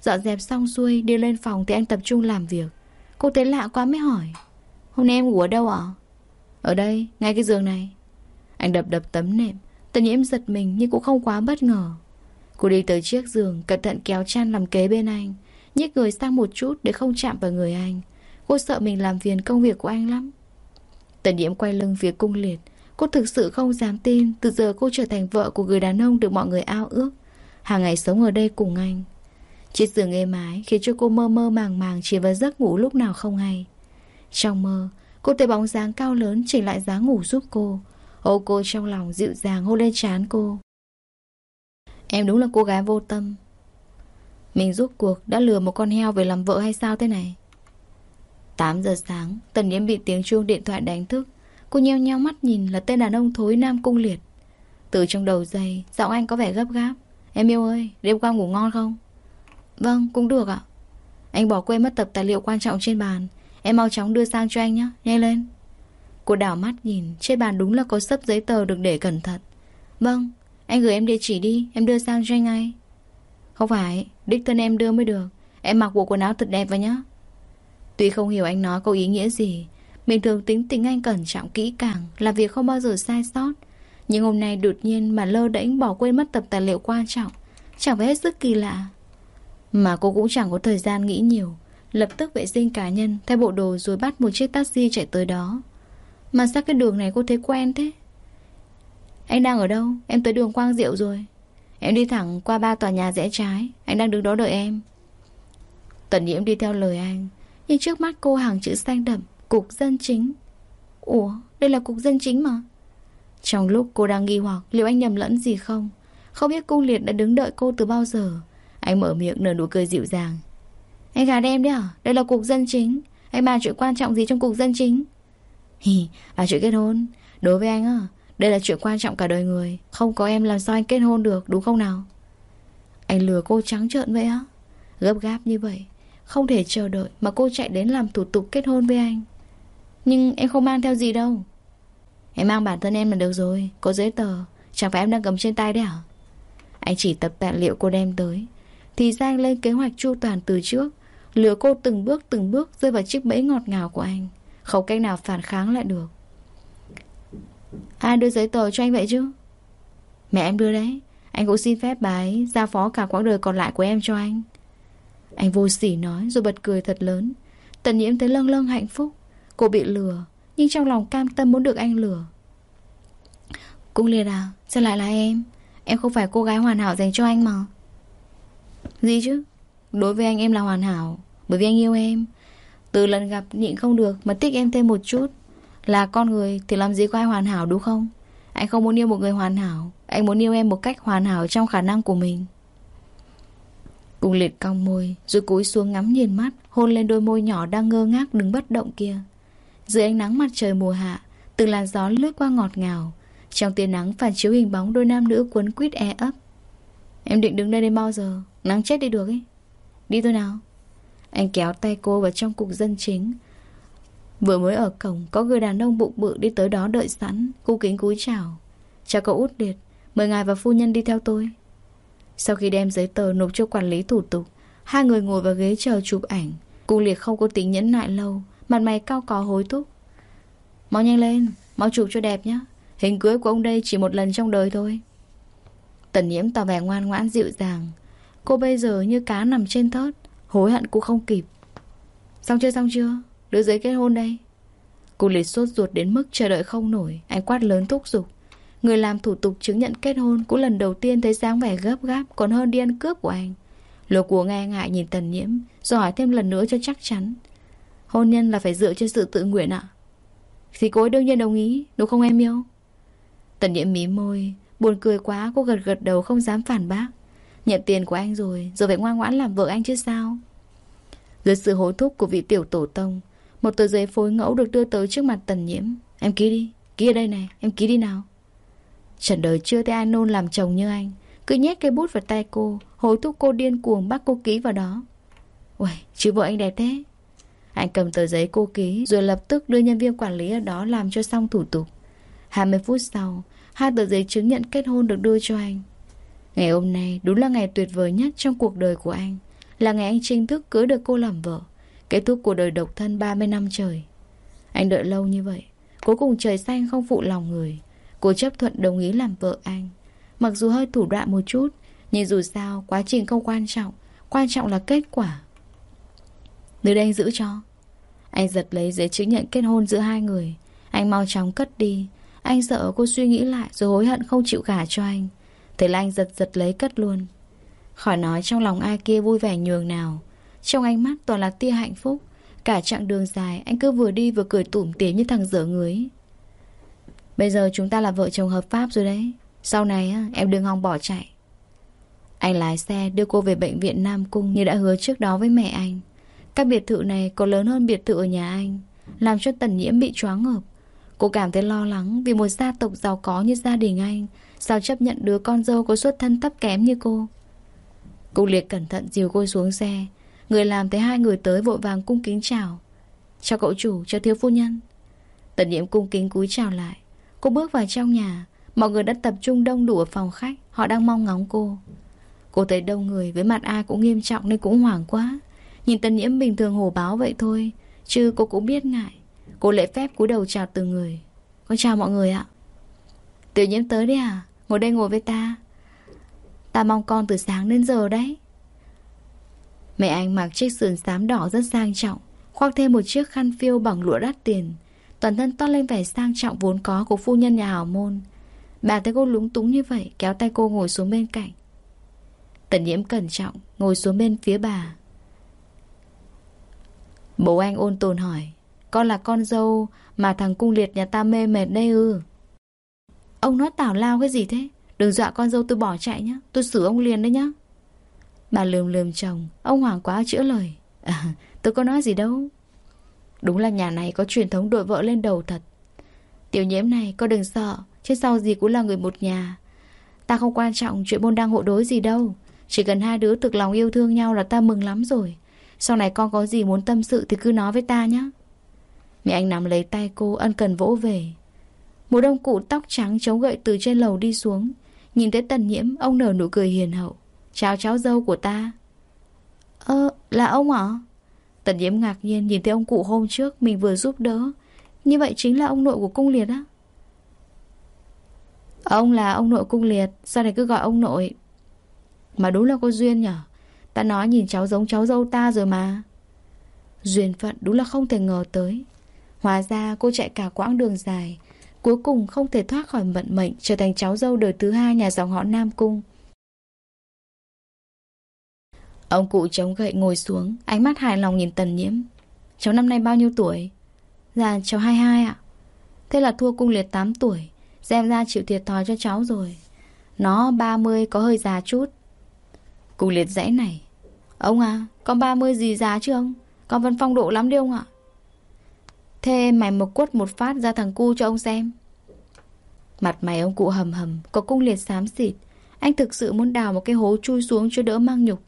Dọn dẹp xong xuôi, đi lên phòng Thì anh tập trung làm việc. Cô thấy lạ quá mới hỏi. Hôm nay em ngủ ở đâu ạ? Ở đây, ngay cái giường này. Anh đập đập tấm nệm. Tần nhiễm giật mình nhưng cũng không quá bất ngờ. Cô đi tới chiếc giường Cẩn thận kéo chăn làm kế bên anh. Nhích người sang một chút để không chạm vào người anh. Cô sợ mình làm phiền công việc của anh lắm. Tần nhiễm quay lưng phía cung liệt. Cô thực sự không dám tin Từ giờ cô trở thành vợ của người đàn ông Được mọi người ao ước. Hàng ngày sống ở đây cùng anh. Chiếc giường êm ái khiến cho cô mơ mơ màng màng Chỉ vào giấc ngủ lúc nào không hay. Trong mơ, Cô thấy bóng dáng cao lớn chỉnh lại dáng ngủ giúp cô. Ô, cô trong lòng dịu dàng hôn lên trán cô. Em đúng là cô gái vô tâm. Mình rút cuộc đã lừa một con heo về làm vợ hay sao thế này? 8 giờ sáng, Tần nhiễm bị tiếng chuông điện thoại đánh thức. Cô nheo nheo mắt nhìn là tên đàn ông thối nam cung liệt. Từ trong đầu dây Giọng anh có vẻ gấp gáp. Em yêu ơi, đêm qua ngủ ngon không? Vâng cũng được ạ. Anh bỏ quên mất tập tài liệu quan trọng trên bàn. Em mau chóng đưa sang cho anh nhé, Nhanh lên. Cô đảo mắt nhìn, Trên bàn đúng là có sấp giấy tờ được để cẩn thận. Vâng Anh gửi em địa chỉ đi, Em đưa sang cho anh ngay. Không phải, Đích thân em đưa mới được. Em mặc bộ quần áo thật đẹp vào nhé. Tuy không hiểu anh nói có ý nghĩa gì Bình thường tính tình anh cẩn trọng, kỹ càng Làm việc không bao giờ sai sót. Nhưng hôm nay đột nhiên mà lơ đễnh bỏ quên mất tập tài liệu quan trọng, Chẳng phải hết sức kỳ lạ. Mà cô cũng chẳng có thời gian nghĩ nhiều. Lập tức vệ sinh cá nhân, Thay bộ đồ rồi bắt một chiếc taxi chạy tới đó. Mà sao cái đường này cô thấy quen thế? Anh đang ở đâu? Em tới đường Quang Diệu rồi. Em đi thẳng qua ba tòa nhà rẽ trái. Anh đang đứng đó đợi em. Tần nhiễm đi theo lời anh. Nhưng trước mắt cô hàng chữ xanh đậm, Cục dân chính. Ủa, đây là cục dân chính mà. Trong lúc cô đang nghi hoặc Liệu anh nhầm lẫn gì không Không biết cung liệt đã đứng đợi cô từ bao giờ. Anh mở miệng nở nụ cười dịu dàng. Anh gạt em đấy à? Đây là cuộc dân chính. Anh bàn chuyện quan trọng gì trong cuộc dân chính? Hì, là chuyện kết hôn. Đối với anh à Đây là chuyện quan trọng cả đời người. Không có em làm sao anh kết hôn được đúng không nào? Anh lừa cô trắng trợn vậy á. Gấp gáp như vậy. Không thể chờ đợi mà cô chạy đến làm thủ tục kết hôn với anh. Nhưng em không mang theo gì đâu. Em mang bản thân em là được rồi. Có giấy tờ. Chẳng phải em đang cầm trên tay đấy à? Anh chỉ tập tài liệu cô đem tới. Thì Giang lên kế hoạch chu toàn từ trước. Lừa cô từng bước từng bước Rơi vào chiếc bẫy ngọt ngào của anh. Không cách nào phản kháng lại được. Ai đưa giấy tờ cho anh vậy chứ? Mẹ em đưa đấy. Anh cũng xin phép bà ấy Giao phó cả quãng đời còn lại của em cho anh. Anh vô sỉ nói, rồi bật cười thật lớn. Tần nhiễm thấy lâng lâng hạnh phúc. Cô bị lừa, Nhưng trong lòng cam tâm muốn được anh lừa. Cũng liệt à Sao lại là em? Em không phải cô gái hoàn hảo dành cho anh mà. Gì chứ? Đối với anh em là hoàn hảo, Bởi vì anh yêu em. Từ lần gặp nhịn không được Mà thích em thêm một chút. Là con người thì làm gì có ai hoàn hảo đúng không? Anh không muốn yêu một người hoàn hảo. Anh muốn yêu em một cách hoàn hảo trong khả năng của mình. Cùng liệt cong môi, Rồi cúi xuống ngắm nhìn mắt, Hôn lên đôi môi nhỏ đang ngơ ngác đứng bất động kia. Dưới ánh nắng mặt trời mùa hạ, Từng làn gió lướt qua ngọt ngào. Trong tia nắng phản chiếu hình bóng đôi nam nữ cuốn quýt e ấp. Em định đứng đây đến bao giờ? Nắng chết đi được ấy. Đi thôi nào. Anh kéo tay cô vào trong cục dân chính. Vừa mới ở cổng Có người đàn ông bụng bự đi tới đó đợi sẵn Cu kính cúi chào. Chào cậu út liệt Mời ngài và phu nhân đi theo tôi. Sau khi đem giấy tờ nộp cho quản lý thủ tục Hai người ngồi vào ghế chờ chụp ảnh. Cung liệt không có tính nhẫn nại lâu Mặt mày cao có hối thúc. Mau nhanh lên, mau chụp cho đẹp nhé Hình cưới của ông đây chỉ một lần trong đời thôi. Tần nhiễm tỏ vẻ ngoan ngoãn dịu dàng. Cô bây giờ như cá nằm trên thớt, Hối hận cũng không kịp. Xong chưa xong chưa? Đưa giấy kết hôn đây. Cô liệt sốt ruột đến mức chờ đợi không nổi Anh quát lớn thúc giục. Người làm thủ tục chứng nhận kết hôn Cũng lần đầu tiên thấy dáng vẻ gấp gáp, Còn hơn đi ăn cướp của anh. Lục của nghe ngại nhìn tần nhiễm Rồi hỏi thêm lần nữa cho chắc chắn. Hôn nhân là phải dựa trên sự tự nguyện ạ. Thì cô ấy đương nhiên đồng ý, Đúng không em yêu? Tần nhiễm mí môi, Buồn cười quá, cô gật gật đầu không dám phản bác. Nhận tiền của anh rồi Rồi phải ngoan ngoãn làm vợ anh chứ sao? Dưới sự hối thúc của vị tiểu tổ tông Một tờ giấy phối ngẫu được đưa tới trước mặt tần nhiễm. Em ký đi Ký ở đây này Em ký đi nào. Trần đời chưa thấy ai nôn làm chồng như anh Cứ nhét cây bút vào tay cô Hối thúc cô điên cuồng bắt cô ký vào đó. Uầy, chứ vợ anh đẹp thế. Anh cầm tờ giấy cô ký Rồi lập tức đưa nhân viên quản lý ở đó Làm cho xong thủ tục. 20 phút sau Hai tờ giấy chứng nhận kết hôn được đưa cho anh. Ngày hôm nay đúng là ngày tuyệt vời nhất Trong cuộc đời của anh. Là ngày anh chính thức cưới được cô làm vợ, Kết thúc cuộc đời độc thân 30 năm trời. Anh đợi lâu như vậy, Cuối cùng trời xanh không phụ lòng người. Cô chấp thuận đồng ý làm vợ anh. Mặc dù hơi thủ đoạn một chút, Nhưng dù sao quá trình không quan trọng Quan trọng là kết quả. Nơi đây anh giữ cho. Anh giật lấy giấy chứng nhận kết hôn giữa hai người. Anh mau chóng cất đi. Anh sợ cô suy nghĩ lại Rồi hối hận không chịu gả cho anh. Thế là anh giật giật lấy cất luôn. Khỏi nói trong lòng ai kia vui vẻ nhường nào. Trong ánh mắt toàn là tia hạnh phúc. Cả chặng đường dài, Anh cứ vừa đi vừa cười tủm tỉm như thằng dở người. Bây giờ chúng ta là vợ chồng hợp pháp rồi đấy. Sau này em đừng hòng bỏ chạy. Anh lái xe đưa cô về bệnh viện Nam Cung Như đã hứa trước đó với mẹ anh. Các biệt thự này còn lớn hơn biệt thự ở nhà anh, Làm cho tần nhiễm bị choáng ngợp. Cô cảm thấy lo lắng Vì một gia tộc giàu có như gia đình anh Sao chấp nhận đứa con dâu có xuất thân thấp kém như cô? Cô liệt cẩn thận dìu cô xuống xe. Người làm thấy hai người tới vội vàng cung kính chào. Chào cậu chủ, chào thiếu phu nhân. Tần nhiễm cung kính cúi chào lại. Cô bước vào trong nhà. Mọi người đã tập trung đông đủ ở phòng khách. Họ đang mong ngóng cô. Cô thấy đông người với mặt ai cũng nghiêm trọng Nên cũng hoảng quá. Nhìn tần nhiễm bình thường hồ báo vậy thôi Chứ cô cũng biết ngại. Cô lễ phép cúi đầu chào từng người. Con chào mọi người ạ. Tiểu nhiễm tới đi à? Ngồi đây ngồi với ta. Ta mong con từ sáng đến giờ đấy. Mẹ anh mặc chiếc sườn xám đỏ rất sang trọng, Khoác thêm một chiếc khăn phiêu bằng lụa đắt tiền, Toàn thân toát lên vẻ sang trọng vốn có của phu nhân nhà hảo môn. Bà thấy cô lúng túng như vậy, Kéo tay cô ngồi xuống bên cạnh. Tần nhiễm cẩn trọng, Ngồi xuống bên phía bà. Bố anh ôn tồn hỏi, Con là con dâu Mà thằng cung liệt nhà ta mê mệt đây ư? Ông nói tảo lao cái gì thế? Đừng dọa con dâu tôi bỏ chạy nhá. Tôi xử ông liền đấy nhá. Bà lườm lườm chồng. Ông hoảng quá chữa lời. À, Tôi có nói gì đâu. Đúng là nhà này có truyền thống đội vợ lên đầu thật. Tiểu nhiễm này có đừng sợ. Chứ sau gì cũng là người một nhà. Ta không quan trọng chuyện môn đang hộ đối gì đâu. Chỉ cần hai đứa thực lòng yêu thương nhau là ta mừng lắm rồi. Sau này con có gì muốn tâm sự thì cứ nói với ta nhé Mẹ anh nắm lấy tay cô ân cần vỗ về. Một ông cụ tóc trắng chống gậy từ trên lầu đi xuống. Nhìn thấy tần nhiễm Ông nở nụ cười hiền hậu. Chào cháu dâu của ta. Ơ là ông hả Tần nhiễm ngạc nhiên nhìn thấy ông cụ hôm trước Mình vừa giúp đỡ. Như vậy chính là ông nội của cung liệt á. Ông là ông nội cung liệt Sao này cứ gọi ông nội? Mà đúng là có duyên nhở. Ta nói nhìn cháu giống cháu dâu ta rồi mà. Duyên phận đúng là không thể ngờ tới. Hóa ra cô chạy cả quãng đường dài Cuối cùng không thể thoát khỏi vận mệnh, Trở thành cháu dâu đời thứ hai nhà dòng họ Nam Cung. Ông cụ chống gậy ngồi xuống, Ánh mắt hài lòng nhìn tần nhiễm. Cháu năm nay bao nhiêu tuổi? Dạ cháu 22 ạ. Thế là thua cung liệt 8 tuổi, Xem ra chịu thiệt thòi cho cháu rồi. Nó 30 có hơi già chút. Cung liệt dãy này. Ông à Con 30 gì già chứ ông? Con vẫn phong độ lắm đi ông ạ. Thế mày một quất một phát ra thằng cu cho ông xem. Mặt mày ông cụ hầm hầm, Có cung liệt xám xịt. Anh thực sự muốn đào một cái hố chui xuống cho đỡ mang nhục.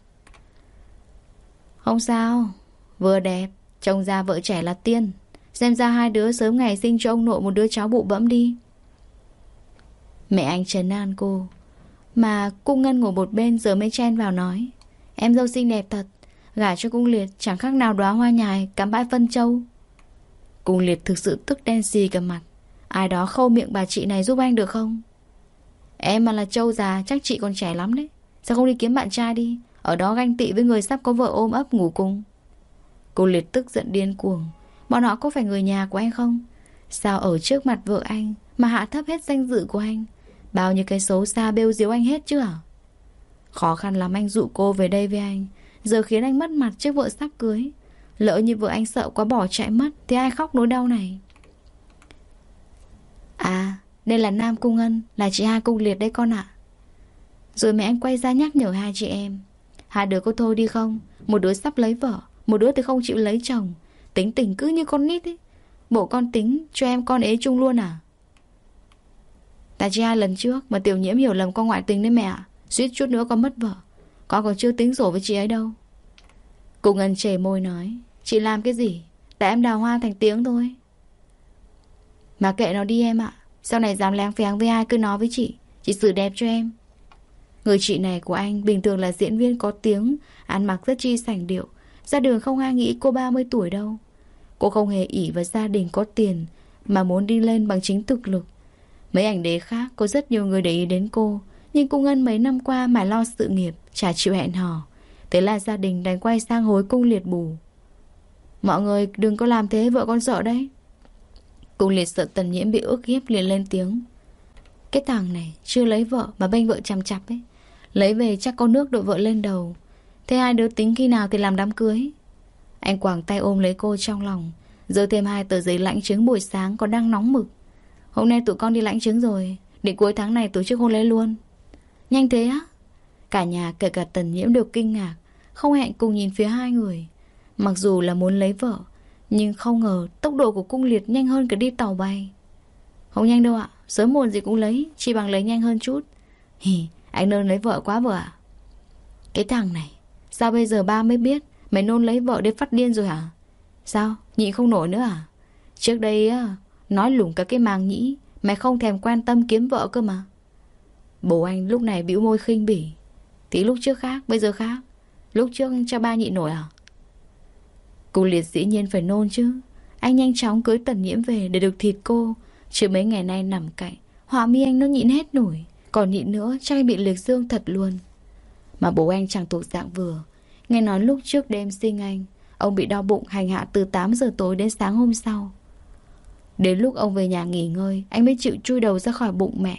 Không sao, Vừa đẹp Chồng ra vợ trẻ là tiên. Xem ra hai đứa sớm ngày sinh cho ông nội một đứa cháu bụ bẫm đi. Mẹ anh trấn an cô, Mà cung ngân ngồi một bên giờ mới chen vào nói, Em dâu xinh đẹp thật, Gả cho cung liệt chẳng khác nào đóa hoa nhài Cắm bãi phân châu. Cung liệt thực sự tức đen xì cả mặt. Ai đó khâu miệng bà chị này giúp anh được không? Em mà là châu già, Chắc chị còn trẻ lắm đấy. Sao không đi kiếm bạn trai đi? Ở đó ganh tị với người sắp có vợ ôm ấp ngủ cùng. Cô liệt tức giận điên cuồng. Bọn họ có phải người nhà của anh không? Sao ở trước mặt vợ anh Mà hạ thấp hết danh dự của anh? Bao nhiêu cái xấu xa bêu diếu anh hết chứ à Khó khăn lắm anh dụ cô về đây với anh, Giờ khiến anh mất mặt trước vợ sắp cưới. Lỡ như vợ anh sợ quá bỏ chạy mất, Thì ai khóc nỗi đau này? À Đây là Nam Cung Ân, Là chị hai cung liệt đấy con ạ. Rồi mẹ anh quay ra nhắc nhở hai chị em. Hai đứa có thôi đi không? Một đứa sắp lấy vợ, Một đứa thì không chịu lấy chồng. Tính tình cứ như con nít ấy. Bộ con tính, cho em con ế chung luôn à? Tại chị hai lần trước Mà tiểu nhiễm hiểu lầm con ngoại tình đấy mẹ ạ. Suýt chút nữa con mất vợ. Con còn chưa tính sổ với chị ấy đâu. Cung Ân chề môi nói. Chị làm cái gì? Tại em đào hoa thành tiếng thôi. Mà kệ nó đi em ạ. Sau này dám lén phén với ai cứ nói với chị. Chị xử đẹp cho em. Người chị này của anh bình thường là diễn viên có tiếng, Ăn mặc rất chi sảnh điệu. Ra đường không ai nghĩ cô 30 tuổi đâu. Cô không hề ỉ vào gia đình có tiền, Mà muốn đi lên bằng chính thực lực. Mấy ảnh đế khác, có rất nhiều người để ý đến cô. Nhưng cô Ngân mấy năm qua mà lo sự nghiệp, Chả chịu hẹn hò. Thế là gia đình đành quay sang hối cung liệt bù. Mọi người đừng có làm thế, vợ con sợ đấy. Cung liệt sợ tần nhiễm bị ước hiếp liền lên tiếng. Cái thằng này chưa lấy vợ mà bênh vợ chằm chặp ấy. Lấy về chắc có nước đội vợ lên đầu. Thế hai đứa tính khi nào thì làm đám cưới? Anh quảng tay ôm lấy cô trong lòng Giờ thêm hai tờ giấy lãnh chứng buổi sáng còn đang nóng mực. Hôm nay tụi con đi lãnh chứng rồi, Định cuối tháng này tổ chức hôn lễ luôn. Nhanh thế á. Cả nhà kể cả tần nhiễm đều kinh ngạc, Không hẹn cùng nhìn phía hai người. Mặc dù là muốn lấy vợ Nhưng không ngờ tốc độ của cung liệt nhanh hơn cả đi tàu bay. Không nhanh đâu ạ Sớm muộn gì cũng lấy Chỉ bằng lấy nhanh hơn chút. Hì, anh nôn lấy vợ quá vợ ạ. Cái thằng này Sao bây giờ ba mới biết Mày nôn lấy vợ đến phát điên rồi hả? Sao nhịn không nổi nữa à? Trước đây á Nói lủng cả cái màng nhĩ Mày không thèm quan tâm kiếm vợ cơ mà. Bố anh lúc này bĩu môi khinh bỉ. Thì lúc trước khác bây giờ khác. Lúc trước cho ba nhịn nổi à? Cô liệt dĩ nhiên phải nôn chứ. Anh nhanh chóng cưới tần nhiễm về Để được thịt cô. Chứ mấy ngày nay nằm cạnh, Họa mi anh nó nhịn hết nổi. Còn nhịn nữa, chắc anh bị liệt dương thật luôn. Mà bố anh chẳng thuộc dạng vừa. Nghe nói lúc trước đêm sinh anh, Ông bị đau bụng hành hạ từ 8 giờ tối đến sáng hôm sau. Đến lúc ông về nhà nghỉ ngơi, Anh mới chịu chui đầu ra khỏi bụng mẹ.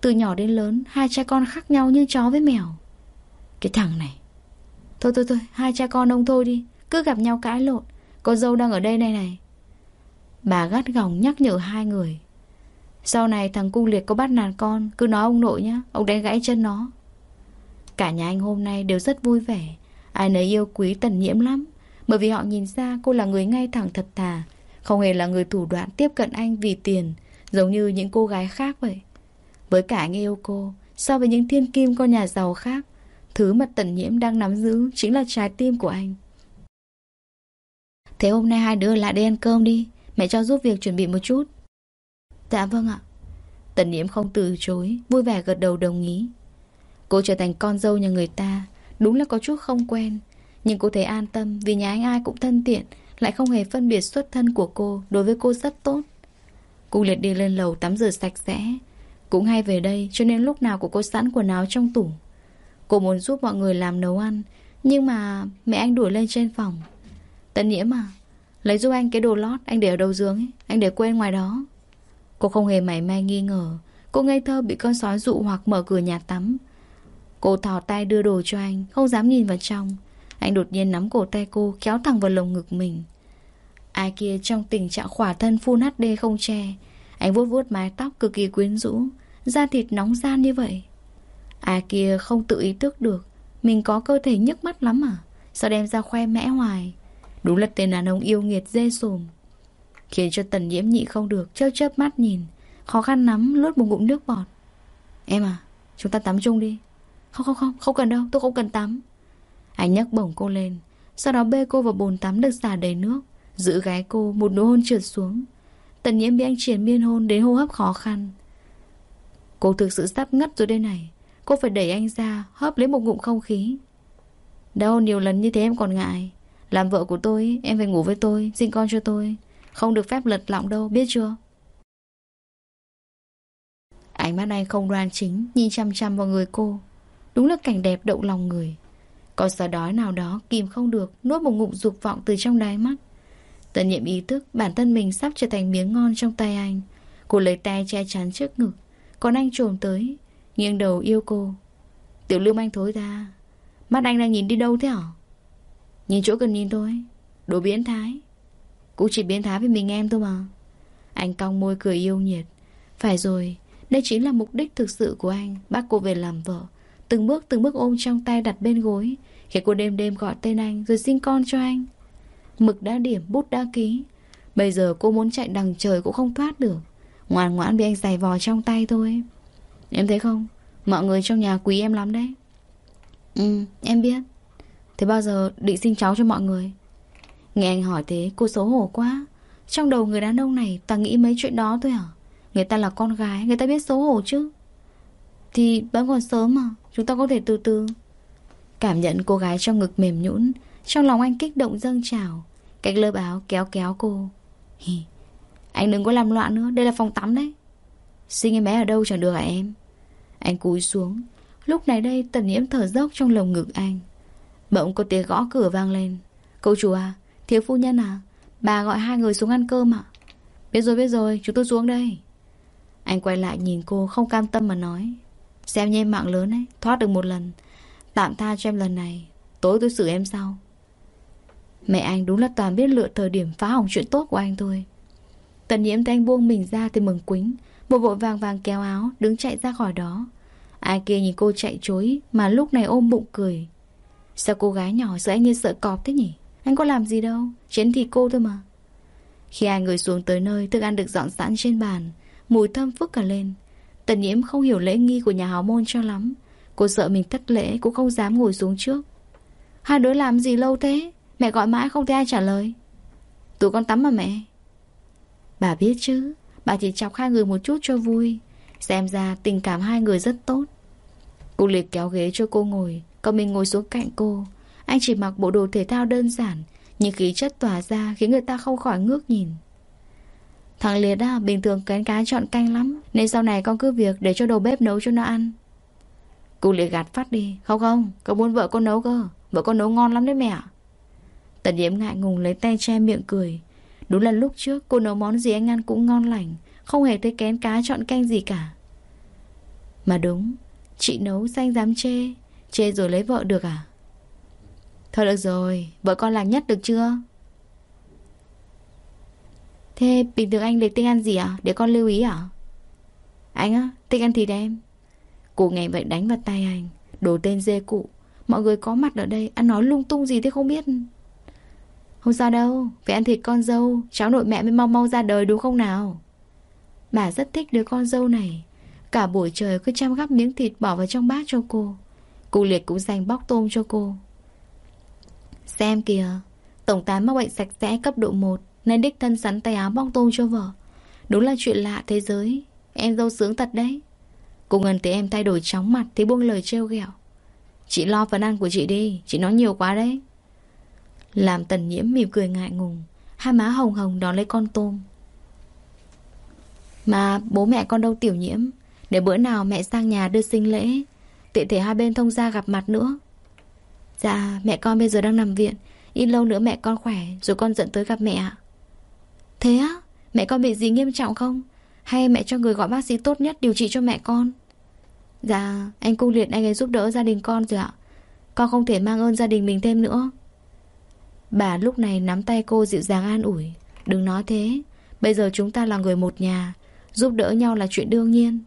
Từ nhỏ đến lớn, Hai cha con khác nhau như chó với mèo. Cái thằng này. Thôi thôi thôi, Hai cha con ông thôi đi. Cứ gặp nhau cãi lộn. Cô dâu đang ở đây này này. Bà gắt gỏng nhắc nhở hai người. Sau này thằng cung liệt có bắt nạt con, Cứ nói ông nội nhá, Ông đánh gãy chân nó. Cả nhà anh hôm nay đều rất vui vẻ. Ai nấy yêu quý tần nhiễm lắm. Bởi vì họ nhìn ra cô là người ngay thẳng thật thà. Không hề là người thủ đoạn tiếp cận anh vì tiền, Giống như những cô gái khác vậy. Với cả anh yêu cô, So với những thiên kim con nhà giàu khác, Thứ mà tần nhiễm đang nắm giữ Chính là trái tim của anh. Thế hôm nay hai đứa lại đi ăn cơm đi. Mẹ cho giúp việc chuẩn bị một chút. Dạ vâng ạ. Tần nhiễm không từ chối Vui vẻ gật đầu đồng ý. Cô trở thành con dâu nhà người ta Đúng là có chút không quen. Nhưng cô thấy an tâm vì nhà anh ai cũng thân thiện Lại không hề phân biệt xuất thân của cô Đối với cô rất tốt. Cô liệt đi lên lầu tắm rửa sạch sẽ. Cũng hay về đây cho nên lúc nào cũng có sẵn quần áo trong tủ. Cô muốn giúp mọi người làm nấu ăn Nhưng mà mẹ anh đuổi lên trên phòng tân nhiễm à Lấy giúp anh cái đồ lót, anh để ở đầu giường ấy, Anh để quên ngoài đó. Cô không hề mảy may nghi ngờ. Cô ngây thơ bị con sói dụ hoặc mở cửa nhà tắm. Cô thò tay đưa đồ cho anh, Không dám nhìn vào trong. Anh đột nhiên nắm cổ tay cô, Kéo thẳng vào lồng ngực mình. Ai kia trong tình trạng khỏa thân phun HD không che. Anh vuốt vuốt mái tóc cực kỳ quyến rũ. Da thịt nóng gian như vậy. Ai kia không tự ý thức được. Mình có cơ thể nhức mắt lắm à? Sao đem ra khoe mẽ hoài? Đúng là tên đàn ông yêu nghiệt dê sùm Khiến cho tần nhiễm nhị không được Chớp chớp mắt nhìn. Khó khăn lắm lướt một ngụm nước bọt. Em à chúng ta tắm chung đi. Không không không không cần đâu, tôi không cần tắm. Anh nhấc bổng cô lên. Sau đó bê cô vào bồn tắm được xả đầy nước. Giữ gái cô một nụ hôn trượt xuống. Tần nhiễm bị anh triển miên hôn đến hô hấp khó khăn. Cô thực sự sắp ngất rồi đây này. Cô phải đẩy anh ra, Hấp lấy một ngụm không khí. Đâu nhiều lần như thế em còn ngại làm vợ của tôi, Em phải ngủ với tôi, Sinh con cho tôi. Không được phép lật lọng đâu, Biết chưa? Ánh mắt anh không đoan chính, Nhìn chăm chăm vào người cô. Đúng là cảnh đẹp động lòng người. Có sợ đói nào đó kìm không được, Nuốt một ngụm dục vọng từ trong đáy mắt. Tận nhiệm ý thức, bản thân mình sắp trở thành miếng ngon trong tay anh. Cô lấy tay che chắn trước ngực, Còn anh trồm tới, Nghiêng đầu yêu cô. Tiểu lương anh thối ra Mắt anh đang nhìn đi đâu thế hả? Nhìn chỗ cần nhìn thôi. Đồ biến thái. Cũng chỉ biến thái với mình em thôi mà. Anh cong môi cười yêu nhiệt Phải rồi, Đây chính là mục đích thực sự của anh. Bác cô về làm vợ. Từng bước từng bước ôm trong tay đặt bên gối. Khi cô đêm đêm gọi tên anh Rồi sinh con cho anh. Mực đã điểm, bút đã ký. Bây giờ cô muốn chạy đằng trời cũng không thoát được. Ngoan ngoãn bị anh giày vò trong tay thôi. Em thấy không? Mọi người trong nhà quý em lắm đấy. Ừ em biết. Thế bao giờ định sinh cháu cho mọi người? Nghe anh hỏi thế, cô xấu hổ quá. Trong đầu người đàn ông này, Ta nghĩ mấy chuyện đó thôi hả? Người ta là con gái, Người ta biết xấu hổ chứ. Thì vẫn còn sớm mà, Chúng ta có thể từ từ. Cảm nhận cô gái trong ngực mềm nhũn, Trong lòng anh kích động dâng trào. Cách lớp áo kéo kéo cô. Hi. Anh đừng có làm loạn nữa, Đây là phòng tắm đấy. Sinh em bé ở đâu chẳng được hả em? Anh cúi xuống. Lúc này đây, tần nhiễm thở dốc trong lồng ngực anh. Bỗng có tiếng gõ cửa vang lên. Cậu chủ à Thiếu phu nhân à Bà gọi hai người xuống ăn cơm ạ. Biết rồi biết rồi, chúng tôi xuống đây. Anh quay lại nhìn cô không cam tâm mà nói. Xem như em mạng lớn ấy, Thoát được một lần. Tạm tha cho em lần này, Tối tôi xử em sau. Mẹ anh đúng là toàn biết lựa thời điểm phá hỏng chuyện tốt của anh thôi. Tần nhiễm thấy anh buông mình ra thì mừng quính Bộ vội vàng vàng kéo áo, Đứng chạy ra khỏi đó. Ai kia nhìn cô chạy chối, Mà lúc này ôm bụng cười. Sao cô gái nhỏ sợ anh như sợ cọp thế nhỉ? Anh có làm gì đâu, Chén thịt cô thôi mà. Khi hai người xuống tới nơi, Thức ăn được dọn sẵn trên bàn, Mùi thơm phức cả lên. Tần nhiễm không hiểu lễ nghi của nhà hào môn cho lắm. Cô sợ mình thất lễ Cũng không dám ngồi xuống trước. Hai đứa làm gì lâu thế? Mẹ gọi mãi không thấy ai trả lời. Tụi con tắm mà mẹ. Bà biết chứ, Bà chỉ chọc hai người một chút cho vui. Xem ra tình cảm hai người rất tốt. Cô liệt kéo ghế cho cô ngồi. Còn mình ngồi xuống cạnh cô Anh chỉ mặc bộ đồ thể thao đơn giản Nhưng khí chất tỏa ra khiến người ta không khỏi ngước nhìn. Thằng Liệt à, bình thường kén cá chọn canh lắm Nên sau này con cứ việc để cho đầu bếp nấu cho nó ăn. Cô Liệt gạt phát đi Không không, con muốn vợ con nấu cơ Vợ con nấu ngon lắm đấy mẹ Tần Diễm ngại ngùng lấy tay che miệng cười. Đúng là lúc trước cô nấu món gì anh ăn cũng ngon lành Không hề thấy kén cá chọn canh gì cả. Mà đúng Chị nấu xanh dám chê Chê rồi lấy vợ được à? Thôi được rồi, Vợ con làm nhất được chưa? Thế bình thường anh lịch tinh ăn gì à? Để con lưu ý à? Anh á, thích ăn thịt em. Cụ nghe vậy đánh vào tay anh. Đồ tên dê cụ. Mọi người có mặt ở đây, Ăn nói lung tung gì thế không biết. Không sao đâu, Phải ăn thịt con dâu. Cháu nội mẹ mới mau mau ra đời đúng không nào? Bà rất thích đứa con dâu này. Cả buổi trời cứ chăm gắp miếng thịt bỏ vào trong bát cho cô. Cô Liệt cũng dành bóc tôm cho cô. Xem kìa, Tổng tán mắc bệnh sạch sẽ cấp độ 1 Nên đích thân sắn tay áo bóc tôm cho vợ. Đúng là chuyện lạ thế giới, Em dâu sướng thật đấy. Cô Ngân thấy em thay đổi chóng mặt Thì buông lời trêu ghẹo. Chị lo phần ăn của chị đi, Chị nói nhiều quá đấy. Làm tần nhiễm mỉm cười ngại ngùng, Hai má hồng hồng đón lấy con tôm. Mà bố mẹ con đâu tiểu nhiễm, Để bữa nào mẹ sang nhà đưa sinh lễ Tiện thể hai bên thông gia gặp mặt nữa. Dạ mẹ con bây giờ đang nằm viện. Ít lâu nữa mẹ con khỏe, Rồi con dẫn tới gặp mẹ ạ. Thế á, Mẹ con bị gì nghiêm trọng không? Hay mẹ cho người gọi bác sĩ tốt nhất điều trị cho mẹ con? Dạ anh cung liệt, anh ấy giúp đỡ gia đình con rồi ạ. Con không thể mang ơn gia đình mình thêm nữa. Bà lúc này nắm tay cô dịu dàng an ủi. Đừng nói thế, Bây giờ chúng ta là người một nhà. Giúp đỡ nhau là chuyện đương nhiên.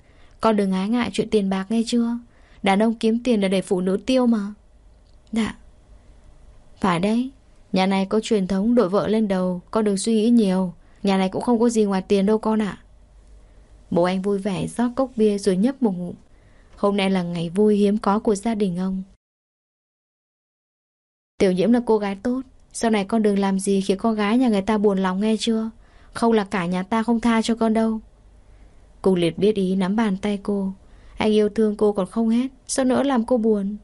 Con đừng ái ngại chuyện tiền bạc nghe chưa? Đàn ông kiếm tiền là để phụ nữ tiêu mà. Dạ. Phải đấy, Nhà này có truyền thống đội vợ lên đầu Con đừng suy nghĩ nhiều. Nhà này cũng không có gì ngoài tiền đâu con ạ. Bố anh vui vẻ rót cốc bia rồi nhấp một ngụm. Hôm nay là ngày vui hiếm có của gia đình ông. Tiểu nhiễm là cô gái tốt. Sau này con đừng làm gì khiến con gái nhà người ta buồn lòng nghe chưa? Không là cả nhà ta không tha cho con đâu. Cùng liệt biết ý nắm bàn tay cô. Anh yêu thương cô còn không hết, Sao nữa làm cô buồn?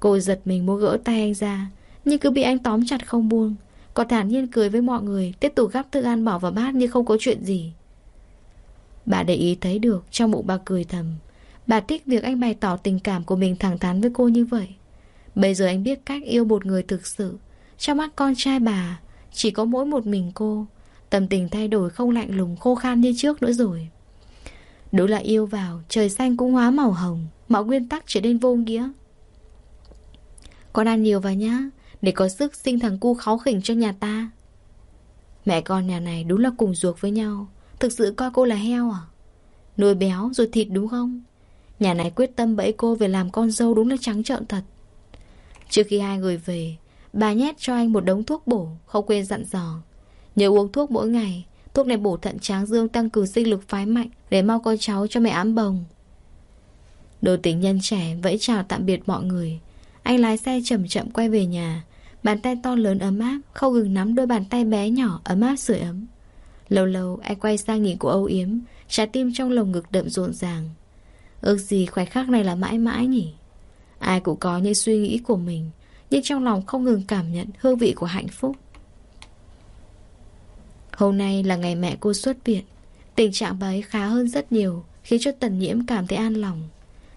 Cô giật mình muốn gỡ tay anh ra, Nhưng cứ bị anh tóm chặt không buông. Còn thản nhiên cười với mọi người, Tiếp tục gắp thức ăn bỏ vào bát như không có chuyện gì. Bà để ý thấy được, Trong bụng bà cười thầm. Bà thích việc anh bày tỏ tình cảm của mình thẳng thắn với cô như vậy. Bây giờ anh biết cách yêu một người thực sự. Trong mắt con trai bà, Chỉ có mỗi một mình cô. Tâm tình thay đổi không lạnh lùng, khô khan như trước nữa rồi. Đúng là yêu vào, Trời xanh cũng hóa màu hồng, Mọi nguyên tắc trở nên vô nghĩa. Con ăn nhiều vào nhá, Để có sức sinh thằng cu kháu khỉnh cho nhà ta. Mẹ con nhà này đúng là cùng ruột với nhau, Thực sự coi cô là heo à? Nuôi béo rồi thịt đúng không? Nhà này quyết tâm bẫy cô về làm con dâu đúng là trắng trợn thật. Trước khi hai người về, Bà nhét cho anh một đống thuốc bổ, Không quên dặn dò. Nhớ uống thuốc mỗi ngày Thuốc này bổ thận tráng dương, tăng cường sinh lực phái mạnh Để mau con cháu cho mẹ ám bồng. Đồ tình nhân trẻ vẫy chào tạm biệt mọi người. Anh lái xe chậm chậm quay về nhà. Bàn tay to lớn ấm áp, Không ngừng nắm đôi bàn tay bé nhỏ ấm áp sưởi ấm. Lâu lâu, anh quay sang nhìn cô âu yếm, Trái tim trong lồng ngực đậm rộn ràng. Ước gì khoảnh khắc này là mãi mãi nhỉ? Ai cũng có những suy nghĩ của mình, Nhưng trong lòng không ngừng cảm nhận hương vị của hạnh phúc. Hôm nay là ngày mẹ cô xuất viện. Tình trạng bà ấy khá hơn rất nhiều, Khiến cho tần nhiễm cảm thấy an lòng.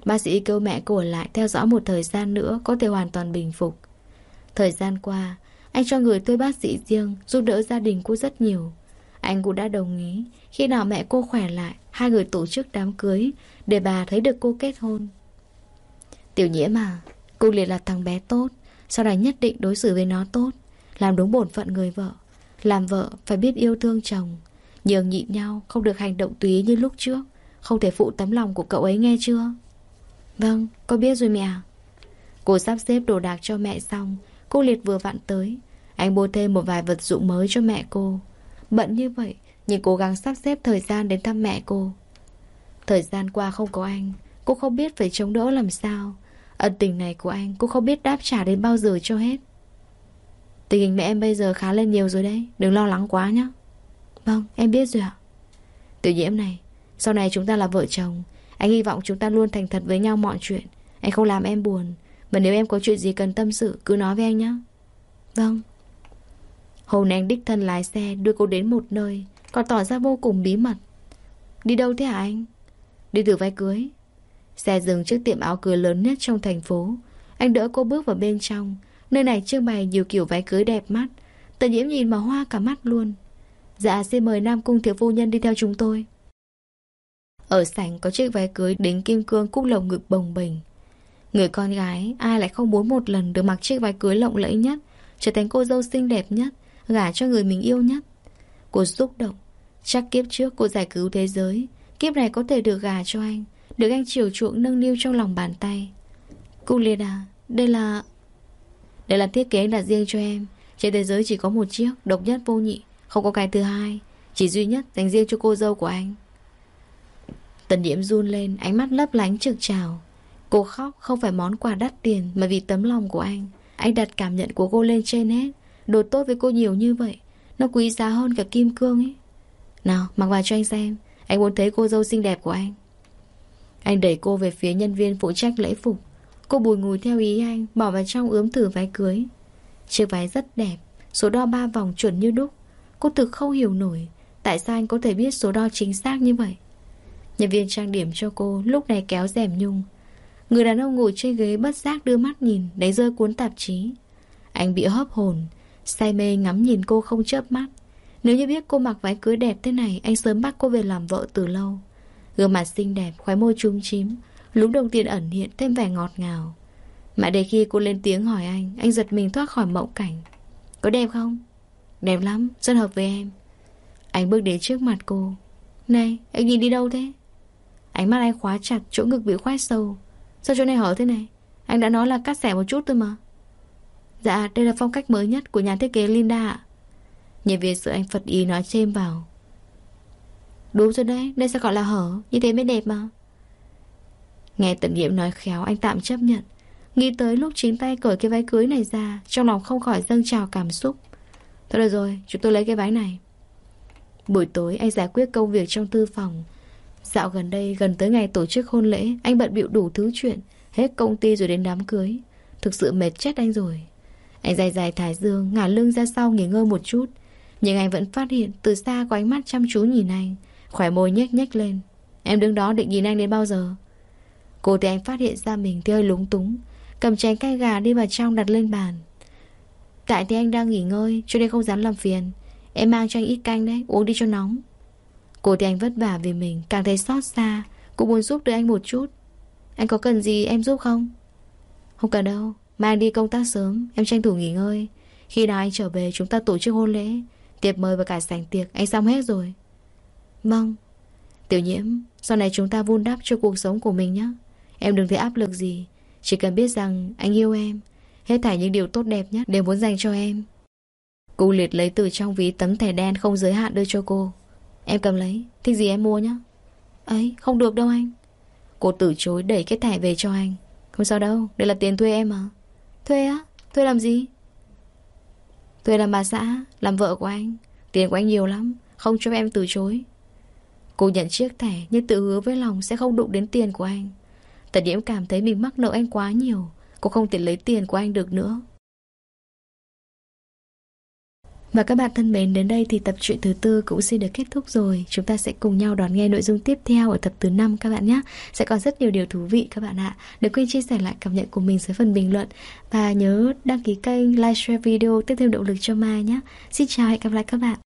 Bác sĩ kêu mẹ cô ở lại theo dõi một thời gian nữa Có thể hoàn toàn bình phục. Thời gian qua, Anh cho người thuê bác sĩ riêng Giúp đỡ gia đình cô rất nhiều. Anh cũng đã đồng ý, Khi nào mẹ cô khỏe lại, Hai người tổ chức đám cưới Để bà thấy được cô kết hôn. Tiểu nhiễm à Cô liền là thằng bé tốt, Sau này nhất định đối xử với nó tốt, Làm đúng bổn phận người vợ. Làm vợ phải biết yêu thương chồng. Nhường nhịn nhau Không được hành động túy như lúc trước. Không thể phụ tấm lòng của cậu ấy nghe chưa? Vâng con biết rồi mẹ Cô sắp xếp đồ đạc cho mẹ xong. Cô liệt vừa vặn tới. Anh mua thêm một vài vật dụng mới cho mẹ cô. Bận như vậy, Nhưng cố gắng sắp xếp thời gian đến thăm mẹ cô. Thời gian qua không có anh, Cô không biết phải chống đỡ làm sao. Ân tình này của anh Cô không biết đáp trả đến bao giờ cho hết. Tình hình mẹ em bây giờ khá lên nhiều rồi đấy. Đừng lo lắng quá nhé Vâng em biết rồi ạ. Tiểu nhiễm này, Sau này chúng ta là vợ chồng. Anh hy vọng chúng ta luôn thành thật với nhau mọi chuyện. Anh không làm em buồn. Và nếu em có chuyện gì cần tâm sự, Cứ nói với anh nhé Vâng. Hôm nay anh đích thân lái xe, đưa cô đến một nơi, Còn tỏ ra vô cùng bí mật. Đi đâu thế hả anh? Đi từ váy cưới. Xe dừng trước tiệm áo cưới lớn nhất trong thành phố. Anh đỡ cô bước vào bên trong. Nơi này trưng bày nhiều kiểu váy cưới đẹp mắt. Tần nhiễm nhìn mà hoa cả mắt luôn. Dạ xin mời Nam Cung thiếu phu nhân đi theo chúng tôi. Ở sảnh có chiếc váy cưới đính kim cương cúc lồng ngực bồng bềnh. Người con gái, ai lại không muốn một lần được mặc chiếc váy cưới lộng lẫy nhất, Trở thành cô dâu xinh đẹp nhất, Gả cho người mình yêu nhất? Cô xúc động. Chắc kiếp trước cô giải cứu thế giới, Kiếp này có thể được gả cho anh, Được anh chiều chuộng nâng niu trong lòng bàn tay. Cô Lê à Đây là đây là thiết kế đặt riêng cho em. Trên thế giới chỉ có một chiếc, Độc nhất vô nhị, Không có cái thứ hai. Chỉ duy nhất dành riêng cho cô dâu của anh. Tần điểm run lên, Ánh mắt lấp lánh trực trào. Cô khóc, không phải món quà đắt tiền, Mà vì tấm lòng của anh. Anh đặt cảm nhận của cô lên trên hết. Đồ tốt với cô nhiều như vậy, Nó quý giá hơn cả kim cương ấy. Nào, mặc vào cho anh xem. Anh muốn thấy cô dâu xinh đẹp của anh. Anh đẩy cô về phía nhân viên phụ trách lễ phục. Cô bùi ngùi theo ý anh Bỏ vào trong ướm thử váy cưới. Chiếc váy rất đẹp Số đo ba vòng chuẩn như đúc. Cô thực không hiểu nổi Tại sao anh có thể biết số đo chính xác như vậy? Nhân viên trang điểm cho cô Lúc này kéo rèm nhung. Người đàn ông ngồi trên ghế bất giác đưa mắt nhìn Đánh rơi cuốn tạp chí. Anh bị hấp hồn Say mê ngắm nhìn cô không chớp mắt. Nếu như biết cô mặc váy cưới đẹp thế này Anh sớm bắt cô về làm vợ từ lâu. Gương mặt xinh đẹp, khóe môi trung chím. Lúng đồng tiền ẩn hiện thêm vẻ ngọt ngào. Mãi để khi cô lên tiếng hỏi anh Anh giật mình thoát khỏi mộng cảnh. Có đẹp không? Đẹp lắm, rất hợp với em. Anh bước đến trước mặt cô. Này, anh nhìn đi đâu thế? Ánh mắt anh khóa chặt chỗ ngực bị khoét sâu. Sao chỗ này hở thế này? Anh đã nói là cắt xẻ một chút thôi mà. Dạ đây là phong cách mới nhất của nhà thiết kế Linda ạ. Nhân viên sự anh Phật ý nói chêm vào. Đúng rồi đấy Đây sẽ gọi là hở Như thế mới đẹp mà. Nghe tận nhiệm nói khéo, anh tạm chấp nhận. Nghĩ tới lúc chính tay cởi cái váy cưới này ra, Trong lòng không khỏi dâng trào cảm xúc. Thôi được rồi, Chúng tôi lấy cái váy này. Buổi tối, anh giải quyết công việc trong thư phòng. Dạo gần đây, gần tới ngày tổ chức hôn lễ, Anh bận bịu đủ thứ chuyện, Hết công ty rồi đến đám cưới. Thực sự mệt chết anh rồi. Anh dài dài thải dương Ngả lưng ra sau nghỉ ngơi một chút. Nhưng anh vẫn phát hiện từ xa có ánh mắt chăm chú nhìn anh Khỏe môi nhếch nhếch lên. Em đứng đó định nhìn anh đến bao giờ? Cô thấy anh phát hiện ra mình thì hơi lúng túng. Cầm chén cay gà đi vào trong đặt lên bàn. Tại thì anh đang nghỉ ngơi, Cho nên không dám làm phiền. Em mang cho anh ít canh đấy, Uống đi cho nóng. Cô thì anh vất vả vì mình, Càng thấy xót xa. Cũng muốn giúp đỡ anh một chút. Anh có cần gì em giúp không? Không cần đâu Mang đi công tác sớm, Em tranh thủ nghỉ ngơi. Khi nào anh trở về, chúng ta tổ chức hôn lễ. Tiệc mời và cả sảnh tiệc, Anh xong hết rồi. Vâng Tiểu nhiễm, Sau này chúng ta vun đắp cho cuộc sống của mình nhé Em đừng thấy áp lực gì. Chỉ cần biết rằng anh yêu em Hết thảy những điều tốt đẹp nhất đều muốn dành cho em. Cô liệt lấy từ trong ví tấm thẻ đen không giới hạn đưa cho cô. Em cầm lấy Thích gì em mua nhé Ấy không được đâu anh. Cô từ chối đẩy cái thẻ về cho anh. Không sao đâu Đây là tiền thuê em mà. Thuê á? Thuê làm gì? Thuê làm bà xã, làm vợ của anh. Tiền của anh nhiều lắm Không cho em từ chối. Cô nhận chiếc thẻ nhưng tự hứa với lòng sẽ không đụng đến tiền của anh. Tần nhiễm cảm thấy mình mắc nợ anh quá nhiều Cô không thể lấy tiền của anh được nữa Và các bạn thân mến, đến đây thì tập truyện thứ tư cũng xin được kết thúc rồi. Chúng ta sẽ cùng nhau đón nghe nội dung tiếp theo ở tập thứ 5 các bạn nhé. Sẽ còn rất nhiều điều thú vị các bạn ạ. Đừng quên chia sẻ lại cảm nhận của mình dưới phần bình luận. Và nhớ đăng ký kênh, like, share video, tiếp thêm động lực cho Mai nhé. Xin chào, hẹn gặp lại các bạn.